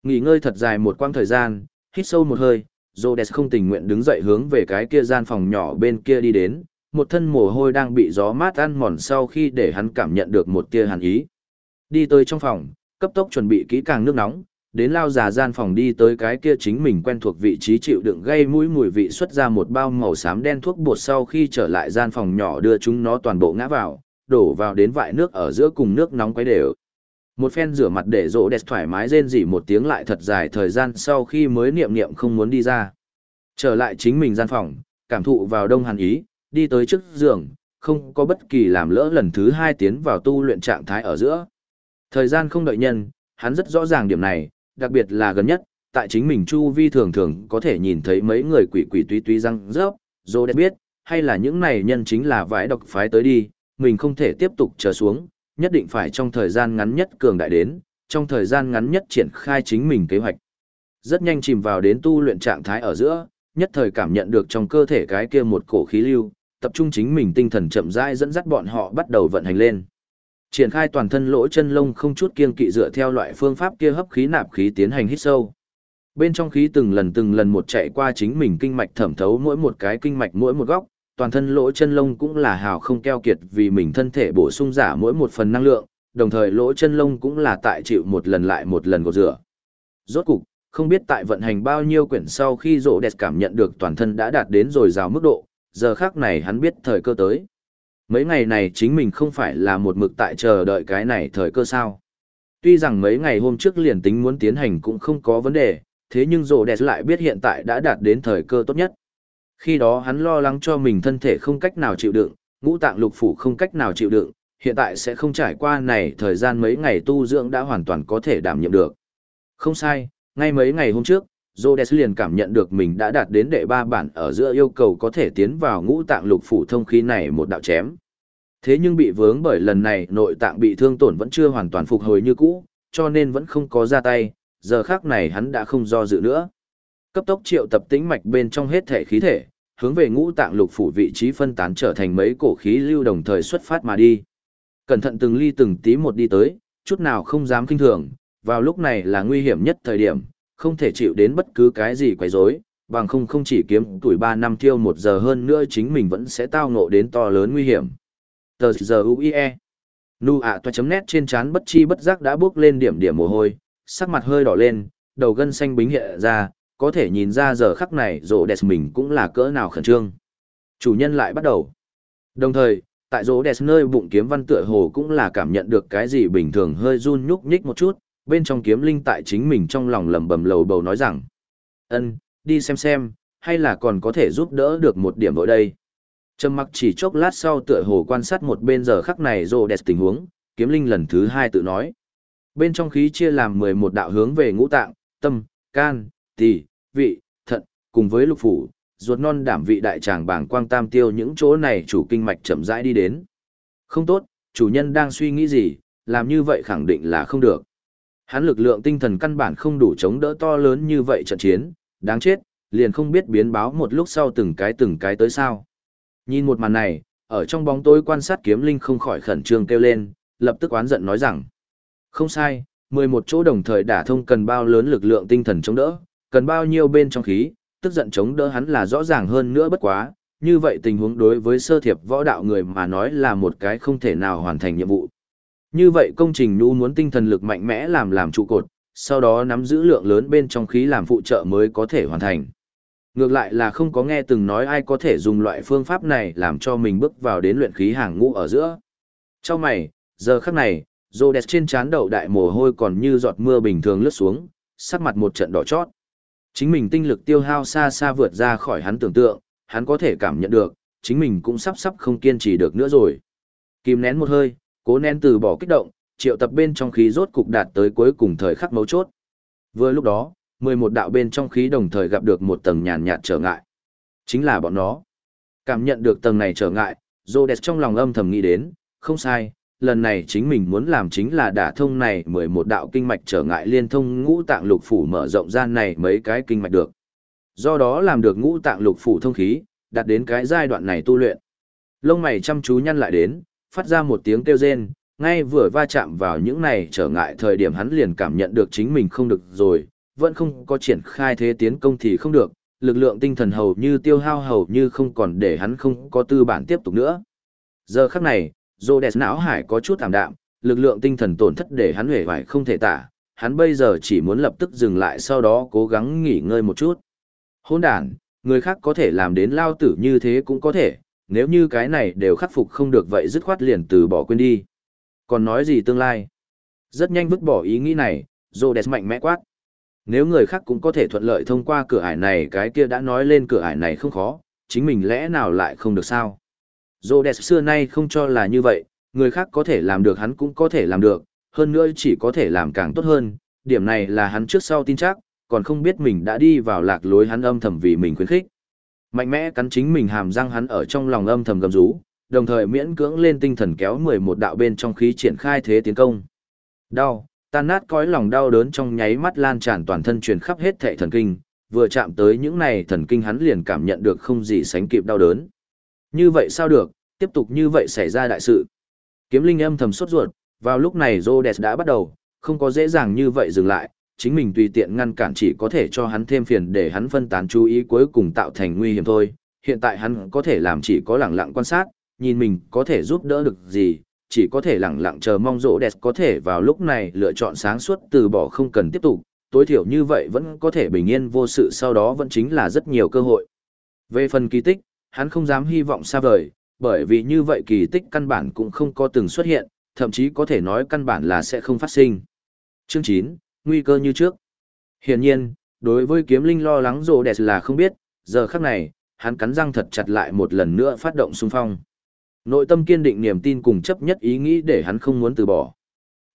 Nghỉ ngơi thật dài một quãng thời gian, hít sâu một hơi, Rhodes không tình nguyện đứng dậy hướng về cái kia gian phòng nhỏ bên kia đi đến, một thân mồ hôi đang bị gió mát ăn mòn sau khi để hắn cảm nhận được một tia hàn ý. Đi tới trong phòng, cấp tốc chuẩn bị kỹ càng nước nóng, đến lao già gian phòng đi tới cái kia chính mình quen thuộc vị trí chịu đựng gây mũi mùi vị xuất ra một bao màu xám đen thuốc bột sau khi trở lại gian phòng nhỏ đưa chúng nó toàn bộ ngã vào, đổ vào đến vại nước ở giữa cùng nước nóng quấy đều. Một phen rửa mặt để rỗ đẹp thoải mái rên rỉ một tiếng lại thật dài thời gian sau khi mới niệm niệm không muốn đi ra. Trở lại chính mình gian phòng, cảm thụ vào đông hàn ý, đi tới trước giường, không có bất kỳ làm lỡ lần thứ hai tiến vào tu luyện trạng thái ở giữa. Thời gian không đợi nhân, hắn rất rõ ràng điểm này, đặc biệt là gần nhất, tại chính mình chu vi thường thường có thể nhìn thấy mấy người quỷ quỷ tuy tuy răng rớp, dô đẹp biết, hay là những này nhân chính là vãi độc phái tới đi, mình không thể tiếp tục chờ xuống, nhất định phải trong thời gian ngắn nhất cường đại đến, trong thời gian ngắn nhất triển khai chính mình kế hoạch. Rất nhanh chìm vào đến tu luyện trạng thái ở giữa, nhất thời cảm nhận được trong cơ thể cái kia một cổ khí lưu, tập trung chính mình tinh thần chậm rãi dẫn dắt bọn họ bắt đầu vận hành lên. Triển khai toàn thân lỗ chân lông không chút kiêng kỵ dựa theo loại phương pháp kia hấp khí nạp khí tiến hành hít sâu. Bên trong khí từng lần từng lần một chạy qua chính mình kinh mạch thẩm thấu mỗi một cái kinh mạch mỗi một góc, toàn thân lỗ chân lông cũng là hào không keo kiệt vì mình thân thể bổ sung giả mỗi một phần năng lượng, đồng thời lỗ chân lông cũng là tại chịu một lần lại một lần gột rửa. Rốt cục, không biết tại vận hành bao nhiêu quyển sau khi rộ đẹp cảm nhận được toàn thân đã đạt đến rồi rào mức độ, giờ khác này hắn biết thời cơ tới. Mấy ngày này chính mình không phải là một mực tại chờ đợi cái này thời cơ sao. Tuy rằng mấy ngày hôm trước liền tính muốn tiến hành cũng không có vấn đề, thế nhưng rộ đẹp lại biết hiện tại đã đạt đến thời cơ tốt nhất. Khi đó hắn lo lắng cho mình thân thể không cách nào chịu đựng, ngũ tạng lục phủ không cách nào chịu đựng, hiện tại sẽ không trải qua này thời gian mấy ngày tu dưỡng đã hoàn toàn có thể đảm nhiệm được. Không sai, ngay mấy ngày hôm trước, Rhodes liền cảm nhận được mình đã đạt đến đệ ba bản ở giữa yêu cầu có thể tiến vào ngũ tạng lục phủ thông khí này một đạo chém. Thế nhưng bị vướng bởi lần này nội tạng bị thương tổn vẫn chưa hoàn toàn phục hồi như cũ, cho nên vẫn không có ra tay, giờ khác này hắn đã không do dự nữa. Cấp tốc triệu tập tĩnh mạch bên trong hết thể khí thể, hướng về ngũ tạng lục phủ vị trí phân tán trở thành mấy cổ khí lưu đồng thời xuất phát mà đi. Cẩn thận từng ly từng tí một đi tới, chút nào không dám kinh thường, vào lúc này là nguy hiểm nhất thời điểm, không thể chịu đến bất cứ cái gì quấy rối, bằng không không chỉ kiếm tuổi 3 năm tiêu một giờ hơn nữa chính mình vẫn sẽ tao ngộ đến to lớn nguy hiểm. Tờ giờ UIE Nu ạ toa chấm nét trên trán bất chi bất giác đã bước lên điểm điểm mồ hôi, sắc mặt hơi đỏ lên, đầu gân xanh bính hiện ra, có thể nhìn ra giờ khắc này rỗ đẹp mình cũng là cỡ nào khẩn trương. Chủ nhân lại bắt đầu. Đồng thời, tại rỗ đẹp nơi bụng kiếm văn tựa hồ cũng là cảm nhận được cái gì bình thường hơi run nhúc nhích một chút, bên trong kiếm linh tại chính mình trong lòng lầm bầm lầu bầu nói rằng. ân đi xem xem, hay là còn có thể giúp đỡ được một điểm vội đây. Trầm mặc chỉ chốc lát sau tựa hồ quan sát một bên giờ khắc này rô đẹp tình huống, kiếm linh lần thứ hai tự nói. Bên trong khí chia làm mười một đạo hướng về ngũ tạng, tâm, can, tỳ, vị, thận, cùng với lục phủ, ruột non đảm vị đại tràng bảng quang tam tiêu những chỗ này chủ kinh mạch chậm rãi đi đến. Không tốt, chủ nhân đang suy nghĩ gì, làm như vậy khẳng định là không được. Hắn lực lượng tinh thần căn bản không đủ chống đỡ to lớn như vậy trận chiến, đáng chết, liền không biết biến báo một lúc sau từng cái từng cái tới sao. Nhìn một màn này, ở trong bóng tối quan sát kiếm linh không khỏi khẩn trương kêu lên, lập tức oán giận nói rằng, không sai, 11 chỗ đồng thời đả thông cần bao lớn lực lượng tinh thần chống đỡ, cần bao nhiêu bên trong khí, tức giận chống đỡ hắn là rõ ràng hơn nữa bất quá, như vậy tình huống đối với sơ thiệp võ đạo người mà nói là một cái không thể nào hoàn thành nhiệm vụ. Như vậy công trình nhu muốn tinh thần lực mạnh mẽ làm làm trụ cột, sau đó nắm giữ lượng lớn bên trong khí làm phụ trợ mới có thể hoàn thành. Ngược lại là không có nghe từng nói ai có thể dùng loại phương pháp này làm cho mình bước vào đến luyện khí hàng ngũ ở giữa. Trong mày, giờ khắc này, rô đẹp trên trán đầu đại mồ hôi còn như giọt mưa bình thường lướt xuống, sắc mặt một trận đỏ chót. Chính mình tinh lực tiêu hao xa xa vượt ra khỏi hắn tưởng tượng, hắn có thể cảm nhận được, chính mình cũng sắp sắp không kiên trì được nữa rồi. Kìm nén một hơi, cố nén từ bỏ kích động, triệu tập bên trong khí rốt cục đạt tới cuối cùng thời khắc mấu chốt. Vừa lúc đó, 11 đạo bên trong khí đồng thời gặp được một tầng nhàn nhạt trở ngại. Chính là bọn nó. Cảm nhận được tầng này trở ngại, Rhodes trong lòng âm thầm nghĩ đến, không sai, lần này chính mình muốn làm chính là đả thông này 11 đạo kinh mạch trở ngại liên thông ngũ tạng lục phủ mở rộng ra này mấy cái kinh mạch được. Do đó làm được ngũ tạng lục phủ thông khí, đạt đến cái giai đoạn này tu luyện. Lông mày chăm chú nhăn lại đến, phát ra một tiếng kêu rên, ngay vừa va chạm vào những này trở ngại thời điểm hắn liền cảm nhận được chính mình không được rồi, vẫn không có triển khai thế tiến công thì không được, lực lượng tinh thần hầu như tiêu hao hầu như không còn để hắn không có tư bản tiếp tục nữa. Giờ khắc này, Rhodes não hải có chút thảm đạm, lực lượng tinh thần tổn thất để hắn hề vải không thể tả, hắn bây giờ chỉ muốn lập tức dừng lại sau đó cố gắng nghỉ ngơi một chút. Hôn đàn, người khác có thể làm đến lao tử như thế cũng có thể, nếu như cái này đều khắc phục không được vậy dứt khoát liền từ bỏ quên đi. Còn nói gì tương lai? Rất nhanh vứt bỏ ý nghĩ này, Rhodes mạnh mẽ quát. Nếu người khác cũng có thể thuận lợi thông qua cửa ải này cái kia đã nói lên cửa ải này không khó, chính mình lẽ nào lại không được sao? Rhodes xưa nay không cho là như vậy, người khác có thể làm được hắn cũng có thể làm được, hơn nữa chỉ có thể làm càng tốt hơn, điểm này là hắn trước sau tin chắc, còn không biết mình đã đi vào lạc lối hắn âm thầm vì mình khuyến khích. Mạnh mẽ cắn chính mình hàm răng hắn ở trong lòng âm thầm gầm rú, đồng thời miễn cưỡng lên tinh thần kéo 11 đạo bên trong khí triển khai thế tiến công. Đau, tan nát cõi lòng đau đớn trong nháy mắt lan tràn toàn thân truyền khắp hết thệ thần kinh, vừa chạm tới những này thần kinh hắn liền cảm nhận được không gì sánh kịp đau đớn. Như vậy sao được, tiếp tục như vậy xảy ra đại sự. Kiếm linh âm thầm sốt ruột, vào lúc này Rhodes đã bắt đầu, không có dễ dàng như vậy dừng lại, chính mình tùy tiện ngăn cản chỉ có thể cho hắn thêm phiền để hắn phân tán chú ý cuối cùng tạo thành nguy hiểm thôi. Hiện tại hắn có thể làm chỉ có lẳng lặng quan sát, nhìn mình có thể giúp đỡ được gì, chỉ có thể lẳng lặng chờ mong rỗ đẹp có thể vào lúc này lựa chọn sáng suốt từ bỏ không cần tiếp tục, tối thiểu như vậy vẫn có thể bình yên vô sự sau đó vẫn chính là rất nhiều cơ hội. Về phần kỳ tích, hắn không dám hy vọng xa vời, bởi vì như vậy kỳ tích căn bản cũng không có từng xuất hiện, thậm chí có thể nói căn bản là sẽ không phát sinh. Chương 9, nguy cơ như trước. Hiển nhiên, đối với kiếm linh lo lắng rồ đẹp là không biết, giờ khắc này, hắn cắn răng thật chặt lại một lần nữa phát động xung phong. Nội tâm kiên định niềm tin cùng chấp nhất ý nghĩ để hắn không muốn từ bỏ.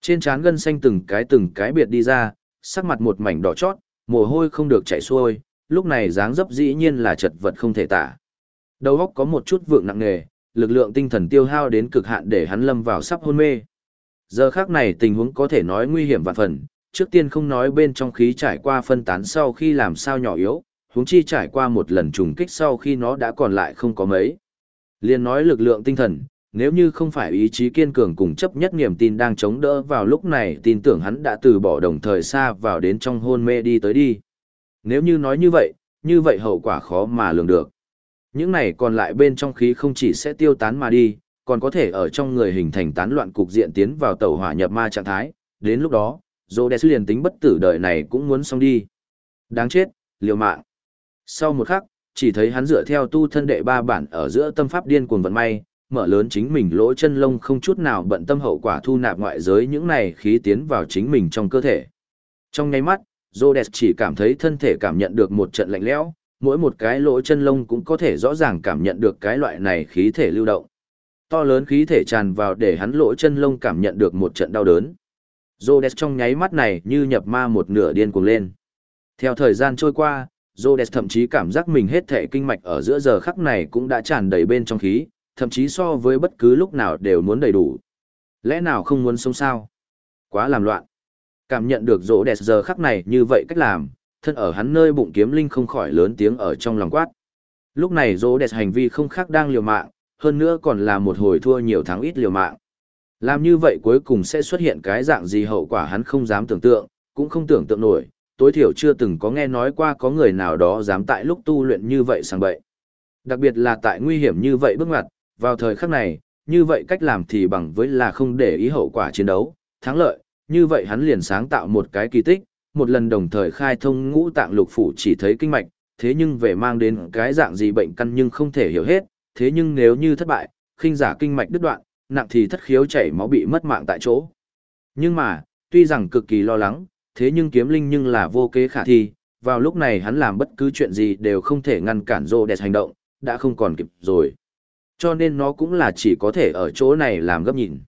Trên trán gân xanh từng cái từng cái biệt đi ra, sắc mặt một mảnh đỏ chót, mồ hôi không được chảy xuôi, lúc này dáng dấp dĩ nhiên là chật vật không thể tả. Đầu óc có một chút vượng nặng nề, lực lượng tinh thần tiêu hao đến cực hạn để hắn lâm vào sắp hôn mê. Giờ khác này tình huống có thể nói nguy hiểm và phần, trước tiên không nói bên trong khí trải qua phân tán sau khi làm sao nhỏ yếu, huống chi trải qua một lần trùng kích sau khi nó đã còn lại không có mấy. Liên nói lực lượng tinh thần, nếu như không phải ý chí kiên cường cùng chấp nhất niềm tin đang chống đỡ vào lúc này tin tưởng hắn đã từ bỏ đồng thời xa vào đến trong hôn mê đi tới đi. Nếu như nói như vậy, như vậy hậu quả khó mà lường được. Những này còn lại bên trong khí không chỉ sẽ tiêu tán mà đi, còn có thể ở trong người hình thành tán loạn cục diện tiến vào tẩu hỏa nhập ma trạng thái, đến lúc đó, Rhodes liền tính bất tử đời này cũng muốn xong đi. Đáng chết, liều mạng. Sau một khắc, chỉ thấy hắn dựa theo tu thân đệ ba bản ở giữa tâm pháp điên cuồng vận may, mở lớn chính mình lỗ chân lông không chút nào bận tâm hậu quả thu nạp ngoại giới những này khí tiến vào chính mình trong cơ thể. Trong nháy mắt, Rhodes chỉ cảm thấy thân thể cảm nhận được một trận lạnh lẽo, mỗi một cái lỗ chân lông cũng có thể rõ ràng cảm nhận được cái loại này khí thể lưu động. To lớn khí thể tràn vào để hắn lỗ chân lông cảm nhận được một trận đau đớn. Rhodes trong nháy mắt này như nhập ma một nửa điên cuồng lên. Theo thời gian trôi qua, Rhodes thậm chí cảm giác mình hết thể kinh mạch ở giữa giờ khắc này cũng đã tràn đầy bên trong khí, thậm chí so với bất cứ lúc nào đều muốn đầy đủ. Lẽ nào không muốn sống sao? Quá làm loạn. Cảm nhận được Rhodes giờ khắc này như vậy cách làm, thân ở hắn nơi bụng kiếm linh không khỏi lớn tiếng ở trong lòng quát. Lúc này Rhodes hành vi không khác đang liều mạng, hơn nữa còn là một hồi thua nhiều tháng ít liều mạng. Làm như vậy cuối cùng sẽ xuất hiện cái dạng gì hậu quả hắn không dám tưởng tượng, cũng không tưởng tượng nổi, tối thiểu chưa từng có nghe nói qua có người nào đó dám tại lúc tu luyện như vậy sang bậy. Đặc biệt là tại nguy hiểm như vậy bước ngoặt, vào thời khắc này, như vậy cách làm thì bằng với là không để ý hậu quả chiến đấu, thắng lợi, như vậy hắn liền sáng tạo một cái kỳ tích, một lần đồng thời khai thông ngũ tạng lục phủ chỉ thấy kinh mạch, thế nhưng về mang đến cái dạng gì bệnh căn nhưng không thể hiểu hết, thế nhưng nếu như thất bại, khinh giả kinh mạch đứt đoạn, nặng thì thất khiếu chảy máu bị mất mạng tại chỗ. Nhưng mà, tuy rằng cực kỳ lo lắng, thế nhưng kiếm linh nhưng là vô kế khả thi, vào lúc này hắn làm bất cứ chuyện gì đều không thể ngăn cản rô đẹp hành động, đã không còn kịp rồi. Cho nên nó cũng là chỉ có thể ở chỗ này làm gấp nhìn.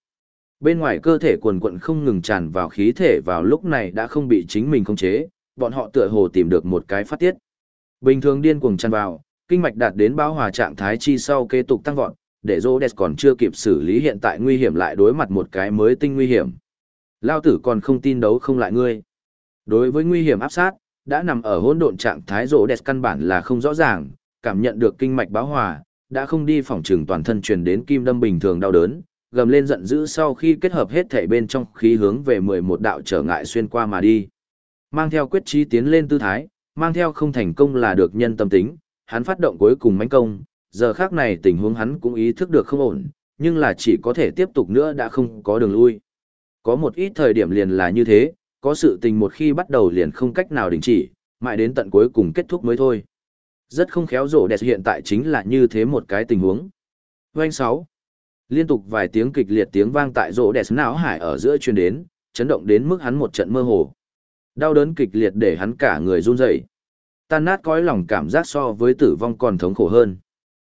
Bên ngoài cơ thể quần quận không ngừng tràn vào khí thể vào lúc này đã không bị chính mình khống chế, bọn họ tựa hồ tìm được một cái phát tiết. Bình thường điên cuồng tràn vào, kinh mạch đạt đến bão hòa trạng thái chi sau kế tục tăng vọt, để Rhodes còn chưa kịp xử lý hiện tại nguy hiểm lại đối mặt một cái mới tinh nguy hiểm. Lao tử còn không tin đấu không lại ngươi. Đối với nguy hiểm áp sát, đã nằm ở hỗn độn trạng thái Rhodes căn bản là không rõ ràng, cảm nhận được kinh mạch bão hòa, đã không đi phòng trường toàn thân truyền đến kim đâm bình thường đau đớn, gầm lên giận dữ sau khi kết hợp hết thể bên trong khí hướng về 11 đạo trở ngại xuyên qua mà đi. Mang theo quyết trí tiến lên tư thái, Mang theo không thành công là được nhân tâm tính, hắn phát động cuối cùng mãnh công, giờ khác này tình huống hắn cũng ý thức được không ổn, nhưng là chỉ có thể tiếp tục nữa đã không có đường lui. Có một ít thời điểm liền là như thế, có sự tình một khi bắt đầu liền không cách nào đình chỉ, mãi đến tận cuối cùng kết thúc mới thôi. Rất không khéo rổ đẹp hiện tại chính là như thế một cái tình huống. Doanh 6. Liên tục vài tiếng kịch liệt tiếng vang tại rỗ đẹp não hải ở giữa truyền đến, chấn động đến mức hắn một trận mơ hồ. Đau đớn kịch liệt để hắn cả người run rẩy. Tan nát cõi lòng cảm giác so với tử vong còn thống khổ hơn.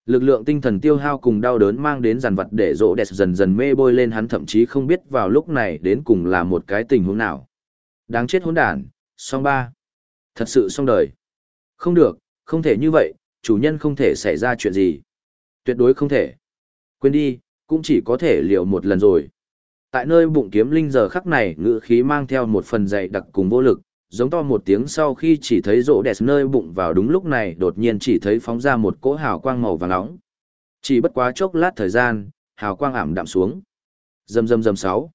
Lực lượng tinh thần tiêu hao cùng đau đớn mang đến dàn vật để rỗ đẹp dần dần mê bôi lên hắn thậm chí không biết vào lúc này đến cùng là một cái tình huống nào. Đáng chết hỗn đản, song ba. Thật sự xong đời. Không được, không thể như vậy, chủ nhân không thể xảy ra chuyện gì. Tuyệt đối không thể. Quên đi, cũng chỉ có thể liều một lần rồi. Tại nơi bụng kiếm linh giờ khắc này ngữ khí mang theo một phần dày đặc cùng vô lực, giống to một tiếng sau khi chỉ thấy rỗ đẹp nơi bụng vào đúng lúc này đột nhiên chỉ thấy phóng ra một cỗ hào quang màu vàng nóng. Chỉ bất quá chốc lát thời gian, hào quang ảm đạm xuống. Dầm dầm dầm sáu.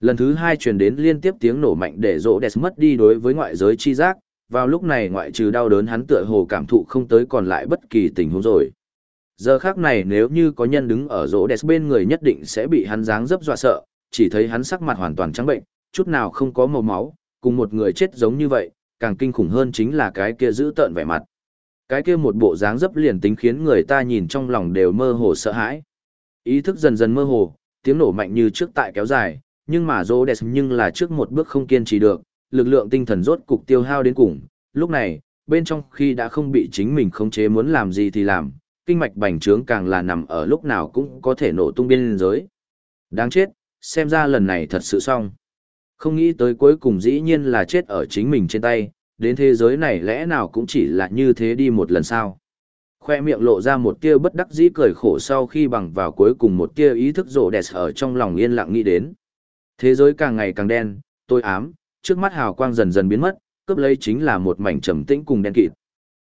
Lần thứ hai truyền đến liên tiếp tiếng nổ mạnh để rỗ đẹp mất đi đối với ngoại giới chi giác, vào lúc này ngoại trừ đau đớn hắn tựa hồ cảm thụ không tới còn lại bất kỳ tình huống rồi. Giờ khác này nếu như có nhân đứng ở rỗ đẹp bên người nhất định sẽ bị hắn dáng dấp dọa sợ, chỉ thấy hắn sắc mặt hoàn toàn trắng bệnh, chút nào không có màu máu, cùng một người chết giống như vậy, càng kinh khủng hơn chính là cái kia giữ tợn vẻ mặt. Cái kia một bộ dáng dấp liền tính khiến người ta nhìn trong lòng đều mơ hồ sợ hãi. Ý thức dần dần mơ hồ, tiếng nổ mạnh như trước tại kéo dài, nhưng mà Rhodes nhưng là trước một bước không kiên trì được, lực lượng tinh thần rốt cục tiêu hao đến cùng. Lúc này, bên trong khi đã không bị chính mình khống chế muốn làm gì thì làm, kinh mạch bành trướng càng là nằm ở lúc nào cũng có thể nổ tung biên giới. Đáng chết, xem ra lần này thật sự xong. Không nghĩ tới cuối cùng dĩ nhiên là chết ở chính mình trên tay, đến thế giới này lẽ nào cũng chỉ là như thế đi một lần sao. Khoe miệng lộ ra một tia bất đắc dĩ cười khổ sau khi bằng vào cuối cùng một tia ý thức rộ đẹp ở trong lòng yên lặng nghĩ đến. Thế giới càng ngày càng đen, tôi ám, trước mắt hào quang dần dần biến mất, cướp lấy chính là một mảnh trầm tĩnh cùng đen kịt.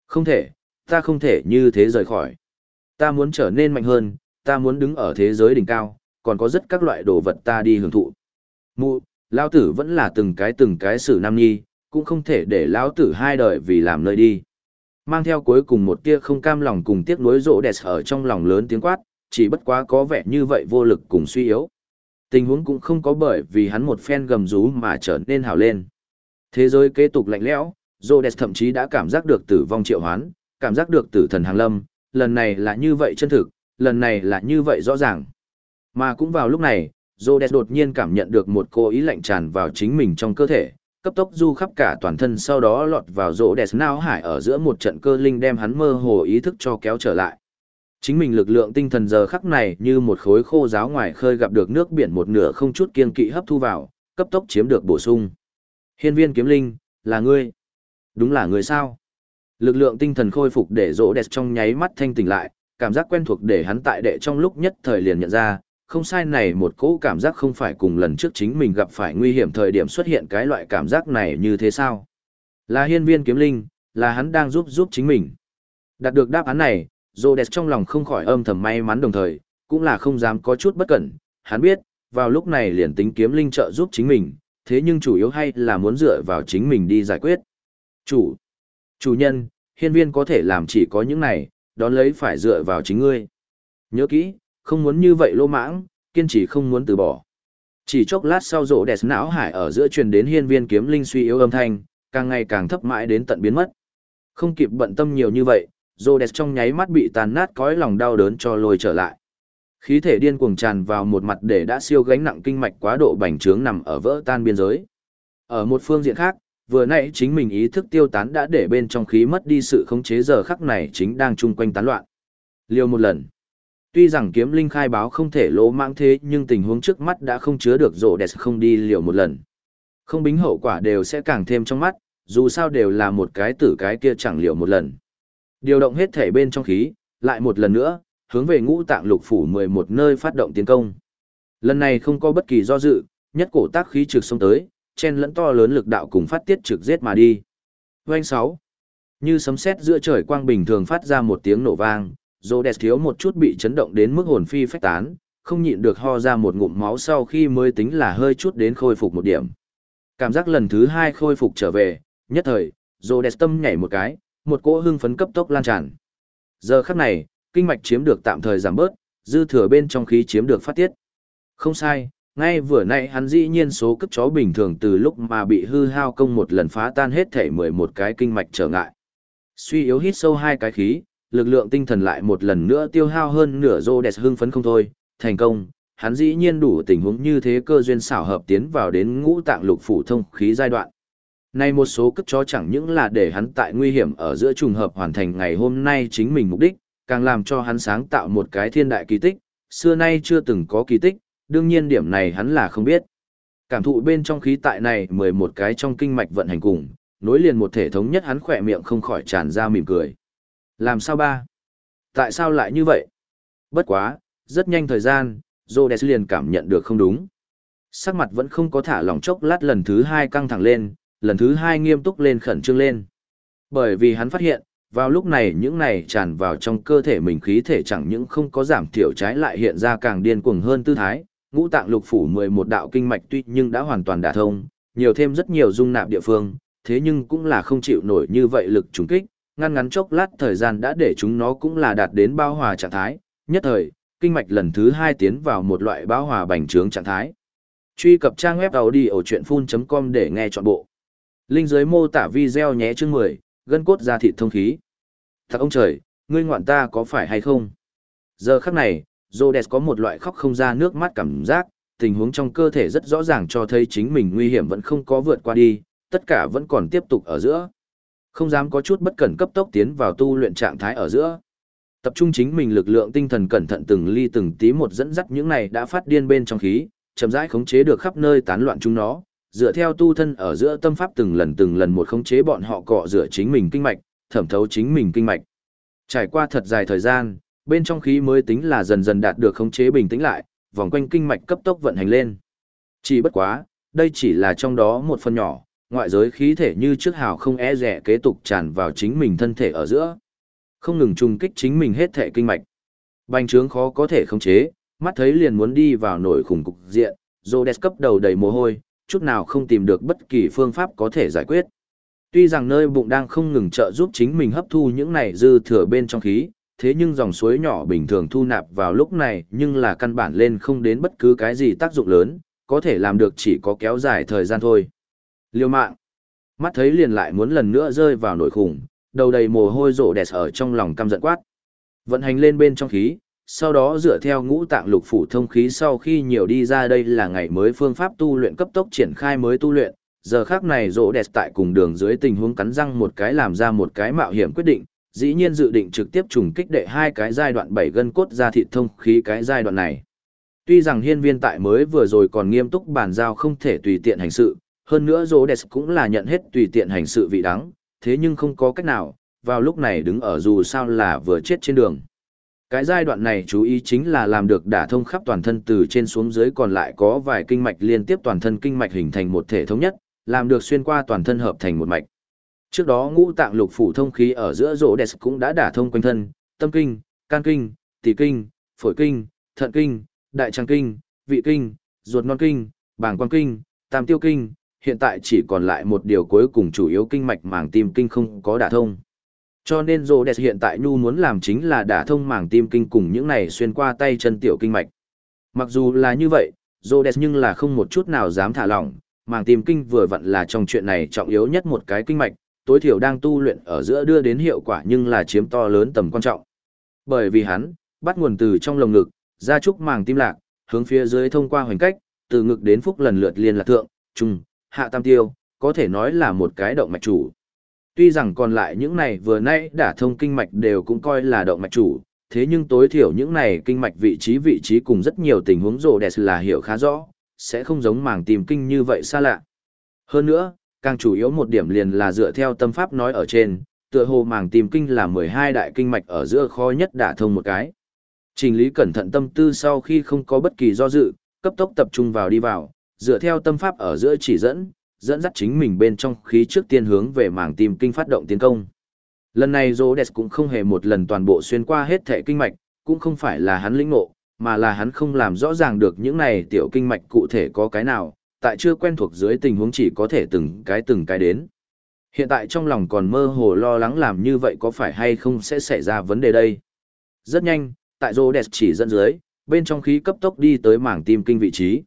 Không thể, ta không thể như thế rời khỏi. Ta muốn trở nên mạnh hơn, ta muốn đứng ở thế giới đỉnh cao, còn có rất các loại đồ vật ta đi hưởng thụ. Mụ, lão tử vẫn là từng cái từng cái xử nam nhi, cũng không thể để lão tử hai đời vì làm nơi đi. Mang theo cuối cùng một tia không cam lòng cùng tiếc nuối rỗ đẹp ở trong lòng lớn tiếng quát, chỉ bất quá có vẻ như vậy vô lực cùng suy yếu. Tình huống cũng không có bởi vì hắn một phen gầm rú mà trở nên hào lên. Thế giới kế tục lạnh lẽo, Rhodes thậm chí đã cảm giác được tử vong triệu hoán, cảm giác được tử thần hàng lâm, lần này là như vậy chân thực, lần này là như vậy rõ ràng. Mà cũng vào lúc này, Rhodes đột nhiên cảm nhận được một cô ý lạnh tràn vào chính mình trong cơ thể, cấp tốc du khắp cả toàn thân sau đó lọt vào Rhodes não hải ở giữa một trận cơ linh đem hắn mơ hồ ý thức cho kéo trở lại. Chính mình lực lượng tinh thần giờ khắc này như một khối khô giáo ngoài khơi gặp được nước biển một nửa không chút kiên kỵ hấp thu vào, cấp tốc chiếm được bổ sung. Hiên viên kiếm linh, là ngươi. Đúng là ngươi sao? Lực lượng tinh thần khôi phục để rỗ đẹp trong nháy mắt thanh tỉnh lại, cảm giác quen thuộc để hắn tại đệ trong lúc nhất thời liền nhận ra, không sai này một cỗ cảm giác không phải cùng lần trước chính mình gặp phải nguy hiểm thời điểm xuất hiện cái loại cảm giác này như thế sao? Là hiên viên kiếm linh, là hắn đang giúp giúp chính mình. Đạt được đáp án này, Rhodes trong lòng không khỏi âm thầm may mắn đồng thời, cũng là không dám có chút bất cẩn, hắn biết, vào lúc này liền tính kiếm linh trợ giúp chính mình, thế nhưng chủ yếu hay là muốn dựa vào chính mình đi giải quyết. Chủ, chủ nhân, hiên viên có thể làm chỉ có những này, đón lấy phải dựa vào chính ngươi. Nhớ kỹ, không muốn như vậy lô mãng, kiên trì không muốn từ bỏ. Chỉ chốc lát sau rỗ đẹp não hải ở giữa truyền đến hiên viên kiếm linh suy yếu âm thanh, càng ngày càng thấp mãi đến tận biến mất. Không kịp bận tâm nhiều như vậy, Rhodes trong nháy mắt bị tàn nát cõi lòng đau đớn cho lôi trở lại. Khí thể điên cuồng tràn vào một mặt để đã siêu gánh nặng kinh mạch quá độ bành trướng nằm ở vỡ tan biên giới. Ở một phương diện khác, vừa nãy chính mình ý thức tiêu tán đã để bên trong khí mất đi sự khống chế giờ khắc này chính đang chung quanh tán loạn. Liêu một lần. Tuy rằng kiếm linh khai báo không thể lỗ mãng thế nhưng tình huống trước mắt đã không chứa được rổ đẹp không đi liều một lần. Không bính hậu quả đều sẽ càng thêm trong mắt, dù sao đều là một cái tử cái kia chẳng liều một lần. Điều động hết thể bên trong khí, lại một lần nữa, hướng về ngũ tạng lục phủ 11 nơi phát động tiến công. Lần này không có bất kỳ do dự, nhất cổ tác khí trực xông tới, chen lẫn to lớn lực đạo cùng phát tiết trực giết mà đi. Oanh 6. Như sấm sét giữa trời quang bình thường phát ra một tiếng nổ vang, Rhodes thiếu một chút bị chấn động đến mức hồn phi phách tán, không nhịn được ho ra một ngụm máu sau khi mới tính là hơi chút đến khôi phục một điểm. Cảm giác lần thứ hai khôi phục trở về, nhất thời, Rhodes tâm nhảy một cái, một cỗ hưng phấn cấp tốc lan tràn. Giờ khắc này, kinh mạch chiếm được tạm thời giảm bớt, dư thừa bên trong khí chiếm được phát tiết. Không sai, ngay vừa nãy hắn dĩ nhiên số cất chó bình thường từ lúc mà bị hư hao công một lần phá tan hết thể 11 cái kinh mạch trở ngại. Suy yếu hít sâu hai cái khí, lực lượng tinh thần lại một lần nữa tiêu hao hơn nửa rô đẹp hưng phấn không thôi, thành công, hắn dĩ nhiên đủ tình huống như thế cơ duyên xảo hợp tiến vào đến ngũ tạng lục phủ thông khí giai đoạn. Nay một số cất chó chẳng những là để hắn tại nguy hiểm ở giữa trùng hợp hoàn thành ngày hôm nay chính mình mục đích, càng làm cho hắn sáng tạo một cái thiên đại kỳ tích, xưa nay chưa từng có kỳ tích, đương nhiên điểm này hắn là không biết. Cảm thụ bên trong khí tại này 11 cái trong kinh mạch vận hành cùng, nối liền một thể thống nhất hắn khỏe miệng không khỏi tràn ra mỉm cười. Làm sao ba? Tại sao lại như vậy? Bất quá, rất nhanh thời gian, Rhodes liền cảm nhận được không đúng. Sắc mặt vẫn không có thả lỏng chốc lát lần thứ hai căng thẳng lên, lần thứ hai nghiêm túc lên khẩn trương lên. Bởi vì hắn phát hiện, vào lúc này những này tràn vào trong cơ thể mình khí thể chẳng những không có giảm thiểu trái lại hiện ra càng điên cuồng hơn tư thái, ngũ tạng lục phủ 11 đạo kinh mạch tuy nhưng đã hoàn toàn đả thông, nhiều thêm rất nhiều dung nạp địa phương, thế nhưng cũng là không chịu nổi như vậy lực trùng kích, ngăn ngắn chốc lát thời gian đã để chúng nó cũng là đạt đến bao hòa trạng thái, nhất thời, kinh mạch lần thứ hai tiến vào một loại bao hòa bành trướng trạng thái. Truy cập trang web đầu đi ở chuyện full.com để nghe trọn bộ. Linh dưới mô tả video nhé chương 10, gân cốt ra thịt thông khí. Thật ông trời, ngươi ngoạn ta có phải hay không? Giờ khắc này, Rhodes có một loại khóc không ra nước mắt cảm giác, tình huống trong cơ thể rất rõ ràng cho thấy chính mình nguy hiểm vẫn không có vượt qua đi, tất cả vẫn còn tiếp tục ở giữa. Không dám có chút bất cẩn cấp tốc tiến vào tu luyện trạng thái ở giữa. Tập trung chính mình lực lượng tinh thần cẩn thận từng ly từng tí một dẫn dắt những này đã phát điên bên trong khí, chậm rãi khống chế được khắp nơi tán loạn chúng nó, dựa theo tu thân ở giữa tâm pháp từng lần từng lần một khống chế bọn họ cọ rửa chính mình kinh mạch, thẩm thấu chính mình kinh mạch. Trải qua thật dài thời gian, bên trong khí mới tính là dần dần đạt được khống chế bình tĩnh lại, vòng quanh kinh mạch cấp tốc vận hành lên. Chỉ bất quá, đây chỉ là trong đó một phần nhỏ, ngoại giới khí thể như trước hào không e rẻ kế tục tràn vào chính mình thân thể ở giữa. Không ngừng trùng kích chính mình hết thể kinh mạch. Bành trướng khó có thể khống chế, mắt thấy liền muốn đi vào nổi khủng cục diện, Rhodes cấp đầu đầy mồ hôi, chút nào không tìm được bất kỳ phương pháp có thể giải quyết. Tuy rằng nơi bụng đang không ngừng trợ giúp chính mình hấp thu những này dư thừa bên trong khí, thế nhưng dòng suối nhỏ bình thường thu nạp vào lúc này nhưng là căn bản lên không đến bất cứ cái gì tác dụng lớn, có thể làm được chỉ có kéo dài thời gian thôi. Liêu mạng. Mắt thấy liền lại muốn lần nữa rơi vào nổi khủng, đầu đầy mồ hôi rổ đẹp ở trong lòng căm giận quát. Vận hành lên bên trong khí, sau đó dựa theo ngũ tạng lục phủ thông khí sau khi nhiều đi ra đây là ngày mới phương pháp tu luyện cấp tốc triển khai mới tu luyện. Giờ khác này rỗ đẹp tại cùng đường dưới tình huống cắn răng một cái làm ra một cái mạo hiểm quyết định, dĩ nhiên dự định trực tiếp trùng kích đệ hai cái giai đoạn bảy gân cốt ra thịt thông khí cái giai đoạn này. Tuy rằng hiên viên tại mới vừa rồi còn nghiêm túc bàn giao không thể tùy tiện hành sự, hơn nữa rỗ đẹp cũng là nhận hết tùy tiện hành sự vị đắng, thế nhưng không có cách nào, vào lúc này đứng ở dù sao là vừa chết trên đường. Cái giai đoạn này chú ý chính là làm được đả thông khắp toàn thân từ trên xuống dưới còn lại có vài kinh mạch liên tiếp toàn thân kinh mạch hình thành một thể thống nhất, làm được xuyên qua toàn thân hợp thành một mạch. Trước đó ngũ tạng lục phủ thông khí ở giữa rỗ đẹp cũng đã đả thông quanh thân, tâm kinh, can kinh, tỷ kinh, phổi kinh, thận kinh, đại tràng kinh, vị kinh, ruột non kinh, bàng quan kinh, tam tiêu kinh, hiện tại chỉ còn lại một điều cuối cùng chủ yếu kinh mạch màng tim kinh không có đả thông. Cho nên rỗ đẹp hiện tại nhu muốn làm chính là đả thông màng tim kinh cùng những này xuyên qua tay chân tiểu kinh mạch. Mặc dù là như vậy, rỗ đẹp nhưng là không một chút nào dám thả lỏng, màng tim kinh vừa vặn là trong chuyện này trọng yếu nhất một cái kinh mạch, tối thiểu đang tu luyện ở giữa đưa đến hiệu quả nhưng là chiếm to lớn tầm quan trọng. Bởi vì hắn, bắt nguồn từ trong lồng ngực, ra trúc màng tim lạc, hướng phía dưới thông qua hoành cách, từ ngực đến phúc lần lượt liên lạc thượng, trung, hạ tam tiêu, có thể nói là một cái động mạch chủ. Tuy rằng còn lại những này vừa nãy đã thông kinh mạch đều cũng coi là động mạch chủ, thế nhưng tối thiểu những này kinh mạch vị trí vị trí cùng rất nhiều tình huống rồ đẹp là hiểu khá rõ, sẽ không giống màng tìm kinh như vậy xa lạ. Hơn nữa, càng chủ yếu một điểm liền là dựa theo tâm pháp nói ở trên, tựa hồ màng tìm kinh là 12 đại kinh mạch ở giữa khó nhất đả thông một cái. Trình lý cẩn thận tâm tư sau khi không có bất kỳ do dự, cấp tốc tập trung vào đi vào, dựa theo tâm pháp ở giữa chỉ dẫn, dẫn dắt chính mình bên trong khí trước tiên hướng về màng tìm kinh phát động tiến công. Lần này Rhodes cũng không hề một lần toàn bộ xuyên qua hết thể kinh mạch, cũng không phải là hắn lĩnh ngộ, mà là hắn không làm rõ ràng được những này tiểu kinh mạch cụ thể có cái nào, tại chưa quen thuộc dưới tình huống chỉ có thể từng cái từng cái đến. Hiện tại trong lòng còn mơ hồ lo lắng làm như vậy có phải hay không sẽ xảy ra vấn đề đây. Rất nhanh, tại rô đẹp chỉ dẫn dưới, bên trong khí cấp tốc đi tới mảng tim kinh vị trí.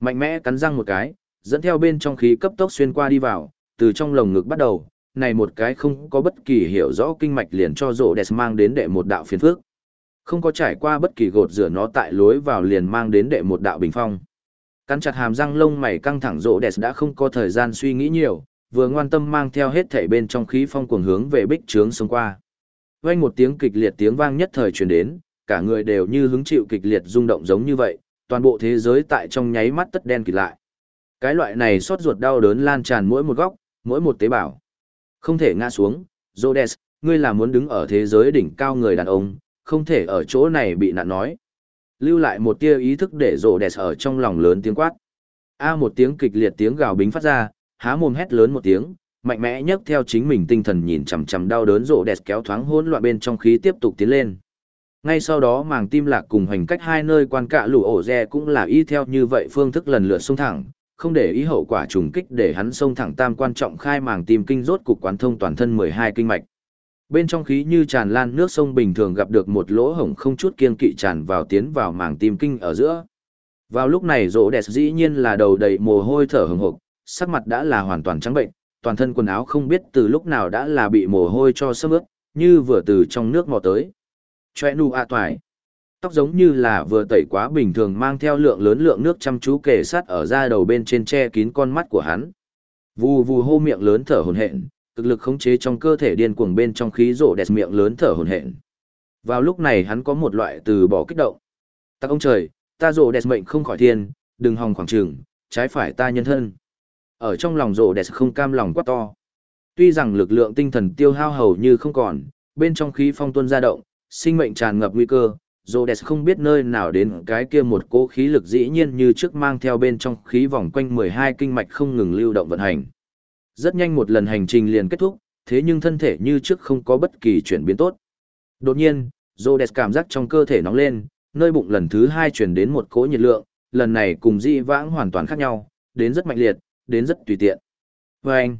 Mạnh mẽ cắn răng một cái, dẫn theo bên trong khí cấp tốc xuyên qua đi vào, từ trong lồng ngực bắt đầu, này một cái không có bất kỳ hiểu rõ kinh mạch liền cho rô đẹp mang đến đệ một đạo phiền phước. Không có trải qua bất kỳ gột rửa nó tại lối vào liền mang đến đệ một đạo bình phong. Cắn chặt hàm răng lông mày căng thẳng rộ đẹp đã không có thời gian suy nghĩ nhiều, vừa ngoan tâm mang theo hết thảy bên trong khí phong cuồng hướng về bích trướng xông qua. Vang một tiếng kịch liệt tiếng vang nhất thời truyền đến, cả người đều như hứng chịu kịch liệt rung động giống như vậy, toàn bộ thế giới tại trong nháy mắt tất đen kịt lại. Cái loại này xót ruột đau đớn lan tràn mỗi một góc, mỗi một tế bào. Không thể ngã xuống, Rhodes, ngươi là muốn đứng ở thế giới đỉnh cao người đàn ông, không thể ở chỗ này bị nạn nói. Lưu lại một tia ý thức để Rhodes ở trong lòng lớn tiếng quát. A một tiếng kịch liệt tiếng gào bính phát ra, há mồm hét lớn một tiếng, mạnh mẽ nhấc theo chính mình tinh thần nhìn chằm chằm đau đớn rộ đẹp kéo thoáng hỗn loạn bên trong khí tiếp tục tiến lên. Ngay sau đó màng tim lạc cùng hành cách hai nơi quan cạ lũ ổ re cũng là y theo như vậy phương thức lần lượt xông thẳng, không để ý hậu quả trùng kích để hắn xông thẳng tam quan trọng khai màng tim kinh rốt cục quán thông toàn thân 12 kinh mạch. Bên trong khí như tràn lan nước sông bình thường gặp được một lỗ hổng không chút kiên kỵ tràn vào tiến vào màng tim kinh ở giữa. Vào lúc này rỗ đẹp dĩ nhiên là đầu đầy mồ hôi thở hừng hực, sắc mặt đã là hoàn toàn trắng bệnh, toàn thân quần áo không biết từ lúc nào đã là bị mồ hôi cho sấp ướt, như vừa từ trong nước mò tới. Choe nu a toài. Tóc giống như là vừa tẩy quá bình thường mang theo lượng lớn lượng nước chăm chú kề sát ở da đầu bên trên che kín con mắt của hắn. Vù vù hô miệng lớn thở hổn hển, cực lực khống chế trong cơ thể điên cuồng bên trong khí rộ đẹp miệng lớn thở hổn hển. Vào lúc này hắn có một loại từ bỏ kích động. Ta ông trời, ta rộ đẹp mệnh không khỏi thiên, đừng hòng khoảng trường, trái phải ta nhân thân. Ở trong lòng rộ đẹp không cam lòng quá to. Tuy rằng lực lượng tinh thần tiêu hao hầu như không còn, bên trong khí phong tuân ra động, sinh mệnh tràn ngập nguy cơ, Rhodes không biết nơi nào đến cái kia một cỗ khí lực dĩ nhiên như trước mang theo bên trong khí vòng quanh 12 kinh mạch không ngừng lưu động vận hành. Rất nhanh một lần hành trình liền kết thúc, thế nhưng thân thể như trước không có bất kỳ chuyển biến tốt. Đột nhiên, Rhodes cảm giác trong cơ thể nóng lên, nơi bụng lần thứ hai chuyển đến một cỗ nhiệt lượng, lần này cùng dị vãng hoàn toàn khác nhau, đến rất mạnh liệt, đến rất tùy tiện. Và anh,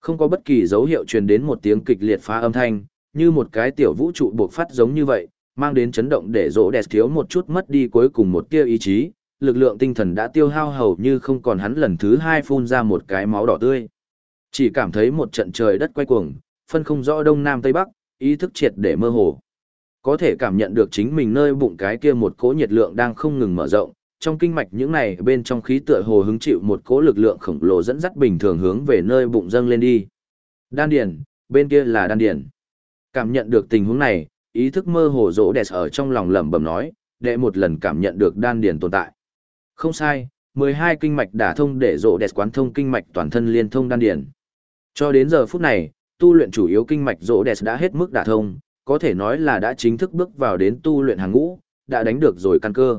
không có bất kỳ dấu hiệu truyền đến một tiếng kịch liệt phá âm thanh, như một cái tiểu vũ trụ buộc phát giống như vậy, mang đến chấn động để rỗ đẹp thiếu một chút mất đi cuối cùng một tia ý chí, lực lượng tinh thần đã tiêu hao hầu như không còn hắn lần thứ hai phun ra một cái máu đỏ tươi. Chỉ cảm thấy một trận trời đất quay cuồng, phân không rõ đông nam tây bắc, ý thức triệt để mơ hồ. Có thể cảm nhận được chính mình nơi bụng cái kia một cỗ nhiệt lượng đang không ngừng mở rộng, trong kinh mạch những này bên trong khí tựa hồ hứng chịu một cỗ lực lượng khổng lồ dẫn dắt bình thường hướng về nơi bụng dâng lên đi. Đan điền, bên kia là đan điền. Cảm nhận được tình huống này, ý thức mơ hồ rỗ đẹp ở trong lòng lẩm bẩm nói, đệ một lần cảm nhận được đan điền tồn tại. Không sai, 12 kinh mạch đả thông để rỗ đẹp quán thông kinh mạch toàn thân liên thông đan điền. Cho đến giờ phút này, tu luyện chủ yếu kinh mạch rỗ đẹp đã hết mức đả thông, có thể nói là đã chính thức bước vào đến tu luyện hàng ngũ, đã đánh được rồi căn cơ.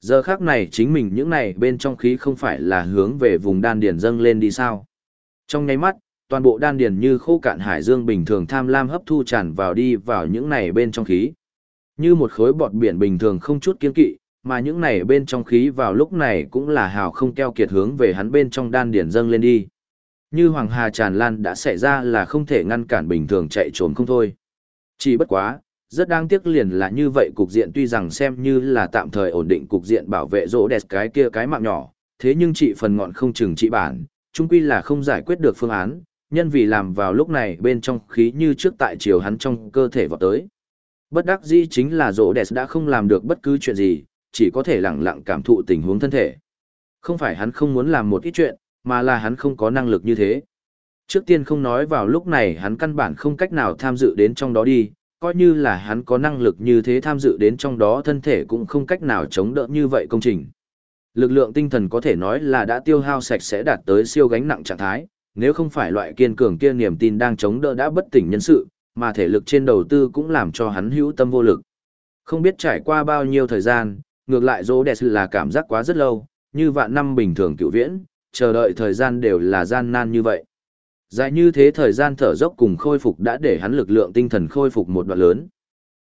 Giờ khác này chính mình những này bên trong khí không phải là hướng về vùng đan điền dâng lên đi sao. Trong nháy mắt, toàn bộ đan điền như khô cạn hải dương bình thường tham lam hấp thu tràn vào đi vào những này bên trong khí. Như một khối bọt biển bình thường không chút kiên kỵ, mà những này bên trong khí vào lúc này cũng là hào không keo kiệt hướng về hắn bên trong đan điền dâng lên đi. Như hoàng hà tràn lan đã xảy ra là không thể ngăn cản bình thường chạy trốn không thôi. Chỉ bất quá, rất đáng tiếc liền là như vậy cục diện tuy rằng xem như là tạm thời ổn định cục diện bảo vệ rỗ đẹp cái kia cái mạng nhỏ, thế nhưng trị phần ngọn không chừng trị bản, chung quy là không giải quyết được phương án, nhân vì làm vào lúc này bên trong khí như trước tại chiều hắn trong cơ thể vào tới. Bất đắc dĩ chính là rỗ đẹp đã không làm được bất cứ chuyện gì, chỉ có thể lặng lặng cảm thụ tình huống thân thể. Không phải hắn không muốn làm một ít chuyện, mà là hắn không có năng lực như thế. Trước tiên không nói vào lúc này hắn căn bản không cách nào tham dự đến trong đó đi, coi như là hắn có năng lực như thế tham dự đến trong đó thân thể cũng không cách nào chống đỡ như vậy công trình. Lực lượng tinh thần có thể nói là đã tiêu hao sạch sẽ đạt tới siêu gánh nặng trạng thái, nếu không phải loại kiên cường kia niềm tin đang chống đỡ đã bất tỉnh nhân sự, mà thể lực trên đầu tư cũng làm cho hắn hữu tâm vô lực. Không biết trải qua bao nhiêu thời gian, ngược lại dỗ đẹp là cảm giác quá rất lâu, như vạn năm bình thường cựu viễn, chờ đợi thời gian đều là gian nan như vậy. Dài như thế thời gian thở dốc cùng khôi phục đã để hắn lực lượng tinh thần khôi phục một đoạn lớn.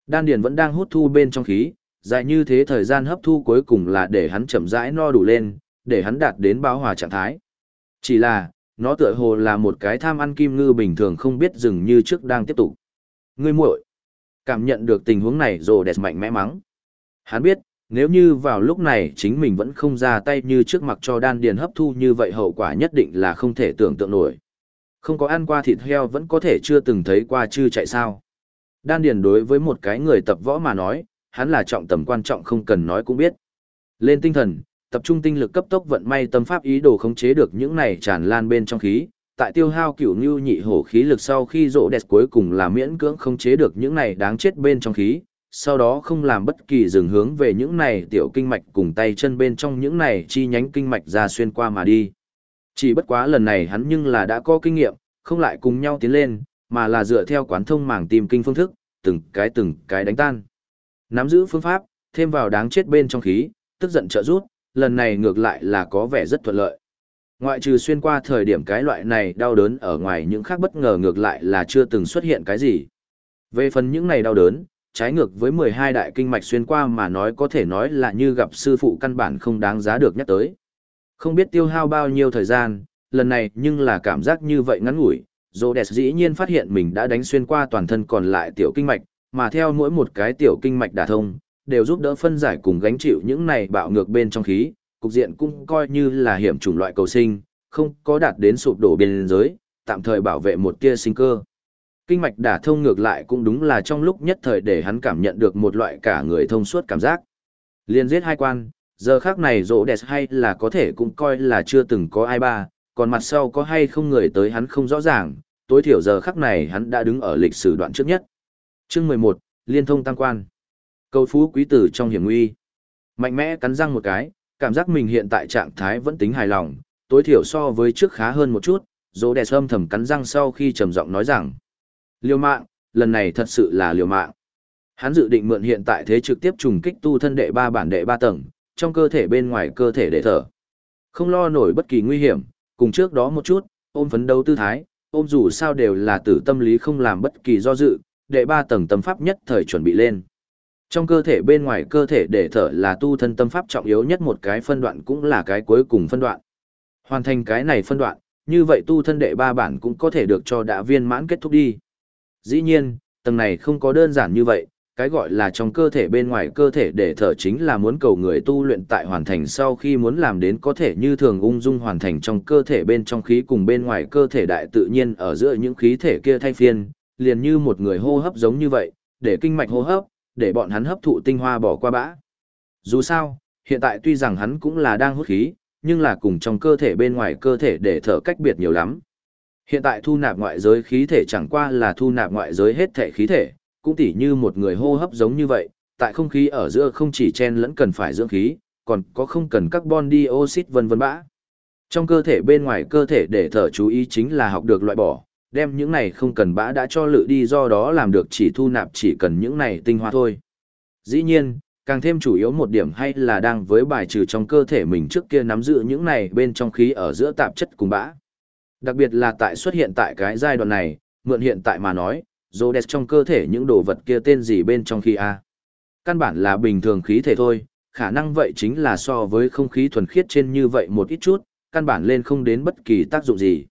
Đan điền vẫn đang hút thu bên trong khí, dài như thế thời gian hấp thu cuối cùng là để hắn chậm rãi no đủ lên, để hắn đạt đến báo hòa trạng thái. Chỉ là, nó tựa hồ là một cái tham ăn kim ngư bình thường không biết dừng như trước đang tiếp tục. Ngươi muội. Cảm nhận được tình huống này rồi đẹp mạnh mẽ mắng. Hắn biết, nếu như vào lúc này chính mình vẫn không ra tay như trước mặt cho đan điền hấp thu như vậy hậu quả nhất định là không thể tưởng tượng nổi. Không có ăn qua thịt heo vẫn có thể chưa từng thấy qua chư chạy sao. Đan điền đối với một cái người tập võ mà nói, hắn là trọng tầm quan trọng không cần nói cũng biết. Lên tinh thần, tập trung tinh lực cấp tốc vận may tâm pháp ý đồ khống chế được những này tràn lan bên trong khí, tại tiêu hao cửu như nhị hổ khí lực sau khi rộ đẹp cuối cùng là miễn cưỡng khống chế được những này đáng chết bên trong khí, sau đó không làm bất kỳ dừng hướng về những này tiểu kinh mạch cùng tay chân bên trong những này chi nhánh kinh mạch ra xuyên qua mà đi. Chỉ bất quá lần này hắn nhưng là đã có kinh nghiệm, không lại cùng nhau tiến lên, mà là dựa theo quán thông mảng tìm kinh phương thức, từng cái từng cái đánh tan. Nắm giữ phương pháp, thêm vào đáng chết bên trong khí, tức giận trợ rút, lần này ngược lại là có vẻ rất thuận lợi. Ngoại trừ xuyên qua thời điểm cái loại này đau đớn ở ngoài những khác bất ngờ ngược lại là chưa từng xuất hiện cái gì. Về phần những này đau đớn, trái ngược với 12 đại kinh mạch xuyên qua mà nói có thể nói là như gặp sư phụ căn bản không đáng giá được nhắc tới. Không biết tiêu hao bao nhiêu thời gian, lần này nhưng là cảm giác như vậy ngắn ngủi, Rhodes dĩ nhiên phát hiện mình đã đánh xuyên qua toàn thân còn lại tiểu kinh mạch, mà theo mỗi một cái tiểu kinh mạch đả thông, đều giúp đỡ phân giải cùng gánh chịu những này bạo ngược bên trong khí, cục diện cũng coi như là hiểm chủng loại cầu sinh, không có đạt đến sụp đổ biên giới, tạm thời bảo vệ một tia sinh cơ. Kinh mạch đả thông ngược lại cũng đúng là trong lúc nhất thời để hắn cảm nhận được một loại cả người thông suốt cảm giác. Liên giết hai quan, giờ khác này rỗ đẹp hay là có thể cũng coi là chưa từng có ai ba, còn mặt sau có hay không người tới hắn không rõ ràng, tối thiểu giờ khắc này hắn đã đứng ở lịch sử đoạn trước nhất. Chương 11, Liên thông tăng quan. Cầu phú quý tử trong hiểm nguy. Mạnh mẽ cắn răng một cái, cảm giác mình hiện tại trạng thái vẫn tính hài lòng, tối thiểu so với trước khá hơn một chút, dỗ đẹp âm thầm cắn răng sau khi trầm giọng nói rằng liều mạng, lần này thật sự là liều mạng. Hắn dự định mượn hiện tại thế trực tiếp trùng kích tu thân đệ ba bản đệ ba tầng, trong cơ thể bên ngoài cơ thể để thở. Không lo nổi bất kỳ nguy hiểm, cùng trước đó một chút, ôm phấn đấu tư thái, ôm dù sao đều là tử tâm lý không làm bất kỳ do dự, đệ ba tầng tâm pháp nhất thời chuẩn bị lên. Trong cơ thể bên ngoài cơ thể để thở là tu thân tâm pháp trọng yếu nhất một cái phân đoạn cũng là cái cuối cùng phân đoạn. Hoàn thành cái này phân đoạn, như vậy tu thân đệ ba bản cũng có thể được cho đã viên mãn kết thúc đi. Dĩ nhiên, tầng này không có đơn giản như vậy, cái gọi là trong cơ thể bên ngoài cơ thể để thở chính là muốn cầu người tu luyện tại hoàn thành sau khi muốn làm đến có thể như thường ung dung hoàn thành trong cơ thể bên trong khí cùng bên ngoài cơ thể đại tự nhiên ở giữa những khí thể kia thay phiên, liền như một người hô hấp giống như vậy, để kinh mạch hô hấp, để bọn hắn hấp thụ tinh hoa bỏ qua bã. Dù sao, hiện tại tuy rằng hắn cũng là đang hút khí, nhưng là cùng trong cơ thể bên ngoài cơ thể để thở cách biệt nhiều lắm. Hiện tại thu nạp ngoại giới khí thể chẳng qua là thu nạp ngoại giới hết thể khí thể, cũng tỉ như một người hô hấp giống như vậy, tại không khí ở giữa không chỉ chen lẫn cần phải dưỡng khí, còn có không cần carbon dioxide vân vân bã. Trong cơ thể bên ngoài cơ thể để thở chú ý chính là học được loại bỏ, đem những này không cần bã đã cho lự đi do đó làm được chỉ thu nạp chỉ cần những này tinh hoa thôi. Dĩ nhiên, càng thêm chủ yếu một điểm hay là đang với bài trừ trong cơ thể mình trước kia nắm giữ những này bên trong khí ở giữa tạp chất cùng bã. Đặc biệt là tại xuất hiện tại cái giai đoạn này, mượn hiện tại mà nói, Rhodes trong cơ thể những đồ vật kia tên gì bên trong khí A. Căn bản là bình thường khí thể thôi, khả năng vậy chính là so với không khí thuần khiết trên như vậy một ít chút, căn bản lên không đến bất kỳ tác dụng gì.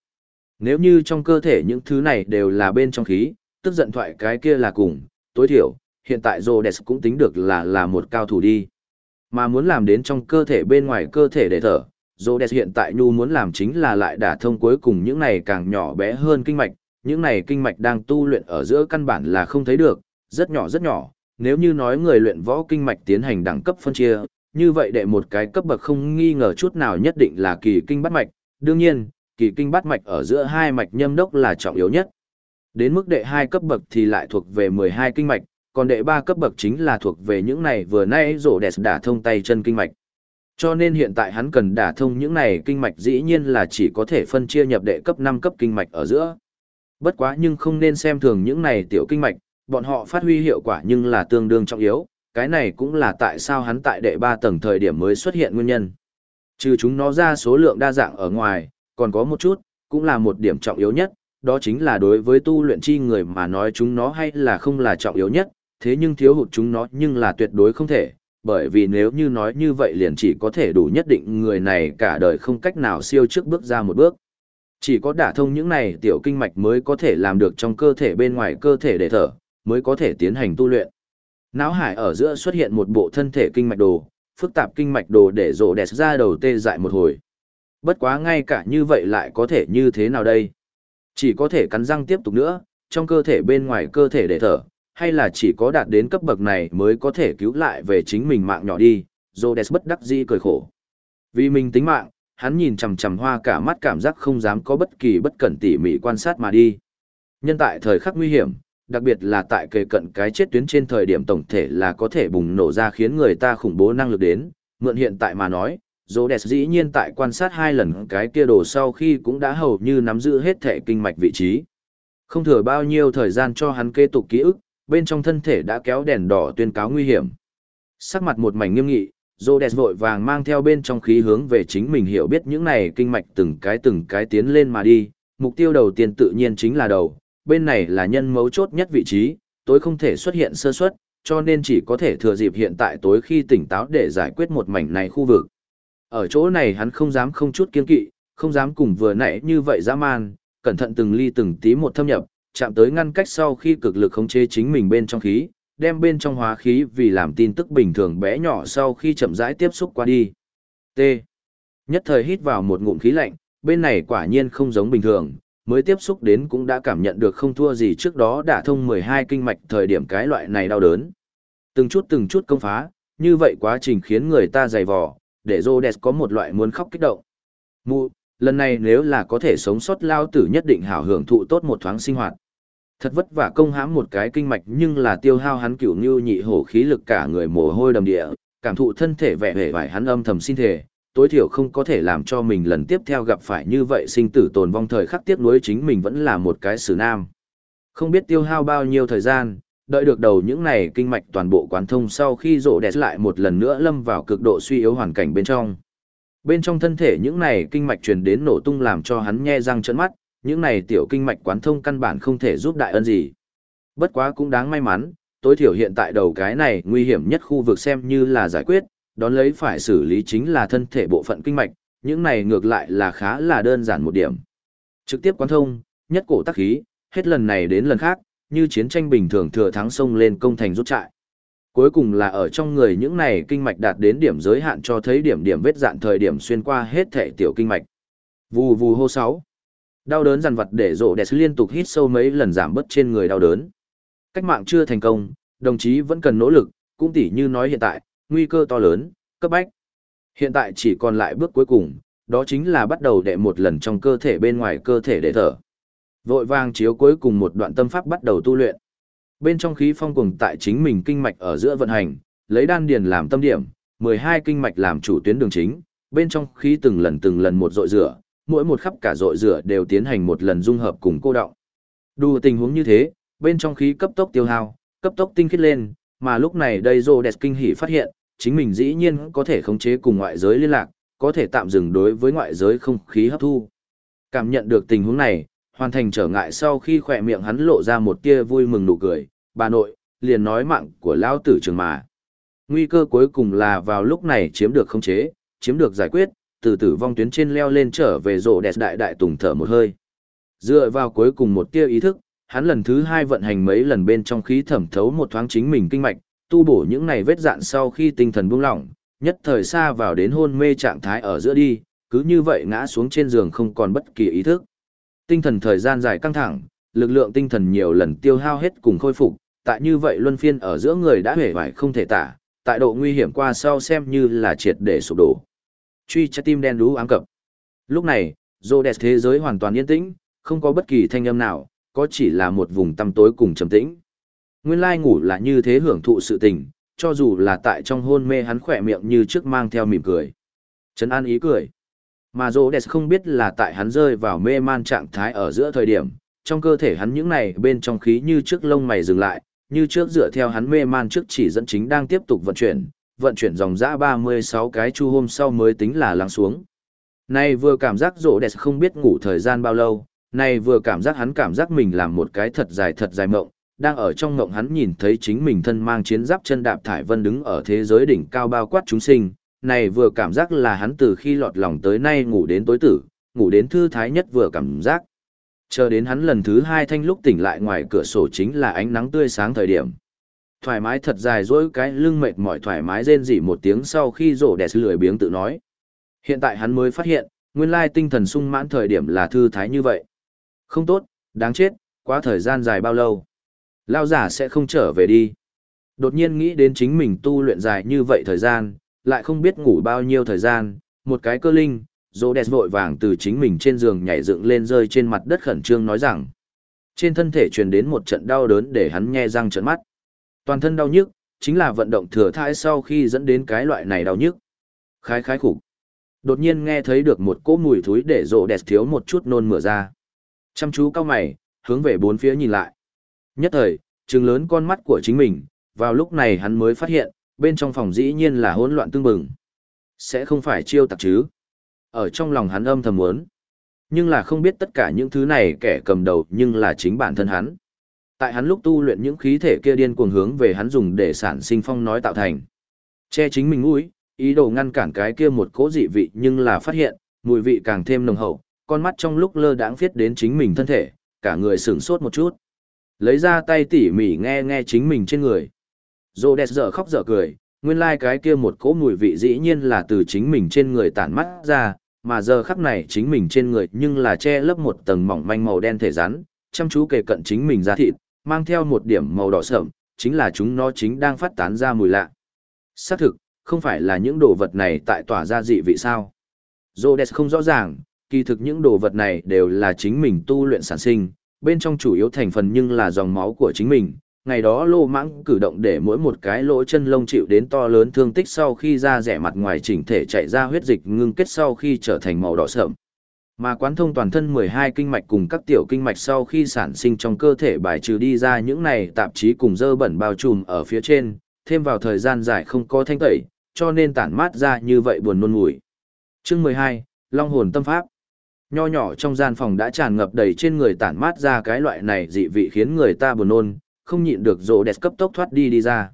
Nếu như trong cơ thể những thứ này đều là bên trong khí, tức giận thoại cái kia là cùng, tối thiểu, hiện tại Rhodes cũng tính được là là một cao thủ đi. Mà muốn làm đến trong cơ thể bên ngoài cơ thể để thở, Rhodes hiện tại nhu muốn làm chính là lại đả thông cuối cùng những này càng nhỏ bé hơn kinh mạch, những này kinh mạch đang tu luyện ở giữa căn bản là không thấy được, rất nhỏ rất nhỏ, nếu như nói người luyện võ kinh mạch tiến hành đẳng cấp phân chia, như vậy đệ một cái cấp bậc không nghi ngờ chút nào nhất định là kỳ kinh bát mạch, đương nhiên, kỳ kinh bát mạch ở giữa hai mạch nhâm đốc là trọng yếu nhất. Đến mức đệ hai cấp bậc thì lại thuộc về 12 kinh mạch, còn đệ ba cấp bậc chính là thuộc về những này vừa nãy rổ đẹp đả thông tay chân kinh mạch. Cho nên hiện tại hắn cần đả thông những này kinh mạch dĩ nhiên là chỉ có thể phân chia nhập đệ cấp 5 cấp kinh mạch ở giữa. Bất quá nhưng không nên xem thường những này tiểu kinh mạch, bọn họ phát huy hiệu quả nhưng là tương đương trọng yếu, cái này cũng là tại sao hắn tại đệ 3 tầng thời điểm mới xuất hiện nguyên nhân. Trừ chúng nó ra số lượng đa dạng ở ngoài, còn có một chút, cũng là một điểm trọng yếu nhất, đó chính là đối với tu luyện chi người mà nói chúng nó hay là không là trọng yếu nhất, thế nhưng thiếu hụt chúng nó nhưng là tuyệt đối không thể, bởi vì nếu như nói như vậy liền chỉ có thể đủ nhất định người này cả đời không cách nào siêu trước bước ra một bước. Chỉ có đả thông những này tiểu kinh mạch mới có thể làm được trong cơ thể bên ngoài cơ thể để thở, mới có thể tiến hành tu luyện. Náo hải ở giữa xuất hiện một bộ thân thể kinh mạch đồ, phức tạp kinh mạch đồ để rộ đẹp ra đầu tê dại một hồi. Bất quá ngay cả như vậy lại có thể như thế nào đây? Chỉ có thể cắn răng tiếp tục nữa, trong cơ thể bên ngoài cơ thể để thở, hay là chỉ có đạt đến cấp bậc này mới có thể cứu lại về chính mình mạng nhỏ đi, Rhodes bất đắc dĩ cười khổ. Vì mình tính mạng, hắn nhìn chằm chằm hoa cả mắt cảm giác không dám có bất kỳ bất cẩn tỉ mỉ quan sát mà đi. Nhân tại thời khắc nguy hiểm, đặc biệt là tại kề cận cái chết tuyến trên thời điểm tổng thể là có thể bùng nổ ra khiến người ta khủng bố năng lực đến, mượn hiện tại mà nói, Rhodes dĩ nhiên tại quan sát hai lần cái kia đồ sau khi cũng đã hầu như nắm giữ hết thể kinh mạch vị trí. Không thừa bao nhiêu thời gian cho hắn kế tục ký ức, bên trong thân thể đã kéo đèn đỏ tuyên cáo nguy hiểm. Sắc mặt một mảnh nghiêm nghị, Rhodes vội vàng mang theo bên trong khí hướng về chính mình hiểu biết những này kinh mạch từng cái từng cái tiến lên mà đi, mục tiêu đầu tiên tự nhiên chính là đầu, bên này là nhân mấu chốt nhất vị trí, tối không thể xuất hiện sơ suất, cho nên chỉ có thể thừa dịp hiện tại tối khi tỉnh táo để giải quyết một mảnh này khu vực. Ở chỗ này hắn không dám không chút kiên kỵ, không dám cùng vừa nãy như vậy dã man, cẩn thận từng ly từng tí một thâm nhập, chạm tới ngăn cách sau khi cực lực khống chế chính mình bên trong khí, đem bên trong hóa khí vì làm tin tức bình thường bé nhỏ sau khi chậm rãi tiếp xúc qua đi. T. Nhất thời hít vào một ngụm khí lạnh, bên này quả nhiên không giống bình thường, mới tiếp xúc đến cũng đã cảm nhận được không thua gì trước đó đã thông 12 kinh mạch thời điểm cái loại này đau đớn. Từng chút từng chút công phá, như vậy quá trình khiến người ta dày vò, để Rhodes có một loại muốn khóc kích động. Mụ, lần này nếu là có thể sống sót lao tử nhất định hảo hưởng thụ tốt một thoáng sinh hoạt. Thật vất vả công hãm một cái kinh mạch nhưng là tiêu hao hắn cửu như nhị hổ khí lực cả người mồ hôi đầm địa, cảm thụ thân thể vẻ vẻ vải hắn âm thầm xin thể, tối thiểu không có thể làm cho mình lần tiếp theo gặp phải như vậy sinh tử tồn vong thời khắc tiếp nối chính mình vẫn là một cái xử nam. Không biết tiêu hao bao nhiêu thời gian, đợi được đầu những này kinh mạch toàn bộ quán thông sau khi rộ đẹp lại một lần nữa lâm vào cực độ suy yếu hoàn cảnh bên trong. Bên trong thân thể những này kinh mạch truyền đến nổ tung làm cho hắn nhe răng trợn mắt, những này tiểu kinh mạch quán thông căn bản không thể giúp đại ân gì. Bất quá cũng đáng may mắn, tối thiểu hiện tại đầu cái này nguy hiểm nhất khu vực xem như là giải quyết, đón lấy phải xử lý chính là thân thể bộ phận kinh mạch, những này ngược lại là khá là đơn giản một điểm. Trực tiếp quán thông, nhất cổ tắc khí, hết lần này đến lần khác, như chiến tranh bình thường thừa thắng sông lên công thành rút trại. Cuối cùng là ở trong người những này kinh mạch đạt đến điểm giới hạn cho thấy điểm điểm vết dạn thời điểm xuyên qua hết thể tiểu kinh mạch. Vù vù hô sáu. Đau đớn dằn vặt để rộ đẹp liên tục hít sâu mấy lần giảm bớt trên người đau đớn. Cách mạng chưa thành công, đồng chí vẫn cần nỗ lực, cũng tỉ như nói hiện tại, nguy cơ to lớn, cấp bách. Hiện tại chỉ còn lại bước cuối cùng, đó chính là bắt đầu đệ một lần trong cơ thể bên ngoài cơ thể để thở. Vội vàng chiếu cuối cùng một đoạn tâm pháp bắt đầu tu luyện. Bên trong khí phong cùng tại chính mình kinh mạch ở giữa vận hành, lấy đan điền làm tâm điểm, 12 kinh mạch làm chủ tuyến đường chính, bên trong khí từng lần từng lần một dội rửa, mỗi một khắp cả dội rửa đều tiến hành một lần dung hợp cùng cô động. Đủ tình huống như thế, bên trong khí cấp tốc tiêu hao, cấp tốc tinh khiết lên, mà lúc này đây Rhodes kinh hỉ phát hiện, chính mình dĩ nhiên có thể khống chế cùng ngoại giới liên lạc, có thể tạm dừng đối với ngoại giới không khí hấp thu. Cảm nhận được tình huống này, hoàn thành trở ngại sau khi khỏe miệng hắn lộ ra một tia vui mừng nụ cười, bà nội, liền nói mạng của lão tử trường mà. Nguy cơ cuối cùng là vào lúc này chiếm được khống chế, chiếm được giải quyết, từ tử vong tuyến trên leo lên trở về rộ đẹp đại đại tùng thở một hơi. Dựa vào cuối cùng một tia ý thức, hắn lần thứ hai vận hành mấy lần bên trong khí thẩm thấu một thoáng chính mình kinh mạch, tu bổ những này vết dạn sau khi tinh thần buông lỏng, nhất thời xa vào đến hôn mê trạng thái ở giữa đi, cứ như vậy ngã xuống trên giường không còn bất kỳ ý thức. Tinh thần thời gian dài căng thẳng, lực lượng tinh thần nhiều lần tiêu hao hết cùng khôi phục, tại như vậy luân phiên ở giữa người đã hề vải không thể tả, tại độ nguy hiểm qua sau xem như là triệt để sụp đổ. Truy trái tim đen đú ám cập. Lúc này, Rhodes thế giới hoàn toàn yên tĩnh, không có bất kỳ thanh âm nào, có chỉ là một vùng tăm tối cùng trầm tĩnh. Nguyên lai ngủ là như thế hưởng thụ sự tình, cho dù là tại trong hôn mê hắn khỏe miệng như trước mang theo mỉm cười. Trấn an ý cười. Mà Rhodes không biết là tại hắn rơi vào mê man trạng thái ở giữa thời điểm, trong cơ thể hắn những này bên trong khí như trước lông mày dừng lại, như trước dựa theo hắn mê man trước chỉ dẫn chính đang tiếp tục vận chuyển, vận chuyển dòng dã 36 cái chu hôm sau mới tính là lắng xuống. Này vừa cảm giác rộ đẹp không biết ngủ thời gian bao lâu, này vừa cảm giác hắn cảm giác mình làm một cái thật dài thật dài mộng, đang ở trong mộng hắn nhìn thấy chính mình thân mang chiến giáp chân đạp thải vân đứng ở thế giới đỉnh cao bao quát chúng sinh, này vừa cảm giác là hắn từ khi lọt lòng tới nay ngủ đến tối tử, ngủ đến thư thái nhất vừa cảm giác. Chờ đến hắn lần thứ hai thanh lúc tỉnh lại ngoài cửa sổ chính là ánh nắng tươi sáng thời điểm. Thoải mái thật dài dỗi cái lưng mệt mỏi thoải mái rên rỉ một tiếng sau khi rổ đẹp lười biếng tự nói. Hiện tại hắn mới phát hiện, nguyên lai tinh thần sung mãn thời điểm là thư thái như vậy. Không tốt, đáng chết, quá thời gian dài bao lâu. Lao giả sẽ không trở về đi. Đột nhiên nghĩ đến chính mình tu luyện dài như vậy thời gian, lại không biết ngủ bao nhiêu thời gian, một cái cơ linh, dô đẹp vội vàng từ chính mình trên giường nhảy dựng lên rơi trên mặt đất khẩn trương nói rằng. Trên thân thể truyền đến một trận đau đớn để hắn nhe răng trợn mắt. Toàn thân đau nhức, chính là vận động thừa thai sau khi dẫn đến cái loại này đau nhức. Khái khái khủng. Đột nhiên nghe thấy được một cỗ mùi thúi để rộ đẹp thiếu một chút nôn mửa ra. Chăm chú cao mày, hướng về bốn phía nhìn lại. Nhất thời, trừng lớn con mắt của chính mình, vào lúc này hắn mới phát hiện, bên trong phòng dĩ nhiên là hỗn loạn tương bừng. Sẽ không phải chiêu tặc chứ. Ở trong lòng hắn âm thầm muốn. Nhưng là không biết tất cả những thứ này kẻ cầm đầu nhưng là chính bản thân hắn. Tại hắn lúc tu luyện những khí thể kia điên cuồng hướng về hắn dùng để sản sinh phong nói tạo thành. Che chính mình mũi, ý đồ ngăn cản cái kia một cố dị vị nhưng là phát hiện, mùi vị càng thêm nồng hậu, con mắt trong lúc lơ đãng viết đến chính mình thân thể, cả người sửng sốt một chút. Lấy ra tay tỉ mỉ nghe nghe chính mình trên người. Rô đẹp dở khóc dở cười, nguyên lai like cái kia một cỗ mùi vị dĩ nhiên là từ chính mình trên người tản mắt ra, mà giờ khắc này chính mình trên người nhưng là che lấp một tầng mỏng manh màu đen thể rắn, chăm chú kề cận chính mình ra thịt, mang theo một điểm màu đỏ sậm, chính là chúng nó chính đang phát tán ra mùi lạ. Xác thực, không phải là những đồ vật này tại tỏa ra dị vị sao. Rhodes không rõ ràng, kỳ thực những đồ vật này đều là chính mình tu luyện sản sinh, bên trong chủ yếu thành phần nhưng là dòng máu của chính mình. Ngày đó lô mãng cử động để mỗi một cái lỗ chân lông chịu đến to lớn thương tích sau khi ra rẻ mặt ngoài chỉnh thể chạy ra huyết dịch ngưng kết sau khi trở thành màu đỏ sợm. Mà quán thông toàn thân 12 kinh mạch cùng các tiểu kinh mạch sau khi sản sinh trong cơ thể bài trừ đi ra những này tạp chí cùng dơ bẩn bao trùm ở phía trên, thêm vào thời gian dài không có thanh tẩy, cho nên tản mát ra như vậy buồn nôn ngủi. Chương 12, Long hồn tâm pháp. Nho nhỏ trong gian phòng đã tràn ngập đầy trên người tản mát ra cái loại này dị vị khiến người ta buồn nôn, không nhịn được rồ đẹp cấp tốc thoát đi đi ra.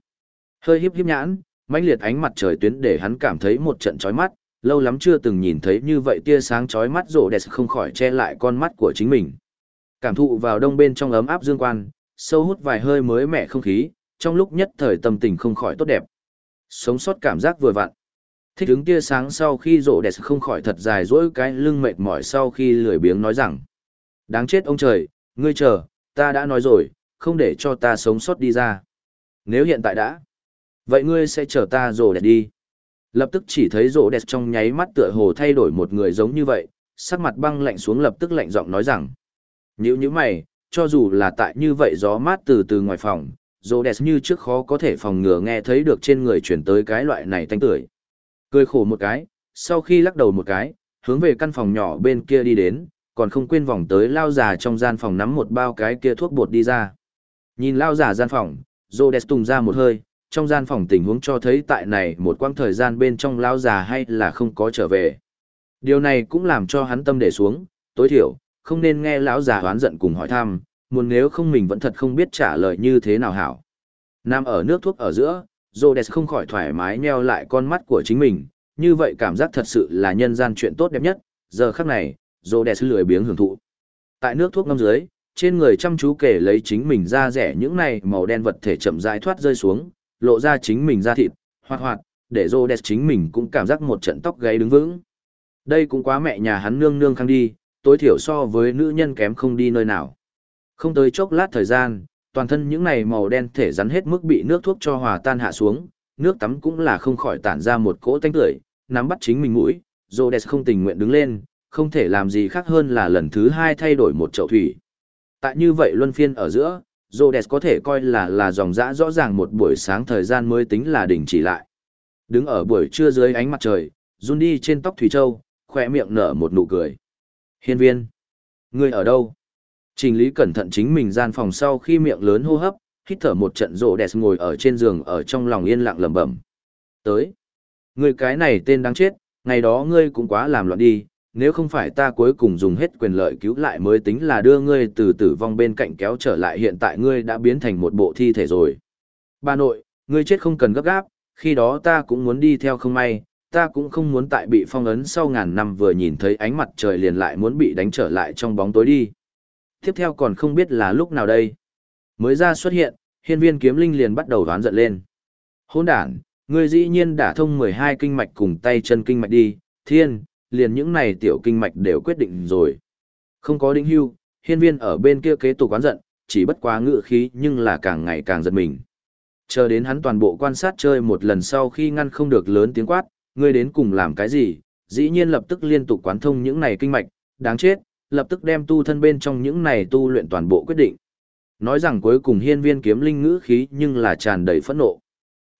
Hơi híp híp nhãn, mãnh liệt ánh mặt trời tuyến để hắn cảm thấy một trận chói mắt, lâu lắm chưa từng nhìn thấy như vậy tia sáng chói mắt rổ đẹp không khỏi che lại con mắt của chính mình. Cảm thụ vào đông bên trong ấm áp dương quan, sâu hút vài hơi mới mẻ không khí, trong lúc nhất thời tâm tình không khỏi tốt đẹp. Sống sót cảm giác vừa vặn. Thích đứng tia sáng sau khi rổ đẹp không khỏi thật dài dỗi cái lưng mệt mỏi sau khi lười biếng nói rằng. Đáng chết ông trời, ngươi chờ, ta đã nói rồi, không để cho ta sống sót đi ra. Nếu hiện tại đã, vậy ngươi sẽ chờ ta rổ đẹp đi. Lập tức chỉ thấy rỗ đẹp trong nháy mắt tựa hồ thay đổi một người giống như vậy, sắc mặt băng lạnh xuống lập tức lạnh giọng nói rằng. Nhữ như mày, cho dù là tại như vậy gió mát từ từ ngoài phòng, rỗ đẹp như trước khó có thể phòng ngừa nghe thấy được trên người chuyển tới cái loại này tanh tưởi. Cười khổ một cái, sau khi lắc đầu một cái, hướng về căn phòng nhỏ bên kia đi đến, còn không quên vòng tới lao già trong gian phòng nắm một bao cái kia thuốc bột đi ra. Nhìn lao già gian phòng, Rhodes tùng ra một hơi, trong gian phòng tình huống cho thấy tại này một quãng thời gian bên trong lao già hay là không có trở về. Điều này cũng làm cho hắn tâm để xuống, tối thiểu, không nên nghe lão già hoán giận cùng hỏi thăm, muốn nếu không mình vẫn thật không biết trả lời như thế nào hảo. Nam ở nước thuốc ở giữa, Rhodes không khỏi thoải mái nheo lại con mắt của chính mình, như vậy cảm giác thật sự là nhân gian chuyện tốt đẹp nhất, giờ khắc này, Rhodes lười biếng hưởng thụ. Tại nước thuốc ngâm dưới, trên người chăm chú kể lấy chính mình ra rẻ những này màu đen vật thể chậm rãi thoát rơi xuống, lộ ra chính mình ra thịt, hoạt hoạt, để Rhodes chính mình cũng cảm giác một trận tóc gáy đứng vững. Đây cũng quá mẹ nhà hắn nương nương khang đi, tối thiểu so với nữ nhân kém không đi nơi nào. Không tới chốc lát thời gian, toàn thân những này màu đen thể rắn hết mức bị nước thuốc cho hòa tan hạ xuống, nước tắm cũng là không khỏi tản ra một cỗ tanh tưởi, nắm bắt chính mình mũi, Rhodes không tình nguyện đứng lên, không thể làm gì khác hơn là lần thứ hai thay đổi một chậu thủy. Tại như vậy luân phiên ở giữa, Rhodes có thể coi là là dòng dã rõ ràng một buổi sáng thời gian mới tính là đỉnh chỉ lại. Đứng ở buổi trưa dưới ánh mặt trời, run đi trên tóc Thủy Châu, khỏe miệng nở một nụ cười. Hiên viên, ngươi ở đâu? Trình lý cẩn thận chính mình gian phòng sau khi miệng lớn hô hấp, hít thở một trận rộ đẹp ngồi ở trên giường ở trong lòng yên lặng lẩm bẩm. Tới. Ngươi cái này tên đáng chết, ngày đó ngươi cũng quá làm loạn đi, nếu không phải ta cuối cùng dùng hết quyền lợi cứu lại mới tính là đưa ngươi từ tử vong bên cạnh kéo trở lại hiện tại ngươi đã biến thành một bộ thi thể rồi. Bà nội, ngươi chết không cần gấp gáp, khi đó ta cũng muốn đi theo không may, ta cũng không muốn tại bị phong ấn sau ngàn năm vừa nhìn thấy ánh mặt trời liền lại muốn bị đánh trở lại trong bóng tối đi. Tiếp theo còn không biết là lúc nào đây. Mới ra xuất hiện, hiên viên kiếm linh liền bắt đầu đoán giận lên. Hôn đản, ngươi dĩ nhiên đã thông 12 kinh mạch cùng tay chân kinh mạch đi, thiên, liền những này tiểu kinh mạch đều quyết định rồi. Không có đinh hưu, hiên viên ở bên kia kế tục quán giận, chỉ bất quá ngựa khí nhưng là càng ngày càng giật mình. Chờ đến hắn toàn bộ quan sát chơi một lần sau khi ngăn không được lớn tiếng quát, ngươi đến cùng làm cái gì, dĩ nhiên lập tức liên tục quán thông những này kinh mạch, đáng chết, lập tức đem tu thân bên trong những này tu luyện toàn bộ quyết định. Nói rằng cuối cùng hiên viên kiếm linh ngữ khí nhưng là tràn đầy phẫn nộ.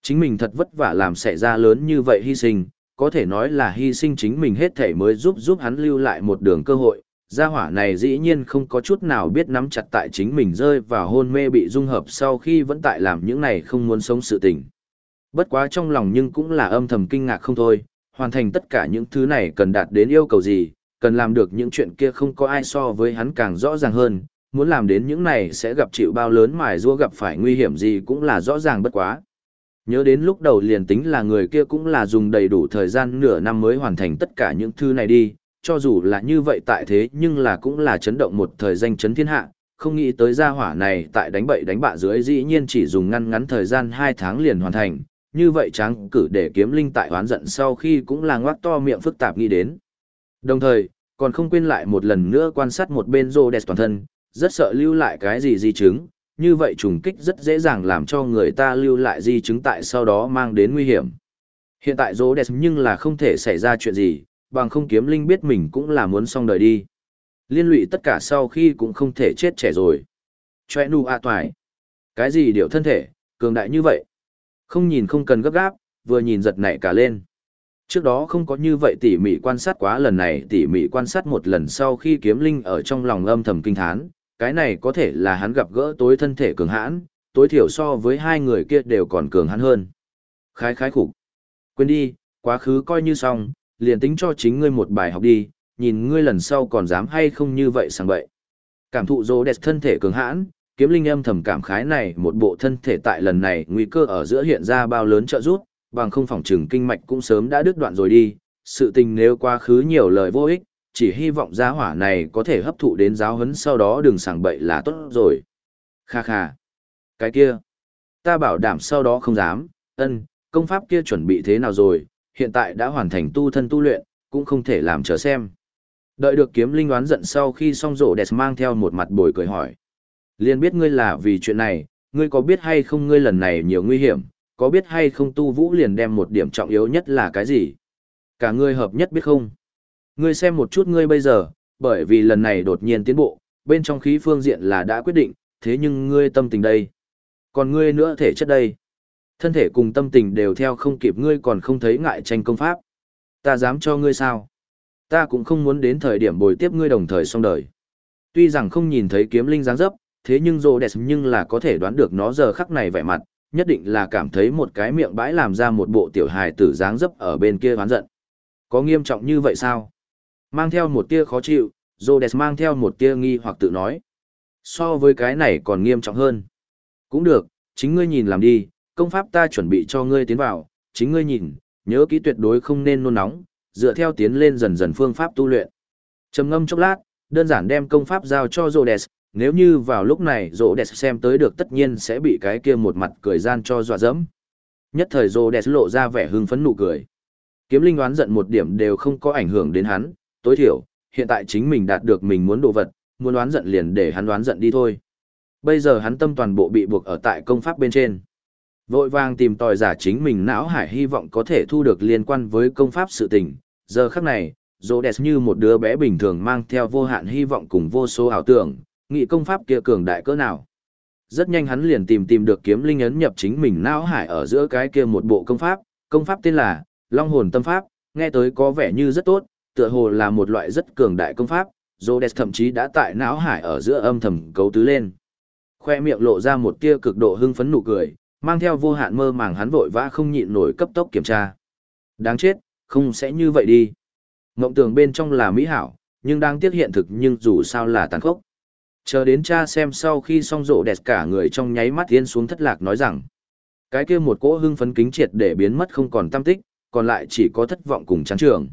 Chính mình thật vất vả làm xảy ra lớn như vậy hy sinh, có thể nói là hy sinh chính mình hết thể mới giúp giúp hắn lưu lại một đường cơ hội. Gia hỏa này dĩ nhiên không có chút nào biết nắm chặt tại chính mình rơi vào hôn mê bị dung hợp sau khi vẫn tại làm những này không muốn sống sự tình. Bất quá trong lòng nhưng cũng là âm thầm kinh ngạc không thôi, hoàn thành tất cả những thứ này cần đạt đến yêu cầu gì, cần làm được những chuyện kia không có ai so với hắn càng rõ ràng hơn, muốn làm đến những này sẽ gặp chịu bao lớn mài rua gặp phải nguy hiểm gì cũng là rõ ràng bất quá. Nhớ đến lúc đầu liền tính là người kia cũng là dùng đầy đủ thời gian nửa năm mới hoàn thành tất cả những thứ này đi, cho dù là như vậy tại thế nhưng là cũng là chấn động một thời danh chấn thiên hạ, không nghĩ tới gia hỏa này tại đánh bậy đánh bạ dưới dĩ nhiên chỉ dùng ngăn ngắn thời gian 2 tháng liền hoàn thành, như vậy tráng cử để kiếm linh tại hoán giận sau khi cũng là ngoác to miệng phức tạp nghĩ đến. Đồng thời, còn không quên lại một lần nữa quan sát một bên rô đẹp toàn thân, rất sợ lưu lại cái gì di chứng, như vậy trùng kích rất dễ dàng làm cho người ta lưu lại di chứng tại sau đó mang đến nguy hiểm. Hiện tại rỗ đẹp nhưng là không thể xảy ra chuyện gì, bằng không kiếm linh biết mình cũng là muốn xong đời đi. Liên lụy tất cả sau khi cũng không thể chết trẻ rồi. Chòe nụ a toài. Cái gì điều thân thể, cường đại như vậy? Không nhìn không cần gấp gáp, vừa nhìn giật nảy cả lên. Trước đó không có như vậy tỉ mỉ quan sát quá lần này tỉ mỉ quan sát một lần sau khi kiếm linh ở trong lòng âm thầm kinh thán, cái này có thể là hắn gặp gỡ tối thân thể cường hãn, tối thiểu so với hai người kia đều còn cường hãn hơn. Khái khái khủng. Quên đi, quá khứ coi như xong, liền tính cho chính ngươi một bài học đi, nhìn ngươi lần sau còn dám hay không như vậy sang bậy. Cảm thụ rô đẹp thân thể cường hãn, kiếm linh âm thầm cảm khái này một bộ thân thể tại lần này nguy cơ ở giữa hiện ra bao lớn trợ giúp, bằng không phòng trừng kinh mạch cũng sớm đã đứt đoạn rồi đi, sự tình nếu quá khứ nhiều lời vô ích, chỉ hy vọng gia hỏa này có thể hấp thụ đến giáo huấn sau đó đừng sảng bậy là tốt rồi. Kha kha. Cái kia. Ta bảo đảm sau đó không dám, ân, công pháp kia chuẩn bị thế nào rồi, hiện tại đã hoàn thành tu thân tu luyện, cũng không thể làm chờ xem. Đợi được kiếm linh đoán giận sau khi xong rổ đẹp mang theo một mặt bồi cười hỏi. Liên biết ngươi là vì chuyện này, ngươi có biết hay không ngươi lần này nhiều nguy hiểm, có biết hay không tu vũ liền đem một điểm trọng yếu nhất là cái gì? Cả ngươi hợp nhất biết không? Ngươi xem một chút ngươi bây giờ, bởi vì lần này đột nhiên tiến bộ, bên trong khí phương diện là đã quyết định, thế nhưng ngươi tâm tình đây. Còn ngươi nữa thể chất đây. Thân thể cùng tâm tình đều theo không kịp ngươi còn không thấy ngại tranh công pháp. Ta dám cho ngươi sao? Ta cũng không muốn đến thời điểm bồi tiếp ngươi đồng thời xong đời. Tuy rằng không nhìn thấy kiếm linh dáng dấp, thế nhưng rồ đẹp nhưng là có thể đoán được nó giờ khắc này vẻ mặt, nhất định là cảm thấy một cái miệng bãi làm ra một bộ tiểu hài tử dáng dấp ở bên kia oán giận. Có nghiêm trọng như vậy sao? Mang theo một tia khó chịu, Rhodes mang theo một tia nghi hoặc tự nói. So với cái này còn nghiêm trọng hơn. Cũng được, chính ngươi nhìn làm đi, công pháp ta chuẩn bị cho ngươi tiến vào, chính ngươi nhìn, nhớ kỹ tuyệt đối không nên nôn nóng, dựa theo tiến lên dần dần phương pháp tu luyện. Trầm ngâm chốc lát, đơn giản đem công pháp giao cho Rhodes, nếu như vào lúc này Rhodes xem tới được tất nhiên sẽ bị cái kia một mặt cười gian cho dọa dẫm. Nhất thời Rhodes lộ ra vẻ hưng phấn nụ cười. Kiếm linh đoán giận một điểm đều không có ảnh hưởng đến hắn, tối thiểu, hiện tại chính mình đạt được mình muốn đồ vật, muốn đoán giận liền để hắn đoán giận đi thôi. Bây giờ hắn tâm toàn bộ bị buộc ở tại công pháp bên trên. Vội vàng tìm tòi giả chính mình não hải hy vọng có thể thu được liên quan với công pháp sự tình. Giờ khắc này, Rhodes như một đứa bé bình thường mang theo vô hạn hy vọng cùng vô số ảo tưởng, nghị công pháp kia cường đại cỡ nào. Rất nhanh hắn liền tìm tìm được kiếm linh ấn nhập chính mình não hải ở giữa cái kia một bộ công pháp, công pháp tên là Long hồn tâm pháp, nghe tới có vẻ như rất tốt, tựa hồ là một loại rất cường đại công pháp, Rhodes thậm chí đã tại não hải ở giữa âm thầm cấu tứ lên. Khoe miệng lộ ra một tia cực độ hưng phấn nụ cười, mang theo vô hạn mơ màng hắn vội vã không nhịn nổi cấp tốc kiểm tra. Đáng chết, không sẽ như vậy đi. Ngộng tưởng bên trong là mỹ hảo, nhưng đang tiếc hiện thực nhưng dù sao là tàn khốc. Chờ đến cha xem sau khi xong rộ đẹp cả người trong nháy mắt yên xuống thất lạc nói rằng. Cái kia một cỗ hưng phấn kính triệt để biến mất không còn tâm tích, còn lại chỉ có thất vọng cùng chán trường.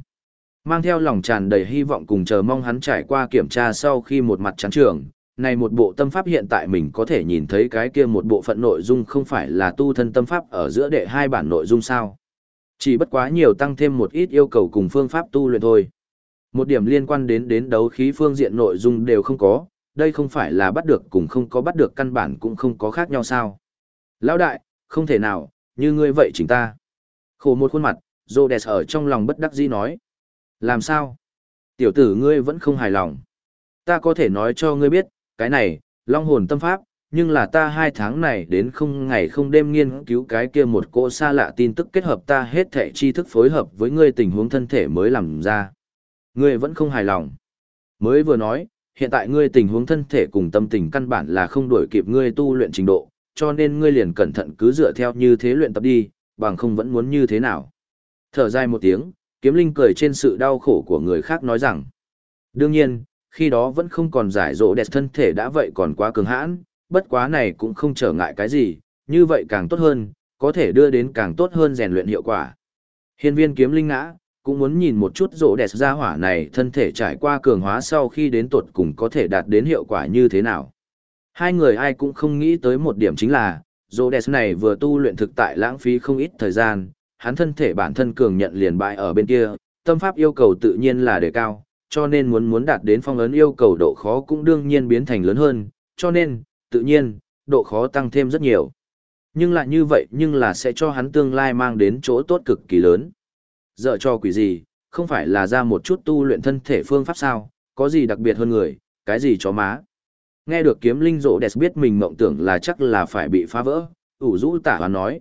Mang theo lòng tràn đầy hy vọng cùng chờ mong hắn trải qua kiểm tra sau khi một mặt chán trường, này một bộ tâm pháp hiện tại mình có thể nhìn thấy cái kia một bộ phận nội dung không phải là tu thân tâm pháp ở giữa đệ hai bản nội dung sao. Chỉ bất quá nhiều tăng thêm một ít yêu cầu cùng phương pháp tu luyện thôi. Một điểm liên quan đến đến đấu khí phương diện nội dung đều không có, đây không phải là bắt được cùng không có bắt được căn bản cũng không có khác nhau sao. Lão đại, không thể nào, như ngươi vậy chính ta. Khổ một khuôn mặt, Rhodes ở trong lòng bất đắc dĩ nói. Làm sao? Tiểu tử ngươi vẫn không hài lòng. Ta có thể nói cho ngươi biết, cái này, long hồn tâm pháp, nhưng là ta hai tháng này đến không ngày không đêm nghiên cứu cái kia một cỗ xa lạ tin tức kết hợp ta hết thệ tri thức phối hợp với ngươi tình huống thân thể mới làm ra. Ngươi vẫn không hài lòng. Mới vừa nói, hiện tại ngươi tình huống thân thể cùng tâm tình căn bản là không đổi kịp ngươi tu luyện trình độ, cho nên ngươi liền cẩn thận cứ dựa theo như thế luyện tập đi, bằng không vẫn muốn như thế nào. Thở dài một tiếng, kiếm linh cười trên sự đau khổ của người khác nói rằng. Đương nhiên, khi đó vẫn không còn giải rỗ đẹp thân thể đã vậy còn quá cường hãn, bất quá này cũng không trở ngại cái gì, như vậy càng tốt hơn, có thể đưa đến càng tốt hơn rèn luyện hiệu quả. Hiên viên kiếm linh ngã, cũng muốn nhìn một chút rỗ đẹp ra hỏa này thân thể trải qua cường hóa sau khi đến tuột cùng có thể đạt đến hiệu quả như thế nào. Hai người ai cũng không nghĩ tới một điểm chính là, rỗ đẹp này vừa tu luyện thực tại lãng phí không ít thời gian, hắn thân thể bản thân cường nhận liền bại ở bên kia, tâm pháp yêu cầu tự nhiên là đề cao, cho nên muốn muốn đạt đến phong ấn yêu cầu độ khó cũng đương nhiên biến thành lớn hơn, cho nên, tự nhiên, độ khó tăng thêm rất nhiều. Nhưng lại như vậy nhưng là sẽ cho hắn tương lai mang đến chỗ tốt cực kỳ lớn. Dợ cho quỷ gì, không phải là ra một chút tu luyện thân thể phương pháp sao, có gì đặc biệt hơn người, cái gì chó má. Nghe được kiếm linh rộ đẹp biết mình mộng tưởng là chắc là phải bị phá vỡ, ủ rũ tả hoán nói.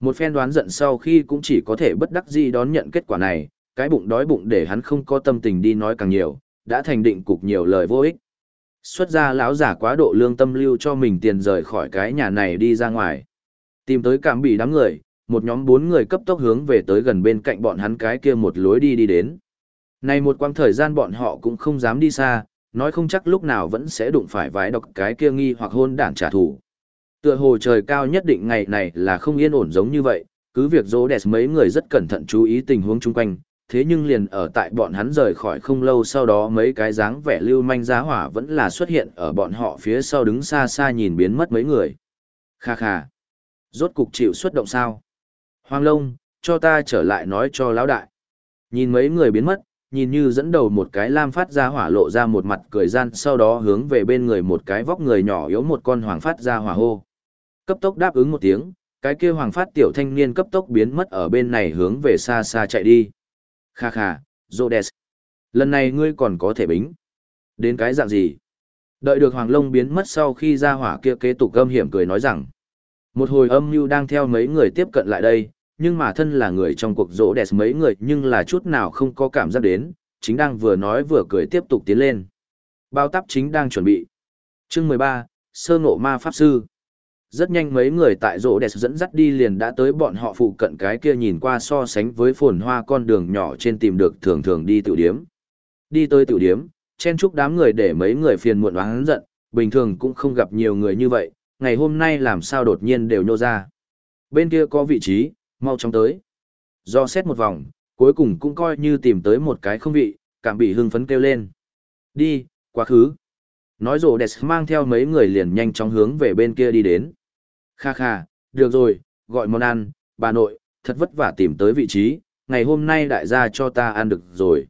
Một phen đoán giận sau khi cũng chỉ có thể bất đắc dĩ đón nhận kết quả này, cái bụng đói bụng để hắn không có tâm tình đi nói càng nhiều, đã thành định cục nhiều lời vô ích. Xuất ra lão giả quá độ lương tâm lưu cho mình tiền rời khỏi cái nhà này đi ra ngoài. Tìm tới cảm bị đám người, một nhóm bốn người cấp tốc hướng về tới gần bên cạnh bọn hắn cái kia một lối đi đi đến. Này một quãng thời gian bọn họ cũng không dám đi xa, nói không chắc lúc nào vẫn sẽ đụng phải vái độc cái kia nghi hoặc hôn đảng trả thù. Tựa hồ trời cao nhất định ngày này là không yên ổn giống như vậy, cứ việc rỗ đẹp mấy người rất cẩn thận chú ý tình huống chung quanh, thế nhưng liền ở tại bọn hắn rời khỏi không lâu sau đó mấy cái dáng vẻ lưu manh giá hỏa vẫn là xuất hiện ở bọn họ phía sau đứng xa xa nhìn biến mất mấy người. Kha kha. Rốt cục chịu xuất động sao? Hoàng Long, cho ta trở lại nói cho lão đại. Nhìn mấy người biến mất, nhìn như dẫn đầu một cái lam phát ra hỏa lộ ra một mặt cười gian sau đó hướng về bên người một cái vóc người nhỏ yếu một con hoàng phát ra hỏa hô. Cấp tốc đáp ứng một tiếng, cái kia hoàng phát tiểu thanh niên cấp tốc biến mất ở bên này hướng về xa xa chạy đi. Kha kha, Rhodes. Lần này ngươi còn có thể bính. Đến cái dạng gì? Đợi được Hoàng Long biến mất sau khi ra hỏa kia kế tục âm hiểm cười nói rằng. Một hồi âm mưu đang theo mấy người tiếp cận lại đây, nhưng mà thân là người trong cuộc rỗ đẹp mấy người nhưng là chút nào không có cảm giác đến, chính đang vừa nói vừa cười tiếp tục tiến lên. Bao tắp chính đang chuẩn bị. Chương mười ba, Sơ ngộ ma pháp sư. Rất nhanh mấy người tại rỗ đẹp dẫn dắt đi liền đã tới bọn họ phụ cận cái kia nhìn qua so sánh với phồn hoa con đường nhỏ trên tìm được thường thường đi tiểu điếm. Đi tới tiểu điếm, chen chúc đám người để mấy người phiền muộn oán giận, bình thường cũng không gặp nhiều người như vậy, ngày hôm nay làm sao đột nhiên đều nhô ra. Bên kia có vị trí, mau chóng tới. Do xét một vòng, cuối cùng cũng coi như tìm tới một cái không vị, cảm bị hưng phấn kêu lên. Đi, quá khứ. Nói rồi đẹp mang theo mấy người liền nhanh chóng hướng về bên kia đi đến. Kha kha, được rồi, gọi món ăn, bà nội, thật vất vả tìm tới vị trí, ngày hôm nay đại gia cho ta ăn được rồi.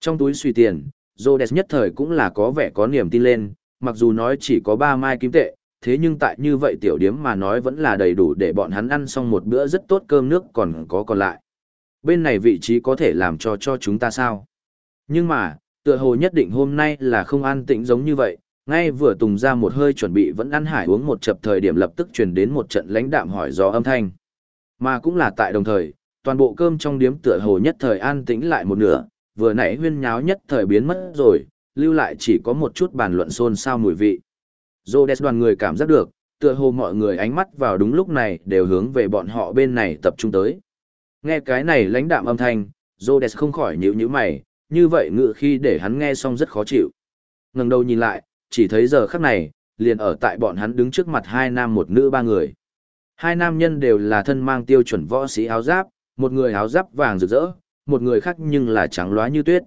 Trong túi suy tiền, rồ đẹp nhất thời cũng là có vẻ có niềm tin lên, mặc dù nói chỉ có ba mai kim tệ, thế nhưng tại như vậy tiểu điếm mà nói vẫn là đầy đủ để bọn hắn ăn xong một bữa rất tốt cơm nước còn có còn lại. Bên này vị trí có thể làm cho cho chúng ta sao? Nhưng mà, tựa hồ nhất định hôm nay là không an tĩnh giống như vậy, ngay vừa tùng ra một hơi chuẩn bị vẫn ăn hải uống một chập thời điểm lập tức truyền đến một trận lãnh đạm hỏi do âm thanh. Mà cũng là tại đồng thời, toàn bộ cơm trong điếm tựa hồ nhất thời an tĩnh lại một nửa, vừa nãy huyên nháo nhất thời biến mất rồi, lưu lại chỉ có một chút bàn luận xôn xao mùi vị. Rhodes đoàn người cảm giác được, tựa hồ mọi người ánh mắt vào đúng lúc này đều hướng về bọn họ bên này tập trung tới. Nghe cái này lãnh đạm âm thanh, Rhodes không khỏi nhíu nhíu mày, như vậy ngự khi để hắn nghe xong rất khó chịu. Ngẩng đầu nhìn lại, chỉ thấy giờ khắc này, liền ở tại bọn hắn đứng trước mặt hai nam một nữ ba người. Hai nam nhân đều là thân mang tiêu chuẩn võ sĩ áo giáp, một người áo giáp vàng rực rỡ, một người khác nhưng là trắng loá như tuyết.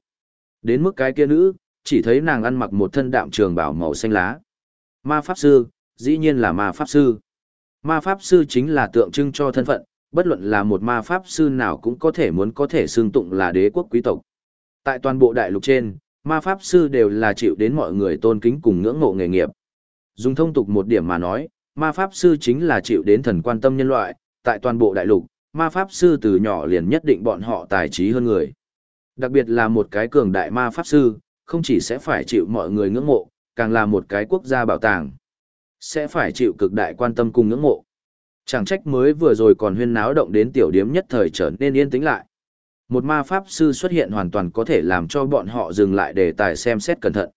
Đến mức cái kia nữ, chỉ thấy nàng ăn mặc một thân đạm trường bảo màu xanh lá. Ma Pháp Sư, dĩ nhiên là Ma Pháp Sư. Ma Pháp Sư chính là tượng trưng cho thân phận, bất luận là một Ma Pháp Sư nào cũng có thể muốn có thể xương tụng là đế quốc quý tộc. Tại toàn bộ đại lục trên, Ma Pháp Sư đều là chịu đến mọi người tôn kính cùng ngưỡng mộ nghề nghiệp. Dùng thông tục một điểm mà nói, Ma Pháp Sư chính là chịu đến thần quan tâm nhân loại, tại toàn bộ đại lục, Ma Pháp Sư từ nhỏ liền nhất định bọn họ tài trí hơn người. Đặc biệt là một cái cường đại Ma Pháp Sư, không chỉ sẽ phải chịu mọi người ngưỡng mộ, càng là một cái quốc gia bảo tàng. Sẽ phải chịu cực đại quan tâm cùng ngưỡng mộ. Chẳng trách mới vừa rồi còn huyên náo động đến tiểu điếm nhất thời trở nên yên tĩnh lại. Một ma pháp sư xuất hiện hoàn toàn có thể làm cho bọn họ dừng lại để tài xem xét cẩn thận.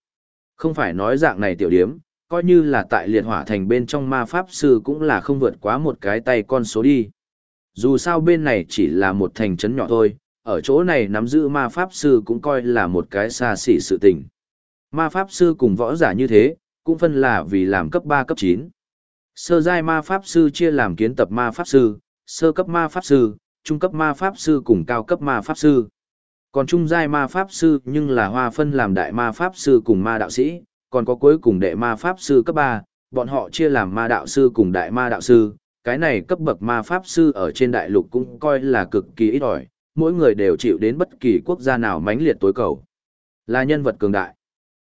Không phải nói dạng này tiểu điếm, coi như là tại liệt hỏa thành bên trong ma pháp sư cũng là không vượt quá một cái tay con số đi. Dù sao bên này chỉ là một thành trấn nhỏ thôi, ở chỗ này nắm giữ ma pháp sư cũng coi là một cái xa xỉ sự tình. Ma pháp sư cùng võ giả như thế, cũng phân là vì làm cấp 3 cấp 9. Sơ giai ma pháp sư chia làm kiến tập ma pháp sư, sơ cấp ma pháp sư, trung cấp ma pháp sư cùng cao cấp ma pháp sư. Còn trung giai ma pháp sư nhưng là hoa phân làm đại ma pháp sư cùng ma đạo sĩ, còn có cuối cùng đệ ma pháp sư cấp 3, bọn họ chia làm ma đạo sư cùng đại ma đạo sư. Cái này cấp bậc ma pháp sư ở trên đại lục cũng coi là cực kỳ ít ỏi, mỗi người đều chịu đến bất kỳ quốc gia nào mãnh liệt tối cầu. Là nhân vật cường đại.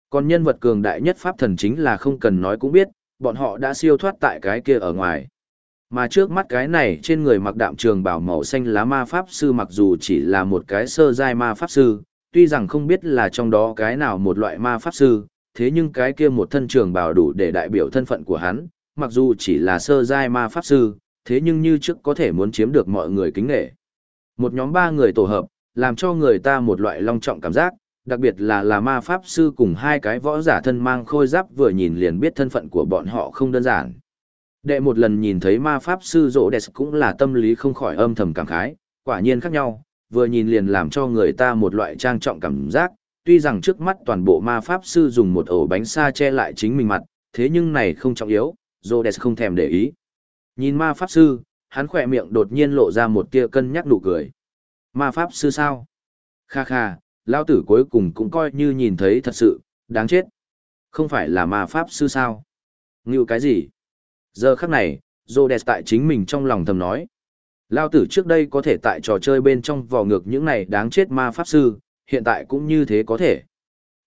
Còn nhân vật cường đại nhất pháp thần chính là không cần nói cũng biết, bọn họ đã siêu thoát tại cái kia ở ngoài. Mà trước mắt cái này trên người mặc đạm trường bảo màu xanh lá ma pháp sư mặc dù chỉ là một cái sơ giai ma pháp sư, tuy rằng không biết là trong đó cái nào một loại ma pháp sư, thế nhưng cái kia một thân trường bảo đủ để đại biểu thân phận của hắn, mặc dù chỉ là sơ giai ma pháp sư, thế nhưng như trước có thể muốn chiếm được mọi người kính nghệ. Một nhóm ba người tổ hợp, làm cho người ta một loại long trọng cảm giác, đặc biệt là là ma pháp sư cùng hai cái võ giả thân mang khôi giáp vừa nhìn liền biết thân phận của bọn họ không đơn giản. Đệ một lần nhìn thấy ma pháp sư rỗ đẹp cũng là tâm lý không khỏi âm thầm cảm khái, quả nhiên khác nhau, vừa nhìn liền làm cho người ta một loại trang trọng cảm giác, tuy rằng trước mắt toàn bộ ma pháp sư dùng một ổ bánh xa che lại chính mình mặt, thế nhưng này không trọng yếu, rỗ đẹp không thèm để ý. Nhìn ma pháp sư, hắn khỏe miệng đột nhiên lộ ra một tia cân nhắc nụ cười. Ma pháp sư sao? Kha kha, lao tử cuối cùng cũng coi như nhìn thấy thật sự, đáng chết. Không phải là ma pháp sư sao? Ngưu cái gì? Giờ khắc này, Rhodes tại chính mình trong lòng thầm nói. Lao tử trước đây có thể tại trò chơi bên trong vò ngược những này đáng chết ma pháp sư, hiện tại cũng như thế có thể.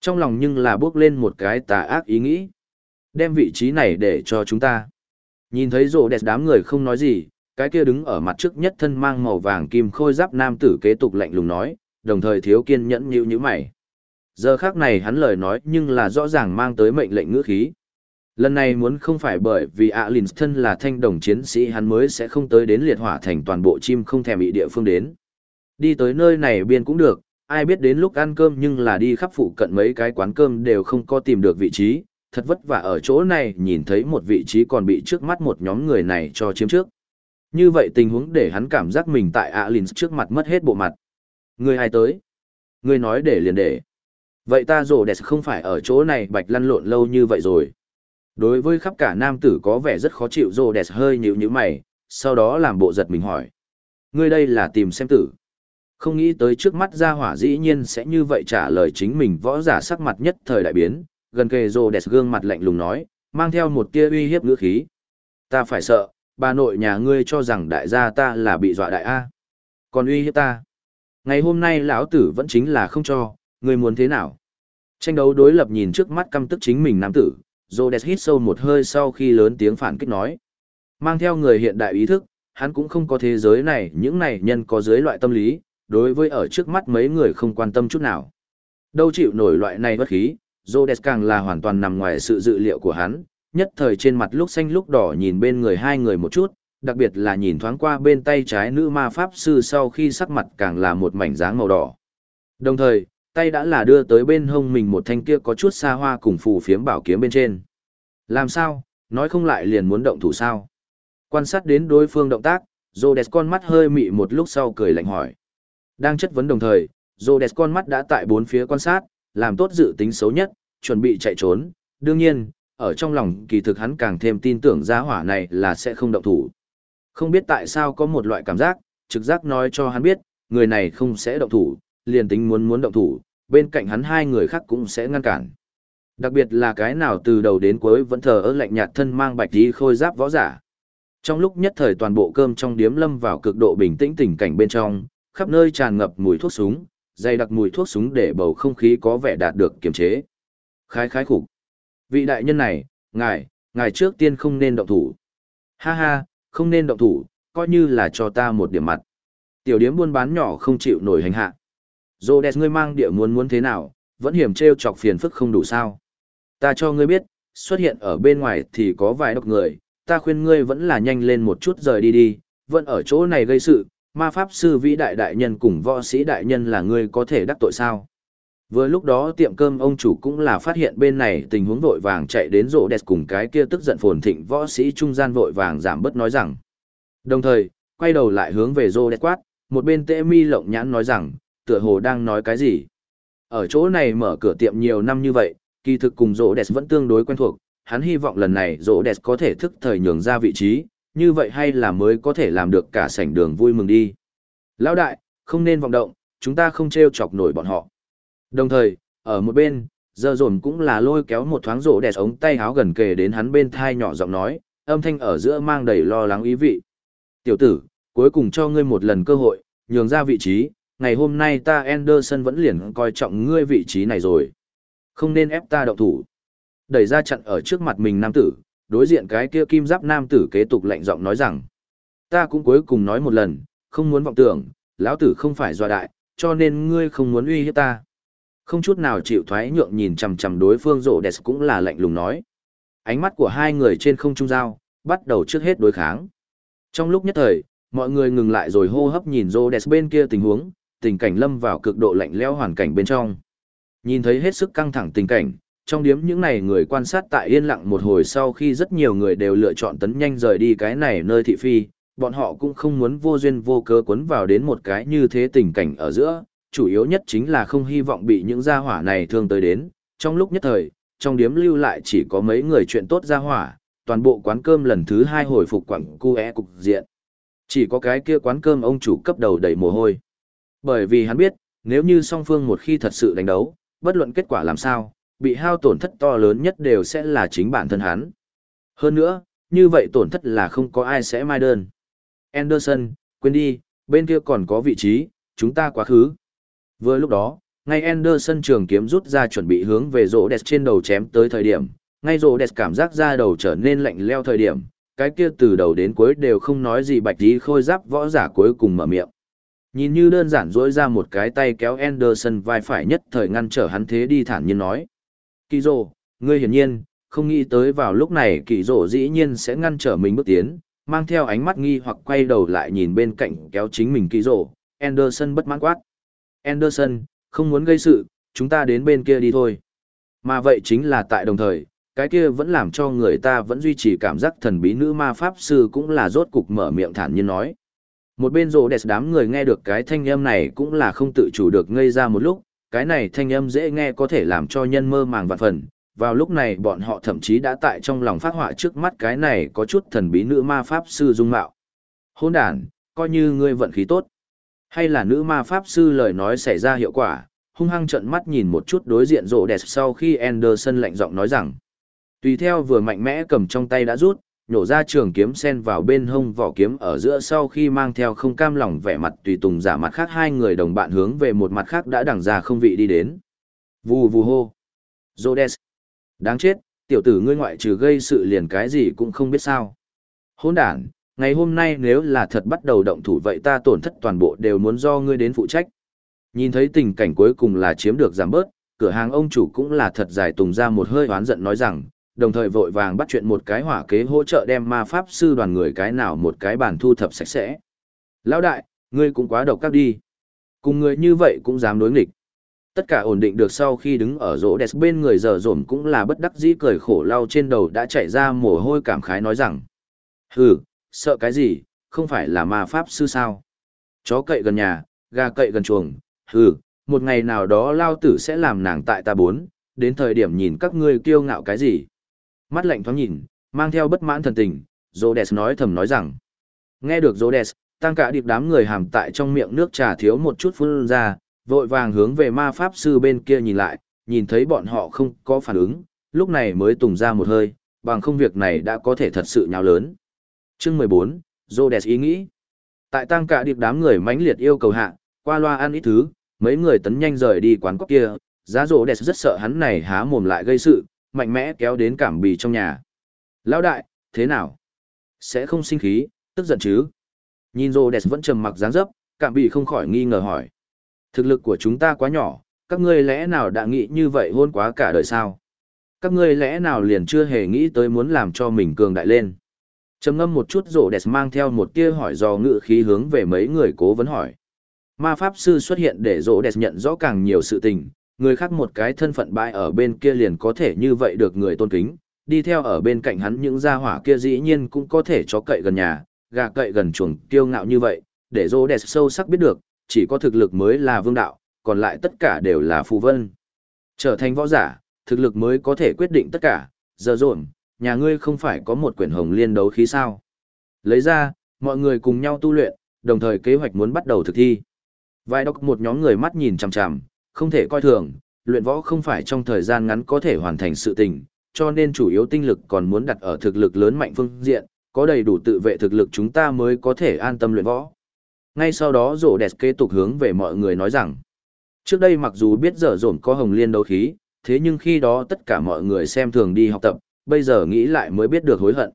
Trong lòng nhưng là bước lên một cái tà ác ý nghĩ. Đem vị trí này để cho chúng ta. Nhìn thấy Rhodes đám người không nói gì, cái kia đứng ở mặt trước nhất thân mang màu vàng kim khôi giáp nam tử kế tục lạnh lùng nói, đồng thời thiếu kiên nhẫn nhíu nhíu mày. Giờ khác này hắn lời nói nhưng là rõ ràng mang tới mệnh lệnh ngữ khí. Lần này muốn không phải bởi vì Alins thân là thanh đồng chiến sĩ hắn mới sẽ không tới đến liệt hỏa thành toàn bộ chim không thèm bị địa phương đến. Đi tới nơi này biên cũng được, ai biết đến lúc ăn cơm nhưng là đi khắp phụ cận mấy cái quán cơm đều không có tìm được vị trí, thật vất vả ở chỗ này nhìn thấy một vị trí còn bị trước mắt một nhóm người này cho chiếm trước. Như vậy tình huống để hắn cảm giác mình tại Alins trước mặt mất hết bộ mặt. Người ai tới? Người nói để liền để. Vậy ta rổ đẹp không phải ở chỗ này bạch lăn lộn lâu như vậy rồi. Đối với khắp cả nam tử có vẻ rất khó chịu rồ đẹp hơi nhíu nhíu mày, sau đó làm bộ giật mình hỏi. Ngươi đây là tìm xem tử. Không nghĩ tới trước mắt ra hỏa dĩ nhiên sẽ như vậy trả lời chính mình võ giả sắc mặt nhất thời đại biến, gần kề rồ đẹp gương mặt lạnh lùng nói, mang theo một tia uy hiếp ngữ khí. Ta phải sợ, bà nội nhà ngươi cho rằng đại gia ta là bị dọa đại A. Còn uy hiếp ta. Ngày hôm nay lão tử vẫn chính là không cho, ngươi muốn thế nào? Tranh đấu đối lập nhìn trước mắt căm tức chính mình nam tử, Rhodes hít sâu một hơi sau khi lớn tiếng phản kích nói. Mang theo người hiện đại ý thức, hắn cũng không có thế giới này, những này nhân có dưới loại tâm lý, đối với ở trước mắt mấy người không quan tâm chút nào. Đâu chịu nổi loại này bất khí, Rhodes càng là hoàn toàn nằm ngoài sự dự liệu của hắn, nhất thời trên mặt lúc xanh lúc đỏ nhìn bên người hai người một chút, đặc biệt là nhìn thoáng qua bên tay trái nữ ma pháp sư sau khi sắc mặt càng là một mảnh dáng màu đỏ. Đồng thời, tay đã là đưa tới bên hông mình một thanh kia có chút xa hoa cùng phù phiếm bảo kiếm bên trên. Làm sao, nói không lại liền muốn động thủ sao? Quan sát đến đối phương động tác, Rhodes con mắt hơi mị một lúc sau cười lạnh hỏi. Đang chất vấn đồng thời, Rhodes con mắt đã tại bốn phía quan sát, làm tốt dự tính xấu nhất, chuẩn bị chạy trốn. Đương nhiên, ở trong lòng kỳ thực hắn càng thêm tin tưởng gia hỏa này là sẽ không động thủ. Không biết tại sao có một loại cảm giác, trực giác nói cho hắn biết, người này không sẽ động thủ, liền tính muốn muốn động thủ, bên cạnh hắn hai người khác cũng sẽ ngăn cản. Đặc biệt là cái nào từ đầu đến cuối vẫn thờ ơ lạnh nhạt thân mang bạch tí khôi giáp võ giả. Trong lúc nhất thời toàn bộ cơm trong điếm lâm vào cực độ bình tĩnh tình cảnh bên trong, khắp nơi tràn ngập mùi thuốc súng, dày đặc mùi thuốc súng để bầu không khí có vẻ đạt được kiềm chế. Khái khái khủng. Vị đại nhân này, ngài, ngài trước tiên không nên động thủ. Ha ha, không nên động thủ, coi như là cho ta một điểm mặt. Tiểu điếm buôn bán nhỏ không chịu nổi hành hạ. Dô đẹp ngươi mang địa muốn muốn thế nào, vẫn hiểm treo chọc phiền phức không đủ sao. Ta cho ngươi biết, xuất hiện ở bên ngoài thì có vài độc người, ta khuyên ngươi vẫn là nhanh lên một chút rời đi đi, vẫn ở chỗ này gây sự, ma pháp sư vĩ đại đại nhân cùng võ sĩ đại nhân là ngươi có thể đắc tội sao. Vừa lúc đó tiệm cơm ông chủ cũng là phát hiện bên này tình huống vội vàng chạy đến rộ đẹp cùng cái kia tức giận phồn thịnh võ sĩ trung gian vội vàng giảm bớt nói rằng. Đồng thời, quay đầu lại hướng về Rô đẹp quát, một bên tệ mi lộng nhãn nói rằng, tựa hồ đang nói cái gì. Ở chỗ này mở cửa tiệm nhiều năm như vậy, kỳ thực cùng rỗ đẹp vẫn tương đối quen thuộc, hắn hy vọng lần này rỗ đẹp có thể thức thời nhường ra vị trí, như vậy hay là mới có thể làm được cả sảnh đường vui mừng đi. Lão đại, không nên vọng động, chúng ta không treo chọc nổi bọn họ. Đồng thời, ở một bên, giờ dồn cũng là lôi kéo một thoáng rỗ đẹp ống tay áo gần kề đến hắn bên thai nhỏ giọng nói, âm thanh ở giữa mang đầy lo lắng ý vị. Tiểu tử, cuối cùng cho ngươi một lần cơ hội, nhường ra vị trí, ngày hôm nay ta Anderson vẫn liền coi trọng ngươi vị trí này rồi. Không nên ép ta động thủ. Đẩy ra chặn ở trước mặt mình nam tử, đối diện cái kia kim giáp nam tử kế tục lạnh giọng nói rằng. Ta cũng cuối cùng nói một lần, không muốn vọng tưởng, lão tử không phải doa đại, cho nên ngươi không muốn uy hiếp ta. Không chút nào chịu thoái nhượng nhìn chằm chằm đối phương rộ đẹp cũng là lạnh lùng nói. Ánh mắt của hai người trên không trung giao, bắt đầu trước hết đối kháng. Trong lúc nhất thời, mọi người ngừng lại rồi hô hấp nhìn rô đẹp bên kia tình huống, tình cảnh lâm vào cực độ lạnh lẽo hoàn cảnh bên trong. Nhìn thấy hết sức căng thẳng tình cảnh, trong điếm những này người quan sát tại yên lặng một hồi sau khi rất nhiều người đều lựa chọn tấn nhanh rời đi cái này nơi thị phi, bọn họ cũng không muốn vô duyên vô cớ cuốn vào đến một cái như thế tình cảnh ở giữa, chủ yếu nhất chính là không hy vọng bị những gia hỏa này thương tới đến, trong lúc nhất thời, trong điếm lưu lại chỉ có mấy người chuyện tốt gia hỏa, toàn bộ quán cơm lần thứ hai hồi phục quẳng cu é cục diện. Chỉ có cái kia quán cơm ông chủ cấp đầu đầy mồ hôi. Bởi vì hắn biết, nếu như song phương một khi thật sự đánh đấu, bất luận kết quả làm sao, bị hao tổn thất to lớn nhất đều sẽ là chính bản thân hắn. Hơn nữa, như vậy tổn thất là không có ai sẽ mai đơn. Anderson, quên đi, bên kia còn có vị trí, chúng ta quá khứ. Vừa lúc đó, ngay Anderson trường kiếm rút ra chuẩn bị hướng về rỗ đẹp trên đầu chém tới thời điểm, ngay rỗ đẹp cảm giác ra đầu trở nên lạnh leo thời điểm, cái kia từ đầu đến cuối đều không nói gì bạch tí khôi giáp võ giả cuối cùng mở miệng. Nhìn như đơn giản duỗi ra một cái tay kéo Anderson vai phải nhất thời ngăn trở hắn thế đi thản nhiên nói. Kỳ rồ, ngươi hiển nhiên, không nghĩ tới vào lúc này kỳ rồ dĩ nhiên sẽ ngăn trở mình bước tiến, mang theo ánh mắt nghi hoặc quay đầu lại nhìn bên cạnh kéo chính mình kỳ rồ, Anderson bất mãn quát. Anderson, không muốn gây sự, chúng ta đến bên kia đi thôi. Mà vậy chính là tại đồng thời, cái kia vẫn làm cho người ta vẫn duy trì cảm giác thần bí nữ ma pháp sư cũng là rốt cục mở miệng thản nhiên nói. Một bên rộ đẹp đám người nghe được cái thanh âm này cũng là không tự chủ được ngây ra một lúc, cái này thanh âm dễ nghe có thể làm cho nhân mơ màng vạn phần. Vào lúc này bọn họ thậm chí đã tại trong lòng phát họa trước mắt cái này có chút thần bí nữ ma pháp sư dung mạo. Hôn đàn, coi như ngươi vận khí tốt. Hay là nữ ma pháp sư lời nói xảy ra hiệu quả, hung hăng trận mắt nhìn một chút đối diện rộ đẹp sau khi Anderson lạnh giọng nói rằng. Tùy theo vừa mạnh mẽ cầm trong tay đã rút, nhổ ra trường kiếm sen vào bên hông vỏ kiếm ở giữa sau khi mang theo không cam lòng vẻ mặt tùy tùng giả mặt khác hai người đồng bạn hướng về một mặt khác đã đằng ra không vị đi đến. Vù vù hô. Rhodes. Đáng chết, tiểu tử ngươi ngoại trừ gây sự liền cái gì cũng không biết sao. Hôn đản, ngày hôm nay nếu là thật bắt đầu động thủ vậy ta tổn thất toàn bộ đều muốn do ngươi đến phụ trách. Nhìn thấy tình cảnh cuối cùng là chiếm được giảm bớt, cửa hàng ông chủ cũng là thật dài tùng ra một hơi oán giận nói rằng, đồng thời vội vàng bắt chuyện một cái hỏa kế hỗ trợ đem ma pháp sư đoàn người cái nào một cái bàn thu thập sạch sẽ. Lão đại, ngươi cũng quá độc các đi. Cùng người như vậy cũng dám đối nghịch. Tất cả ổn định được sau khi đứng ở rỗ đẹp bên người giờ dồn cũng là bất đắc dĩ cười khổ lau trên đầu đã chạy ra mồ hôi cảm khái nói rằng. Hừ, sợ cái gì, không phải là ma pháp sư sao. Chó cậy gần nhà, gà cậy gần chuồng, hừ, một ngày nào đó lao tử sẽ làm nàng tại ta bốn, đến thời điểm nhìn các ngươi kiêu ngạo cái gì. Mắt lạnh thoáng nhìn, mang theo bất mãn thần tình, Rhodes nói thầm nói rằng. Nghe được Rhodes, tăng cả điệp đám người hàm tại trong miệng nước trà thiếu một chút phun ra, vội vàng hướng về ma pháp sư bên kia nhìn lại, nhìn thấy bọn họ không có phản ứng, lúc này mới tùng ra một hơi, bằng không việc này đã có thể thật sự nhào lớn. Chương 14, Rhodes ý nghĩ. Tại tăng cả điệp đám người mãnh liệt yêu cầu hạ, qua loa ăn ít thứ, mấy người tấn nhanh rời đi quán cốc kia, giá Rhodes rất sợ hắn này há mồm lại gây sự, mạnh mẽ kéo đến cảm bì trong nhà. Lão đại, thế nào? Sẽ không sinh khí, tức giận chứ? Nhìn rồ đẹp vẫn trầm mặc dáng dấp, cảm bì không khỏi nghi ngờ hỏi. Thực lực của chúng ta quá nhỏ, các ngươi lẽ nào đã nghĩ như vậy hôn quá cả đời sao? Các ngươi lẽ nào liền chưa hề nghĩ tới muốn làm cho mình cường đại lên? trầm ngâm một chút rổ đẹp mang theo một tia hỏi do ngự khí hướng về mấy người cố vấn hỏi ma pháp sư xuất hiện để rổ đẹp nhận rõ càng nhiều sự tình người khác một cái thân phận bại ở bên kia liền có thể như vậy được người tôn kính đi theo ở bên cạnh hắn những gia hỏa kia dĩ nhiên cũng có thể cho cậy gần nhà gà cậy gần chuồng kiêu ngạo như vậy để rổ đẹp sâu sắc biết được chỉ có thực lực mới là vương đạo còn lại tất cả đều là phù vân trở thành võ giả thực lực mới có thể quyết định tất cả giờ rộn nhà ngươi không phải có một quyển hồng liên đấu khí sao? Lấy ra, mọi người cùng nhau tu luyện, đồng thời kế hoạch muốn bắt đầu thực thi. Vài đọc một nhóm người mắt nhìn chằm chằm, không thể coi thường, luyện võ không phải trong thời gian ngắn có thể hoàn thành sự tình, cho nên chủ yếu tinh lực còn muốn đặt ở thực lực lớn mạnh phương diện, có đầy đủ tự vệ thực lực chúng ta mới có thể an tâm luyện võ. Ngay sau đó rổ đẹp kế tục hướng về mọi người nói rằng, trước đây mặc dù biết dở dồn có hồng liên đấu khí, thế nhưng khi đó tất cả mọi người xem thường đi học tập, bây giờ nghĩ lại mới biết được hối hận.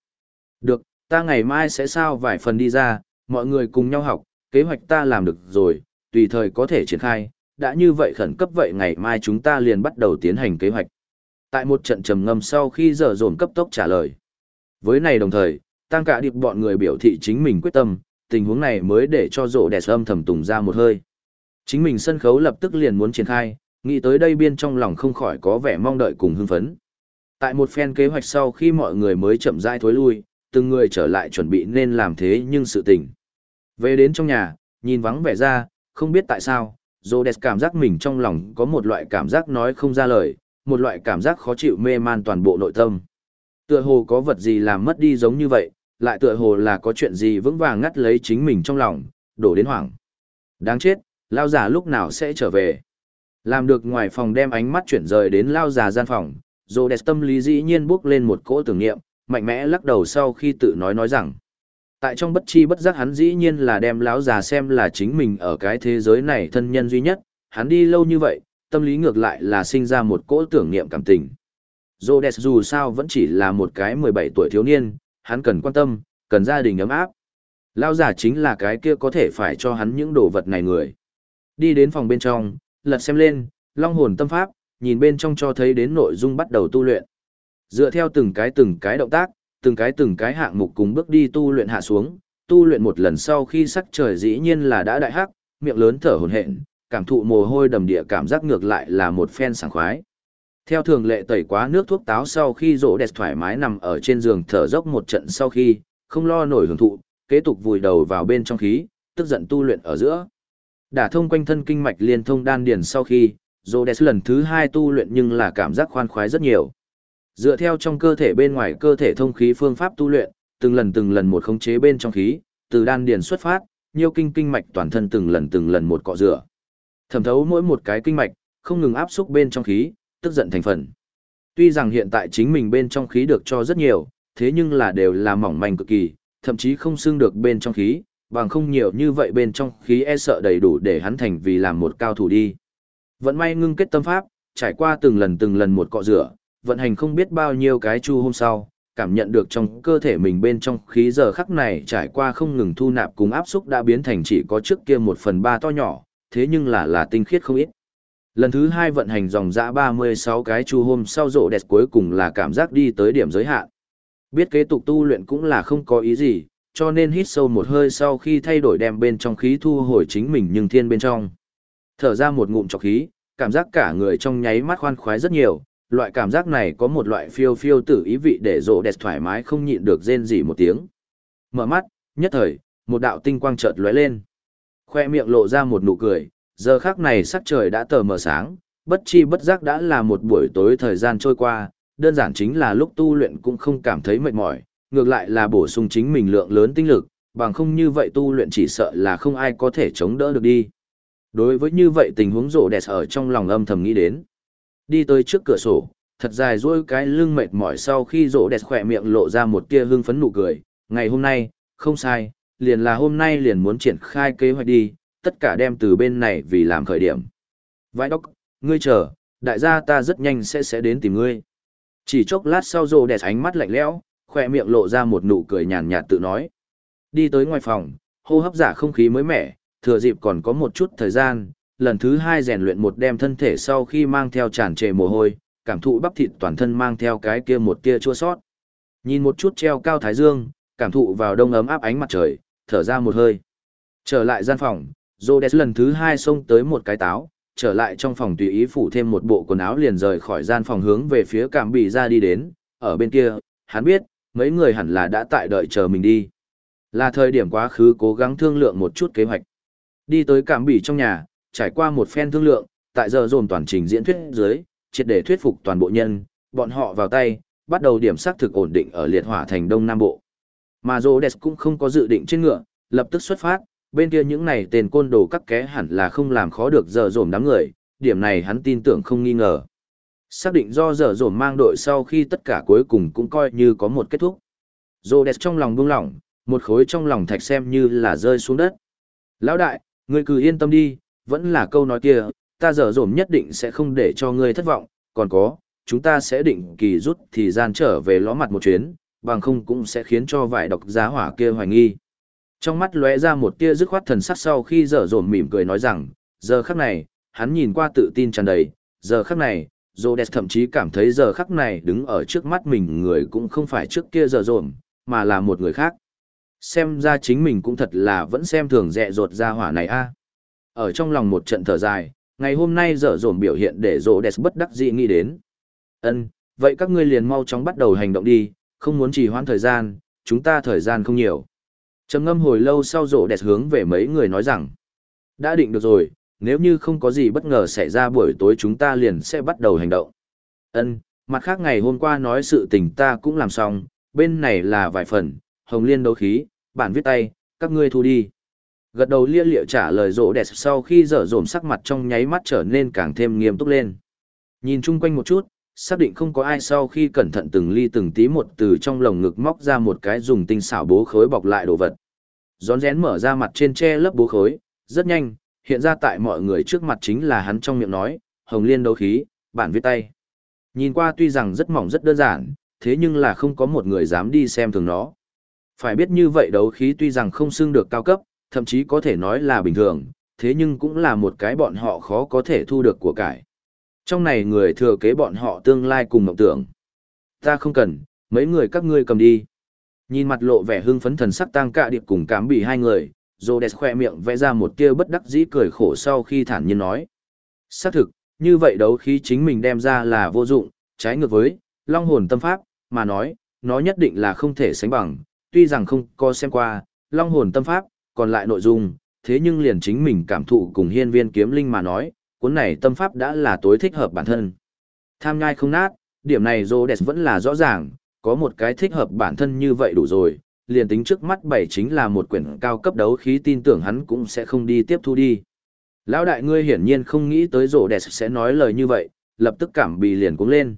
Được, ta ngày mai sẽ sao vài phần đi ra, mọi người cùng nhau học, kế hoạch ta làm được rồi, tùy thời có thể triển khai, đã như vậy khẩn cấp vậy ngày mai chúng ta liền bắt đầu tiến hành kế hoạch. Tại một trận trầm ngâm sau khi giờ dồn cấp tốc trả lời. Với này đồng thời, tăng cả điệp bọn người biểu thị chính mình quyết tâm, tình huống này mới để cho rộ đẹp âm thầm tùng ra một hơi. Chính mình sân khấu lập tức liền muốn triển khai, nghĩ tới đây biên trong lòng không khỏi có vẻ mong đợi cùng hưng phấn. Tại một phen kế hoạch sau khi mọi người mới chậm rãi thối lui, từng người trở lại chuẩn bị nên làm thế nhưng sự tình. Về đến trong nhà, nhìn vắng vẻ ra, không biết tại sao, Rhodes cảm giác mình trong lòng có một loại cảm giác nói không ra lời, một loại cảm giác khó chịu mê man toàn bộ nội tâm. Tựa hồ có vật gì làm mất đi giống như vậy, lại tựa hồ là có chuyện gì vững vàng ngắt lấy chính mình trong lòng, đổ đến hoảng. Đáng chết, lao già lúc nào sẽ trở về. Làm được ngoài phòng đem ánh mắt chuyển rời đến lao già gian phòng, Rô đẹp tâm lý dĩ nhiên bước lên một cỗ tưởng niệm, mạnh mẽ lắc đầu sau khi tự nói nói rằng. Tại trong bất chi bất giác hắn dĩ nhiên là đem lão già xem là chính mình ở cái thế giới này thân nhân duy nhất, hắn đi lâu như vậy, tâm lý ngược lại là sinh ra một cỗ tưởng niệm cảm tình. Rô đẹp dù sao vẫn chỉ là một cái 17 tuổi thiếu niên, hắn cần quan tâm, cần gia đình ấm áp. Lão già chính là cái kia có thể phải cho hắn những đồ vật này người. Đi đến phòng bên trong, lật xem lên, long hồn tâm pháp, nhìn bên trong cho thấy đến nội dung bắt đầu tu luyện. Dựa theo từng cái từng cái động tác, từng cái từng cái hạng mục cùng bước đi tu luyện hạ xuống, tu luyện một lần sau khi sắc trời dĩ nhiên là đã đại hắc, miệng lớn thở hổn hển, cảm thụ mồ hôi đầm địa cảm giác ngược lại là một phen sảng khoái. Theo thường lệ tẩy quá nước thuốc táo sau khi rỗ đẹp thoải mái nằm ở trên giường thở dốc một trận sau khi, không lo nổi hưởng thụ, kế tục vùi đầu vào bên trong khí, tức giận tu luyện ở giữa. Đả thông quanh thân kinh mạch liên thông đan điền sau khi, rỗ đẹp lần thứ hai tu luyện nhưng là cảm giác khoan khoái rất nhiều. Dựa theo trong cơ thể bên ngoài cơ thể thông khí phương pháp tu luyện, từng lần từng lần một khống chế bên trong khí, từ đan điền xuất phát, nhiều kinh kinh mạch toàn thân từng lần từng lần một cọ rửa. Thẩm thấu mỗi một cái kinh mạch, không ngừng áp xúc bên trong khí, tức giận thành phần. Tuy rằng hiện tại chính mình bên trong khí được cho rất nhiều, thế nhưng là đều là mỏng manh cực kỳ, thậm chí không xương được bên trong khí, bằng không nhiều như vậy bên trong khí e sợ đầy đủ để hắn thành vì làm một cao thủ đi. Vận may ngưng kết tâm pháp, trải qua từng lần từng lần một cọ rửa, vận hành không biết bao nhiêu cái chu hôm sau, cảm nhận được trong cơ thể mình bên trong khí giờ khắc này trải qua không ngừng thu nạp cùng áp xúc đã biến thành chỉ có trước kia một phần ba to nhỏ, thế nhưng là là tinh khiết không ít. Lần thứ hai vận hành dòng dã 36 cái chu hôm sau rộ đẹp cuối cùng là cảm giác đi tới điểm giới hạn. Biết kế tục tu luyện cũng là không có ý gì, cho nên hít sâu một hơi sau khi thay đổi đem bên trong khí thu hồi chính mình nhưng thiên bên trong. Thở ra một ngụm trọc khí, cảm giác cả người trong nháy mắt khoan khoái rất nhiều, loại cảm giác này có một loại phiêu phiêu tử ý vị để rộ đẹp thoải mái không nhịn được rên gì một tiếng. Mở mắt, nhất thời, một đạo tinh quang chợt lóe lên. Khoe miệng lộ ra một nụ cười, giờ khác này sắc trời đã tờ mờ sáng, bất chi bất giác đã là một buổi tối thời gian trôi qua, đơn giản chính là lúc tu luyện cũng không cảm thấy mệt mỏi, ngược lại là bổ sung chính mình lượng lớn tinh lực, bằng không như vậy tu luyện chỉ sợ là không ai có thể chống đỡ được đi. Đối với như vậy tình huống rộ đẹp ở trong lòng âm thầm nghĩ đến. Đi tới trước cửa sổ, thật dài duỗi cái lưng mệt mỏi sau khi rộ đẹp khỏe miệng lộ ra một tia hưng phấn nụ cười. Ngày hôm nay, không sai, liền là hôm nay liền muốn triển khai kế hoạch đi, tất cả đem từ bên này vì làm khởi điểm. Vãi đốc, ngươi chờ, đại gia ta rất nhanh sẽ sẽ đến tìm ngươi. Chỉ chốc lát sau rồ đẹp ánh mắt lạnh lẽo, khỏe miệng lộ ra một nụ cười nhàn nhạt tự nói. Đi tới ngoài phòng, hô hấp giả không khí mới mẻ, thừa dịp còn có một chút thời gian, lần thứ hai rèn luyện một đem thân thể sau khi mang theo tràn trề mồ hôi, cảm thụ bắp thịt toàn thân mang theo cái kia một kia chua sót. Nhìn một chút treo cao thái dương, cảm thụ vào đông ấm áp ánh mặt trời, thở ra một hơi. Trở lại gian phòng, Rhodes lần thứ hai xông tới một cái táo, trở lại trong phòng tùy ý phủ thêm một bộ quần áo liền rời khỏi gian phòng hướng về phía cảm bị ra đi đến, ở bên kia, hắn biết, mấy người hẳn là đã tại đợi chờ mình đi. Là thời điểm quá khứ cố gắng thương lượng một chút kế hoạch. Đi tới cảm bị trong nhà, trải qua một phen thương lượng, tại giờ dồn toàn trình diễn thuyết dưới, triệt để thuyết phục toàn bộ nhân, bọn họ vào tay, bắt đầu điểm xác thực ổn định ở liệt hỏa thành Đông Nam Bộ. Mà Rhodes cũng không có dự định trên ngựa, lập tức xuất phát, bên kia những này tên côn đồ các ké hẳn là không làm khó được giờ dồn đám người, điểm này hắn tin tưởng không nghi ngờ. Xác định do giờ dồn mang đội sau khi tất cả cuối cùng cũng coi như có một kết thúc. Rhodes trong lòng buông lỏng, một khối trong lòng thạch xem như là rơi xuống đất. Lão đại, ngươi cứ yên tâm đi, vẫn là câu nói kia, ta giờ dồn nhất định sẽ không để cho ngươi thất vọng, còn có, chúng ta sẽ định kỳ rút thì gian trở về ló mặt một chuyến, bằng không cũng sẽ khiến cho vài độc giá hỏa kia hoài nghi. Trong mắt lóe ra một tia dứt khoát thần sắc sau khi dở dồn mỉm cười nói rằng, giờ khắc này, hắn nhìn qua tự tin tràn đầy, giờ khắc này, Rhodes thậm chí cảm thấy giờ khắc này đứng ở trước mắt mình người cũng không phải trước kia giờ dồn, mà là một người khác. Xem ra chính mình cũng thật là vẫn xem thường dẹ dột ra hỏa này a. Ở trong lòng một trận thở dài, ngày hôm nay dở dồn biểu hiện để Rhodes bất đắc dĩ nghĩ đến. Ân, vậy các ngươi liền mau chóng bắt đầu hành động đi, không muốn trì hoãn thời gian, chúng ta thời gian không nhiều. Trầm ngâm hồi lâu sau rộ đẹp hướng về mấy người nói rằng đã định được rồi nếu như không có gì bất ngờ xảy ra buổi tối chúng ta liền sẽ bắt đầu hành động. Ân mặt khác ngày hôm qua nói sự tình ta cũng làm xong bên này là vài phần hồng liên đấu khí bản viết tay các ngươi thu đi gật đầu lia liệu trả lời rộ đẹp sau khi dở dồn sắc mặt trong nháy mắt trở nên càng thêm nghiêm túc lên nhìn chung quanh một chút xác định không có ai sau khi cẩn thận từng ly từng tí một từ trong lồng ngực móc ra một cái dùng tinh xảo bố khối bọc lại đồ vật rón rén mở ra mặt trên tre lớp bố khối, rất nhanh, hiện ra tại mọi người trước mặt chính là hắn trong miệng nói, hồng liên đấu khí, bản viết tay. Nhìn qua tuy rằng rất mỏng rất đơn giản, thế nhưng là không có một người dám đi xem thường nó. Phải biết như vậy đấu khí tuy rằng không xưng được cao cấp, thậm chí có thể nói là bình thường, thế nhưng cũng là một cái bọn họ khó có thể thu được của cải. Trong này người thừa kế bọn họ tương lai cùng mộng tưởng. Ta không cần, mấy người các ngươi cầm đi. Nhìn mặt lộ vẻ hưng phấn thần sắc tăng cạ điệp cùng cám bị hai người, Rhodes khoe miệng vẽ ra một tia bất đắc dĩ cười khổ sau khi thản nhiên nói. Xác thực, như vậy đấu khí chính mình đem ra là vô dụng, trái ngược với, long hồn tâm pháp, mà nói, nó nhất định là không thể sánh bằng, tuy rằng không có xem qua, long hồn tâm pháp, còn lại nội dung, thế nhưng liền chính mình cảm thụ cùng hiên viên kiếm linh mà nói, cuốn này tâm pháp đã là tối thích hợp bản thân. Tham nhai không nát, điểm này Rhodes vẫn là rõ ràng, có một cái thích hợp bản thân như vậy đủ rồi, liền tính trước mắt bảy chính là một quyển cao cấp đấu khí tin tưởng hắn cũng sẽ không đi tiếp thu đi. Lão đại ngươi hiển nhiên không nghĩ tới rổ sẽ nói lời như vậy, lập tức cảm bị liền cũng lên.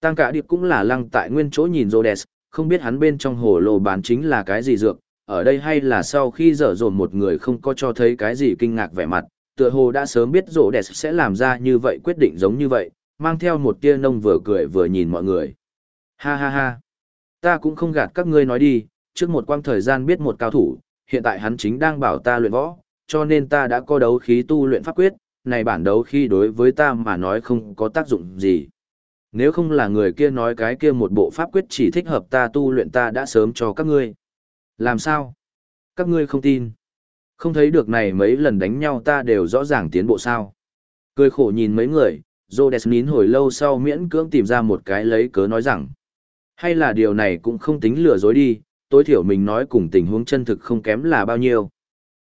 Tăng cả điệp cũng là lăng tại nguyên chỗ nhìn rổ không biết hắn bên trong hồ lô bán chính là cái gì dược, ở đây hay là sau khi dở dồn một người không có cho thấy cái gì kinh ngạc vẻ mặt, tựa hồ đã sớm biết rổ đẹp sẽ làm ra như vậy quyết định giống như vậy, mang theo một tia nông vừa cười vừa nhìn mọi người. Ha ha ha. Ta cũng không gạt các ngươi nói đi, trước một quang thời gian biết một cao thủ, hiện tại hắn chính đang bảo ta luyện võ, cho nên ta đã có đấu khí tu luyện pháp quyết, này bản đấu khí đối với ta mà nói không có tác dụng gì. Nếu không là người kia nói cái kia một bộ pháp quyết chỉ thích hợp ta tu luyện ta đã sớm cho các ngươi. Làm sao? Các ngươi không tin. Không thấy được này mấy lần đánh nhau ta đều rõ ràng tiến bộ sao. Cười khổ nhìn mấy người, Rhodes nín hồi lâu sau miễn cưỡng tìm ra một cái lấy cớ nói rằng. Hay là điều này cũng không tính lừa dối đi, tối thiểu mình nói cùng tình huống chân thực không kém là bao nhiêu.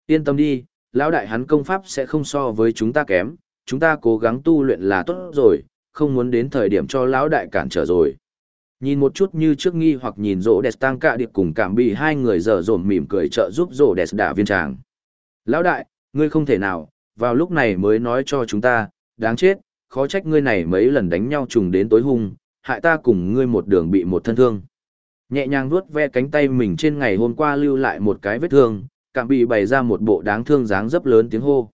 Yên tâm đi, lão đại hắn công pháp sẽ không so với chúng ta kém, chúng ta cố gắng tu luyện là tốt rồi, không muốn đến thời điểm cho lão đại cản trở rồi. Nhìn một chút như trước nghi hoặc nhìn rỗ đẹp tăng cạ điệp cùng cảm bị hai người giờ dồn mỉm cười trợ giúp rỗ đẹp đả viên tràng. Lão đại, ngươi không thể nào, vào lúc này mới nói cho chúng ta, đáng chết, khó trách ngươi này mấy lần đánh nhau trùng đến tối hung, hại ta cùng ngươi một đường bị một thân thương. Nhẹ nhàng vuốt ve cánh tay mình trên ngày hôm qua lưu lại một cái vết thương, cảm bị bày ra một bộ đáng thương dáng dấp lớn tiếng hô.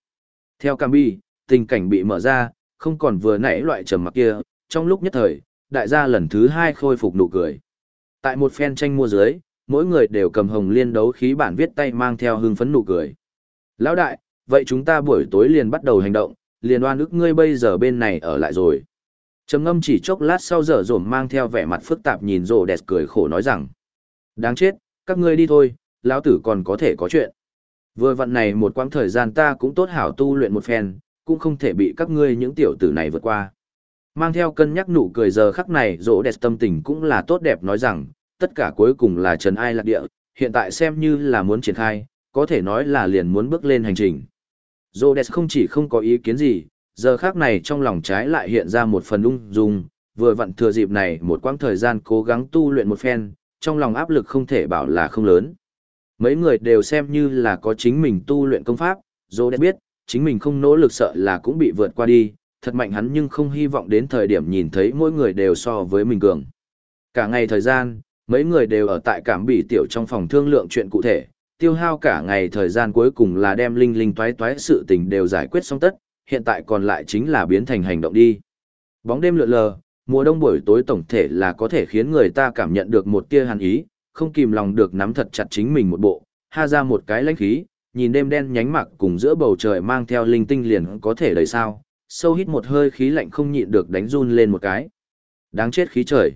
Theo cảm bị, tình cảnh bị mở ra, không còn vừa nãy loại trầm mặc kia, trong lúc nhất thời, đại gia lần thứ hai khôi phục nụ cười. Tại một phen tranh mua dưới, mỗi người đều cầm hồng liên đấu khí bản viết tay mang theo hưng phấn nụ cười. Lão đại, vậy chúng ta buổi tối liền bắt đầu hành động, liền oan ức ngươi bây giờ bên này ở lại rồi. Trầm ngâm chỉ chốc lát sau giờ rổm mang theo vẻ mặt phức tạp nhìn rồ đẹp cười khổ nói rằng. Đáng chết, các ngươi đi thôi, lão tử còn có thể có chuyện. Vừa vặn này một quãng thời gian ta cũng tốt hảo tu luyện một phen, cũng không thể bị các ngươi những tiểu tử này vượt qua. Mang theo cân nhắc nụ cười giờ khắc này rỗ đẹp tâm tình cũng là tốt đẹp nói rằng, tất cả cuối cùng là trần ai lạc địa, hiện tại xem như là muốn triển khai, có thể nói là liền muốn bước lên hành trình. Rỗ đẹp không chỉ không có ý kiến gì, giờ khắc này trong lòng trái lại hiện ra một phần ung dung, vừa vặn thừa dịp này một quãng thời gian cố gắng tu luyện một phen, trong lòng áp lực không thể bảo là không lớn. Mấy người đều xem như là có chính mình tu luyện công pháp, dô đẹp biết, chính mình không nỗ lực sợ là cũng bị vượt qua đi, thật mạnh hắn nhưng không hy vọng đến thời điểm nhìn thấy mỗi người đều so với mình cường. Cả ngày thời gian, mấy người đều ở tại cảm bỉ tiểu trong phòng thương lượng chuyện cụ thể, tiêu hao cả ngày thời gian cuối cùng là đem linh linh toái toái sự tình đều giải quyết xong tất, hiện tại còn lại chính là biến thành hành động đi. Bóng đêm lượn lờ, mùa đông buổi tối tổng thể là có thể khiến người ta cảm nhận được một tia hàn ý, không kìm lòng được nắm thật chặt chính mình một bộ, ha ra một cái lãnh khí, nhìn đêm đen nhánh mặc cùng giữa bầu trời mang theo linh tinh liền có thể đầy sao, sâu hít một hơi khí lạnh không nhịn được đánh run lên một cái. Đáng chết khí trời.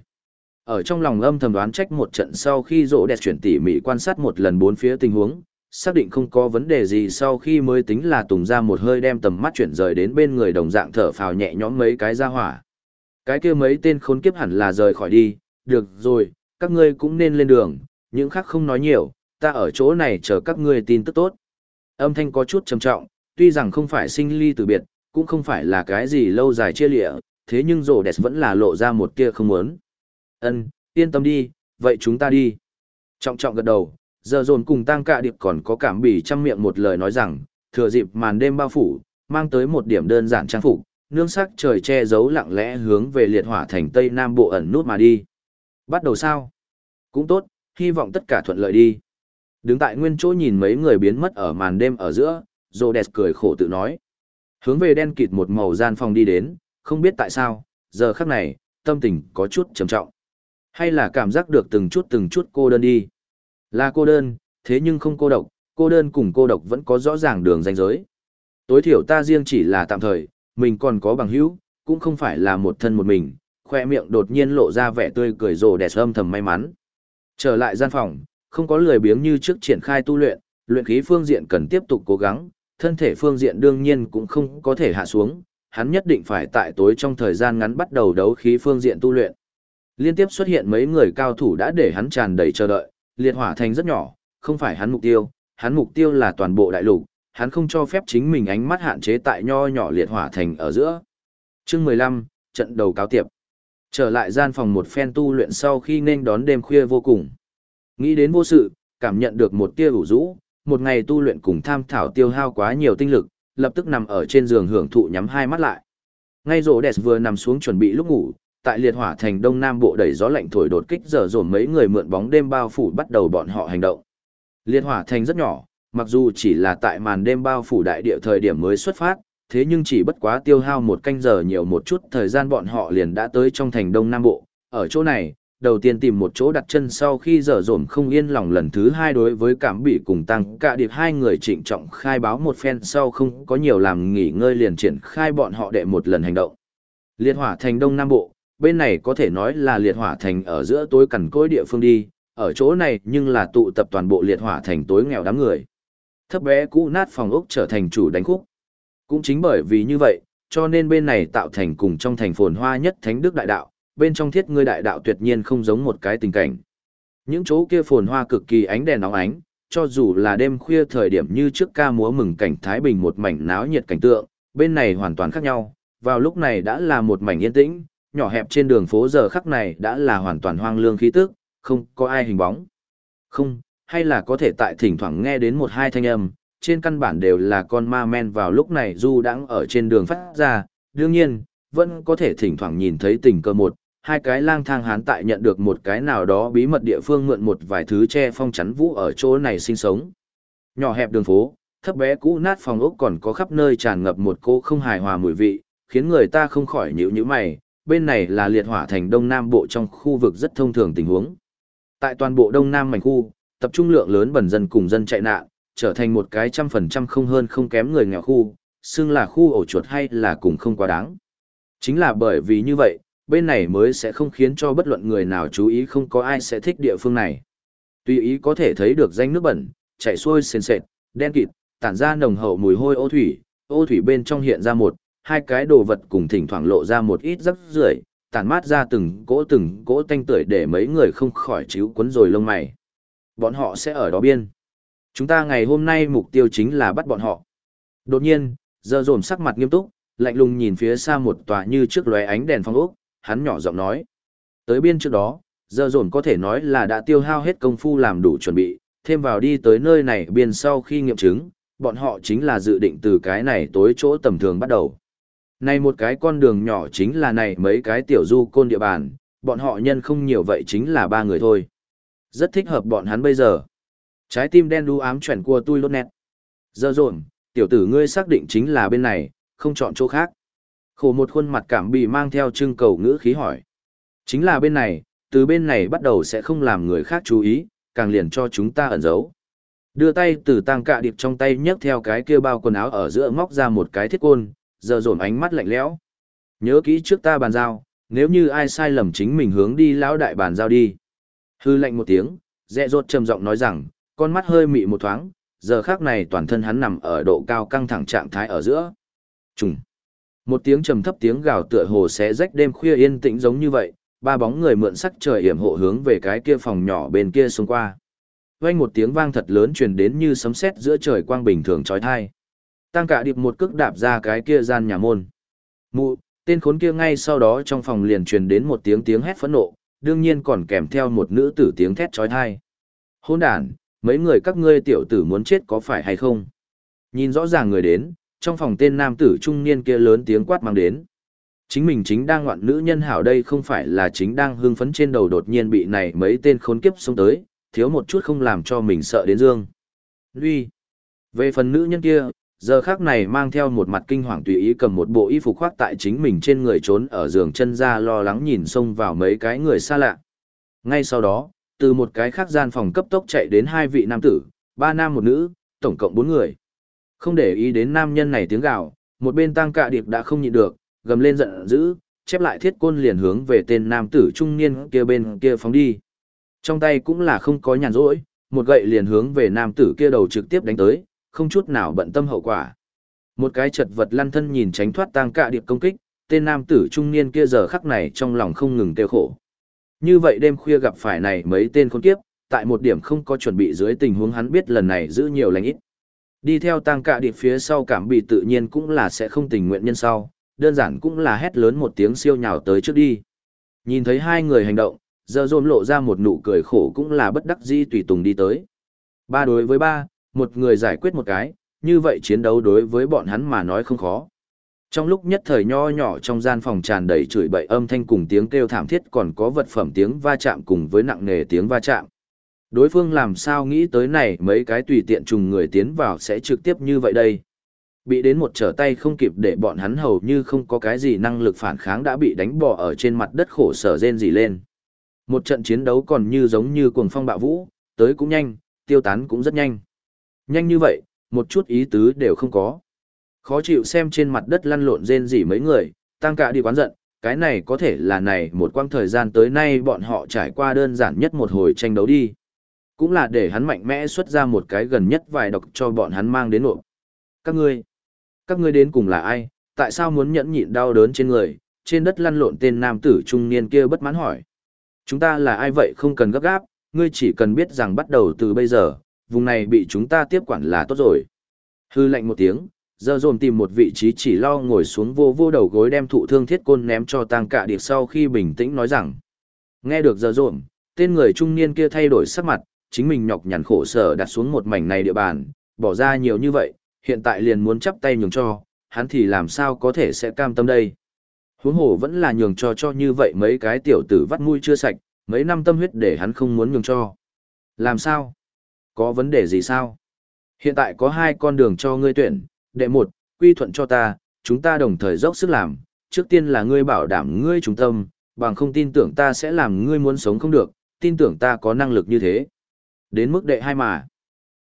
Ở trong lòng âm thầm đoán trách một trận sau khi rỗ đẹp chuyển tỉ mỉ quan sát một lần bốn phía tình huống, xác định không có vấn đề gì sau khi mới tính là tùng ra một hơi đem tầm mắt chuyển rời đến bên người đồng dạng thở phào nhẹ nhõm mấy cái ra hỏa. Cái kia mấy tên khốn kiếp hẳn là rời khỏi đi, được rồi, các ngươi cũng nên lên đường, những khác không nói nhiều, ta ở chỗ này chờ các ngươi tin tức tốt. Âm thanh có chút trầm trọng, tuy rằng không phải sinh ly từ biệt, cũng không phải là cái gì lâu dài chia lịa, thế nhưng rổ đẹp vẫn là lộ ra một kia không muốn. Ân, yên tâm đi, vậy chúng ta đi. Trọng trọng gật đầu, giờ dồn cùng tăng cạ điệp còn có cảm bỉ trăm miệng một lời nói rằng, thừa dịp màn đêm bao phủ, mang tới một điểm đơn giản trang phục, nương sắc trời che giấu lặng lẽ hướng về liệt hỏa thành Tây Nam Bộ ẩn nút mà đi. Bắt đầu sao? Cũng tốt, hy vọng tất cả thuận lợi đi. Đứng tại nguyên chỗ nhìn mấy người biến mất ở màn đêm ở giữa, Rhodes cười khổ tự nói. Hướng về đen kịt một màu gian phòng đi đến, không biết tại sao, giờ khắc này, tâm tình có chút trầm trọng. Hay là cảm giác được từng chút từng chút cô đơn đi. Là cô đơn, thế nhưng không cô độc, cô đơn cùng cô độc vẫn có rõ ràng đường ranh giới. Tối thiểu ta riêng chỉ là tạm thời, mình còn có bằng hữu, cũng không phải là một thân một mình, khoe miệng đột nhiên lộ ra vẻ tươi cười rồ đẹp âm thầm may mắn. Trở lại gian phòng, không có lười biếng như trước triển khai tu luyện, luyện khí phương diện cần tiếp tục cố gắng, thân thể phương diện đương nhiên cũng không có thể hạ xuống, hắn nhất định phải tại tối trong thời gian ngắn bắt đầu đấu khí phương diện tu luyện. Liên tiếp xuất hiện mấy người cao thủ đã để hắn tràn đầy chờ đợi, liệt hỏa thành rất nhỏ, không phải hắn mục tiêu, hắn mục tiêu là toàn bộ đại lục, hắn không cho phép chính mình ánh mắt hạn chế tại nho nhỏ liệt hỏa thành ở giữa. Chương 15, trận đầu cáo tiệp. Trở lại gian phòng một phen tu luyện sau khi nên đón đêm khuya vô cùng. Nghĩ đến vô sự, cảm nhận được một tia ủ rũ, một ngày tu luyện cùng tham thảo tiêu hao quá nhiều tinh lực, lập tức nằm ở trên giường hưởng thụ nhắm hai mắt lại. Ngay rổ đẹp vừa nằm xuống chuẩn bị lúc ngủ, tại liệt hỏa thành đông nam bộ đẩy gió lạnh thổi đột kích giờ dồn mấy người mượn bóng đêm bao phủ bắt đầu bọn họ hành động. Liệt hỏa thành rất nhỏ, mặc dù chỉ là tại màn đêm bao phủ đại địa thời điểm mới xuất phát, thế nhưng chỉ bất quá tiêu hao một canh giờ nhiều một chút thời gian bọn họ liền đã tới trong thành đông nam bộ. Ở chỗ này, đầu tiên tìm một chỗ đặt chân sau khi dở dồn không yên lòng lần thứ hai đối với cảm bị cùng tăng cả điệp hai người trịnh trọng khai báo một phen sau không có nhiều làm nghỉ ngơi liền triển khai bọn họ đệ một lần hành động. Liệt hỏa thành đông nam bộ, bên này có thể nói là liệt hỏa thành ở giữa tối cằn cối địa phương đi, ở chỗ này nhưng là tụ tập toàn bộ liệt hỏa thành tối nghèo đám người. Thấp bé cũ nát phòng ốc trở thành chủ đánh khúc. Cũng chính bởi vì như vậy, cho nên bên này tạo thành cùng trong thành phồn hoa nhất thánh đức đại đạo, bên trong thiết ngươi đại đạo tuyệt nhiên không giống một cái tình cảnh. Những chỗ kia phồn hoa cực kỳ ánh đèn nóng ánh, cho dù là đêm khuya thời điểm như trước ca múa mừng cảnh Thái Bình một mảnh náo nhiệt cảnh tượng, bên này hoàn toàn khác nhau, vào lúc này đã là một mảnh yên tĩnh, nhỏ hẹp trên đường phố giờ khắc này đã là hoàn toàn hoang lương khí tức, không có ai hình bóng. Không, hay là có thể tại thỉnh thoảng nghe đến một hai thanh âm, trên căn bản đều là con ma men vào lúc này du đang ở trên đường phát ra, đương nhiên, vẫn có thể thỉnh thoảng nhìn thấy tình cơ một, hai cái lang thang hán tại nhận được một cái nào đó bí mật địa phương mượn một vài thứ che phong chắn vũ ở chỗ này sinh sống. Nhỏ hẹp đường phố, thấp bé cũ nát phòng ốc còn có khắp nơi tràn ngập một cô không hài hòa mùi vị, khiến người ta không khỏi nhíu nhíu mày, bên này là liệt hỏa thành đông nam bộ trong khu vực rất thông thường tình huống. Tại toàn bộ đông nam mảnh khu, tập trung lượng lớn bẩn dân cùng dân chạy nạn, trở thành một cái trăm phần trăm không hơn không kém người nghèo khu, xưng là khu ổ chuột hay là cùng không quá đáng. Chính là bởi vì như vậy, bên này mới sẽ không khiến cho bất luận người nào chú ý không có ai sẽ thích địa phương này. Tuy ý có thể thấy được danh nước bẩn, chảy xuôi sền sệt, đen kịt, tản ra nồng hậu mùi hôi ô thủy, ô thủy bên trong hiện ra một, hai cái đồ vật cùng thỉnh thoảng lộ ra một ít rắc rưởi, tản mát ra từng cỗ từng cỗ tanh tưởi để mấy người không khỏi chíu cuốn rồi lông mày. Bọn họ sẽ ở đó biên. Chúng ta ngày hôm nay mục tiêu chính là bắt bọn họ. Đột nhiên, giờ dồn sắc mặt nghiêm túc, lạnh lùng nhìn phía xa một tòa như trước lóe ánh đèn phong ốc, hắn nhỏ giọng nói. Tới biên trước đó, giờ dồn có thể nói là đã tiêu hao hết công phu làm đủ chuẩn bị, thêm vào đi tới nơi này biên sau khi nghiệm chứng, bọn họ chính là dự định từ cái này tối chỗ tầm thường bắt đầu. Này một cái con đường nhỏ chính là này mấy cái tiểu du côn địa bàn, bọn họ nhân không nhiều vậy chính là ba người thôi. Rất thích hợp bọn hắn bây giờ. Trái tim đen đu ám chuyển qua tôi lốt nét. Giờ dồn, tiểu tử ngươi xác định chính là bên này, không chọn chỗ khác. Khổ một khuôn mặt cảm bị mang theo trưng cầu ngữ khí hỏi. Chính là bên này, từ bên này bắt đầu sẽ không làm người khác chú ý, càng liền cho chúng ta ẩn giấu. Đưa tay từ tang cạ điệp trong tay nhấc theo cái kia bao quần áo ở giữa móc ra một cái thiết côn, giờ dồn ánh mắt lạnh lẽo. Nhớ kỹ trước ta bàn giao, nếu như ai sai lầm chính mình hướng đi lão đại bàn giao đi. Hư lạnh một tiếng, dẹ dột trầm giọng nói rằng, con mắt hơi mị một thoáng, giờ khác này toàn thân hắn nằm ở độ cao căng thẳng trạng thái ở giữa. Trùng. Một tiếng trầm thấp tiếng gào tựa hồ sẽ rách đêm khuya yên tĩnh giống như vậy, ba bóng người mượn sắc trời hiểm hộ hướng về cái kia phòng nhỏ bên kia xông qua. Vang một tiếng vang thật lớn truyền đến như sấm sét giữa trời quang bình thường chói tai. Tăng cả điệp một cước đạp ra cái kia gian nhà môn. Mụ, tên khốn kia ngay sau đó trong phòng liền truyền đến một tiếng tiếng hét phẫn nộ, đương nhiên còn kèm theo một nữ tử tiếng thét chói tai. Hôn đàn, mấy người các ngươi tiểu tử muốn chết có phải hay không? Nhìn rõ ràng người đến, trong phòng tên nam tử trung niên kia lớn tiếng quát mang đến. Chính mình chính đang ngoạn nữ nhân hảo đây không phải là chính đang hưng phấn trên đầu đột nhiên bị này mấy tên khốn kiếp xông tới, thiếu một chút không làm cho mình sợ đến dương. Luy. Về phần nữ nhân kia, giờ khác này mang theo một mặt kinh hoàng tùy ý cầm một bộ y phục khoác tại chính mình trên người trốn ở giường chân ra lo lắng nhìn xông vào mấy cái người xa lạ. Ngay sau đó, từ một cái khác gian phòng cấp tốc chạy đến hai vị nam tử, ba nam một nữ, tổng cộng bốn người. Không để ý đến nam nhân này tiếng gào, một bên tăng cạ điệp đã không nhịn được, gầm lên giận dữ, chép lại thiết côn liền hướng về tên nam tử trung niên kia bên kia phóng đi. Trong tay cũng là không có nhàn rỗi, một gậy liền hướng về nam tử kia đầu trực tiếp đánh tới, không chút nào bận tâm hậu quả. Một cái chật vật lăn thân nhìn tránh thoát tăng cạ điệp công kích, tên nam tử trung niên kia giờ khắc này trong lòng không ngừng tiêu khổ. Như vậy đêm khuya gặp phải này mấy tên khốn kiếp, tại một điểm không có chuẩn bị dưới tình huống hắn biết lần này giữ nhiều lành ít. Đi theo tăng cạ điệp phía sau cảm bị tự nhiên cũng là sẽ không tình nguyện nhân sau, đơn giản cũng là hét lớn một tiếng siêu nhào tới trước đi. Nhìn thấy hai người hành động, giờ dồn lộ ra một nụ cười khổ cũng là bất đắc dĩ tùy tùng đi tới. Ba đối với ba, một người giải quyết một cái, như vậy chiến đấu đối với bọn hắn mà nói không khó. Trong lúc nhất thời nho nhỏ trong gian phòng tràn đầy chửi bậy âm thanh cùng tiếng kêu thảm thiết còn có vật phẩm tiếng va chạm cùng với nặng nề tiếng va chạm. Đối phương làm sao nghĩ tới này mấy cái tùy tiện trùng người tiến vào sẽ trực tiếp như vậy đây. Bị đến một trở tay không kịp để bọn hắn hầu như không có cái gì năng lực phản kháng đã bị đánh bỏ ở trên mặt đất khổ sở rên gì lên. Một trận chiến đấu còn như giống như cuồng phong bạo vũ, tới cũng nhanh, tiêu tán cũng rất nhanh. Nhanh như vậy, một chút ý tứ đều không có. Khó chịu xem trên mặt đất lăn lộn rên rỉ mấy người, tăng cả đi quán giận, cái này có thể là này một quãng thời gian tới nay bọn họ trải qua đơn giản nhất một hồi tranh đấu đi. Cũng là để hắn mạnh mẽ xuất ra một cái gần nhất vài độc cho bọn hắn mang đến nộp. Các ngươi, các ngươi đến cùng là ai, tại sao muốn nhẫn nhịn đau đớn trên người, trên đất lăn lộn tên nam tử trung niên kia bất mãn hỏi. Chúng ta là ai vậy không cần gấp gáp, ngươi chỉ cần biết rằng bắt đầu từ bây giờ, vùng này bị chúng ta tiếp quản là tốt rồi. Hư lệnh một tiếng, Giờ dồn tìm một vị trí chỉ lo ngồi xuống vô vô đầu gối đem thụ thương thiết côn ném cho tang cả điệp sau khi bình tĩnh nói rằng. Nghe được giờ dồn, tên người trung niên kia thay đổi sắc mặt, chính mình nhọc nhằn khổ sở đặt xuống một mảnh này địa bàn, bỏ ra nhiều như vậy, hiện tại liền muốn chắp tay nhường cho, hắn thì làm sao có thể sẽ cam tâm đây. Huống hồ vẫn là nhường cho cho như vậy mấy cái tiểu tử vắt mũi chưa sạch, mấy năm tâm huyết để hắn không muốn nhường cho. Làm sao? Có vấn đề gì sao? Hiện tại có hai con đường cho ngươi tuyển, đệ một, quy thuận cho ta, chúng ta đồng thời dốc sức làm, trước tiên là ngươi bảo đảm ngươi trung tâm, bằng không tin tưởng ta sẽ làm ngươi muốn sống không được, tin tưởng ta có năng lực như thế. Đến mức đệ hai mà,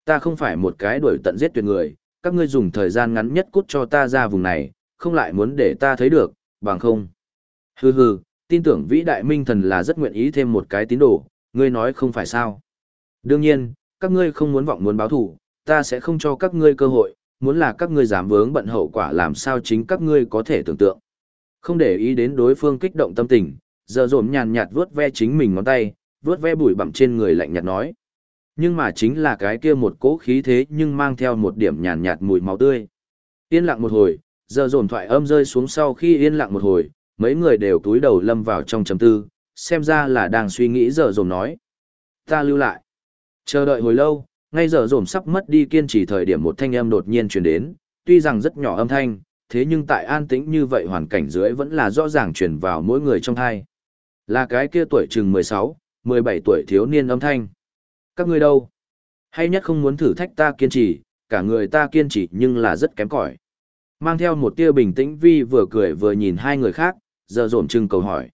ta không phải một cái đuổi tận giết tuyệt người, các ngươi dùng thời gian ngắn nhất cút cho ta ra vùng này, không lại muốn để ta thấy được, bằng không. Hừ hừ, tin tưởng vĩ đại minh thần là rất nguyện ý thêm một cái tín đồ, ngươi nói không phải sao. Đương nhiên, các ngươi không muốn vọng muốn báo thủ, ta sẽ không cho các ngươi cơ hội, muốn là các ngươi dám vướng bận hậu quả làm sao chính các ngươi có thể tưởng tượng. Không để ý đến đối phương kích động tâm tình, giờ dồn nhàn nhạt vuốt ve chính mình ngón tay, vuốt ve bụi bặm trên người lạnh nhạt nói. Nhưng mà chính là cái kia một cỗ khí thế nhưng mang theo một điểm nhàn nhạt mùi máu tươi. Yên lặng một hồi, giờ dồn thoại âm rơi xuống sau khi yên lặng một hồi, mấy người đều túi đầu lâm vào trong chấm tư, xem ra là đang suy nghĩ giờ dồn nói. Ta lưu lại. Chờ đợi hồi lâu, ngay giờ dồn sắp mất đi kiên trì thời điểm một thanh âm đột nhiên truyền đến, tuy rằng rất nhỏ âm thanh, thế nhưng tại an tĩnh như vậy hoàn cảnh dưới vẫn là rõ ràng truyền vào mỗi người trong thai. Là cái kia tuổi chừng 16, 17 tuổi thiếu niên âm thanh. Các ngươi đâu? Hay nhất không muốn thử thách ta kiên trì, cả người ta kiên trì nhưng là rất kém cỏi. Mang theo một tia bình tĩnh Vi vừa cười vừa nhìn hai người khác, giờ dồn chừng cầu hỏi.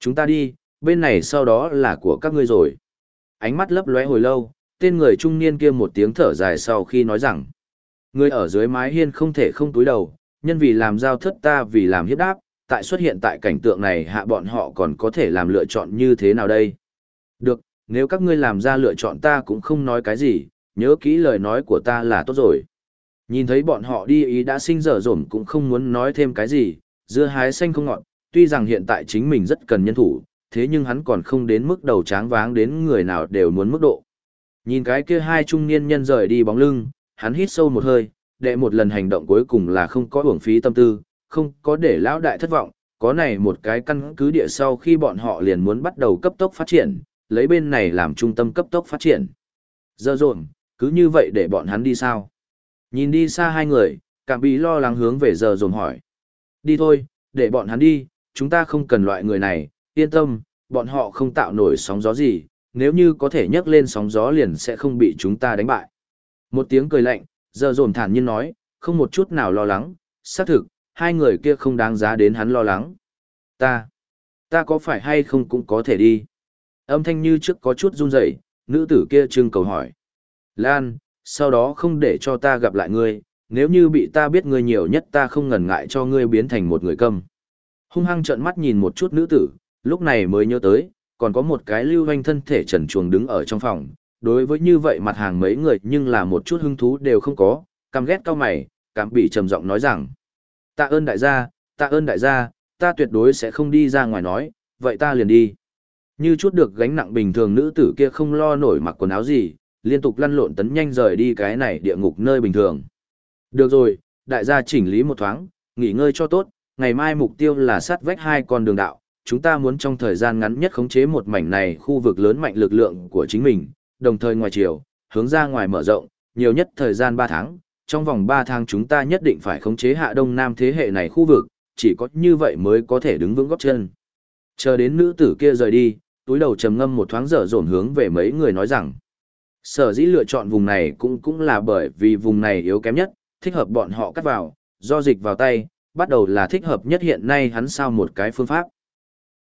Chúng ta đi, bên này sau đó là của các ngươi rồi. Ánh mắt lấp lóe hồi lâu, tên người trung niên kia một tiếng thở dài sau khi nói rằng. Người ở dưới mái hiên không thể không túi đầu, nhân vì làm giao thất ta vì làm hiếp đáp, tại xuất hiện tại cảnh tượng này hạ bọn họ còn có thể làm lựa chọn như thế nào đây? Được, nếu các ngươi làm ra lựa chọn ta cũng không nói cái gì, nhớ kỹ lời nói của ta là tốt rồi. Nhìn thấy bọn họ đi ý đã sinh dở dổm cũng không muốn nói thêm cái gì, dưa hái xanh không ngọt, tuy rằng hiện tại chính mình rất cần nhân thủ, thế nhưng hắn còn không đến mức đầu tráng váng đến người nào đều muốn mức độ. Nhìn cái kia hai trung niên nhân rời đi bóng lưng, hắn hít sâu một hơi, đệ một lần hành động cuối cùng là không có uổng phí tâm tư, không có để lão đại thất vọng, có này một cái căn cứ địa sau khi bọn họ liền muốn bắt đầu cấp tốc phát triển, lấy bên này làm trung tâm cấp tốc phát triển. Giờ rộn, cứ như vậy để bọn hắn đi sao? Nhìn đi xa hai người, cảm bị lo lắng hướng về giờ rộn hỏi. Đi thôi, để bọn hắn đi, chúng ta không cần loại người này, yên tâm, bọn họ không tạo nổi sóng gió gì, nếu như có thể nhấc lên sóng gió liền sẽ không bị chúng ta đánh bại. Một tiếng cười lạnh, giờ dồn thản nhiên nói, không một chút nào lo lắng, xác thực, hai người kia không đáng giá đến hắn lo lắng. Ta, ta có phải hay không cũng có thể đi. Âm thanh như trước có chút run rẩy, nữ tử kia trưng cầu hỏi. Lan, sau đó không để cho ta gặp lại ngươi, nếu như bị ta biết ngươi nhiều nhất ta không ngần ngại cho ngươi biến thành một người câm. Hung hăng trợn mắt nhìn một chút nữ tử, lúc này mới nhớ tới, còn có một cái lưu hoanh thân thể trần chuồng đứng ở trong phòng. Đối với như vậy mặt hàng mấy người nhưng là một chút hứng thú đều không có, căm ghét cao mày, cảm bị trầm giọng nói rằng. Tạ ơn đại gia, tạ ơn đại gia, ta tuyệt đối sẽ không đi ra ngoài nói, vậy ta liền đi. Như chút được gánh nặng bình thường nữ tử kia không lo nổi mặc quần áo gì, liên tục lăn lộn tấn nhanh rời đi cái này địa ngục nơi bình thường. Được rồi, đại gia chỉnh lý một thoáng, nghỉ ngơi cho tốt, ngày mai mục tiêu là sát vách hai con đường đạo, chúng ta muốn trong thời gian ngắn nhất khống chế một mảnh này khu vực lớn mạnh lực lượng của chính mình, đồng thời ngoài chiều, hướng ra ngoài mở rộng, nhiều nhất thời gian 3 tháng, trong vòng 3 tháng chúng ta nhất định phải khống chế hạ đông nam thế hệ này khu vực, chỉ có như vậy mới có thể đứng vững góp chân. Chờ đến nữ tử kia rời đi, túi đầu trầm ngâm một thoáng dở dồn hướng về mấy người nói rằng, sở dĩ lựa chọn vùng này cũng cũng là bởi vì vùng này yếu kém nhất, thích hợp bọn họ cắt vào, do dịch vào tay, bắt đầu là thích hợp nhất hiện nay hắn sao một cái phương pháp.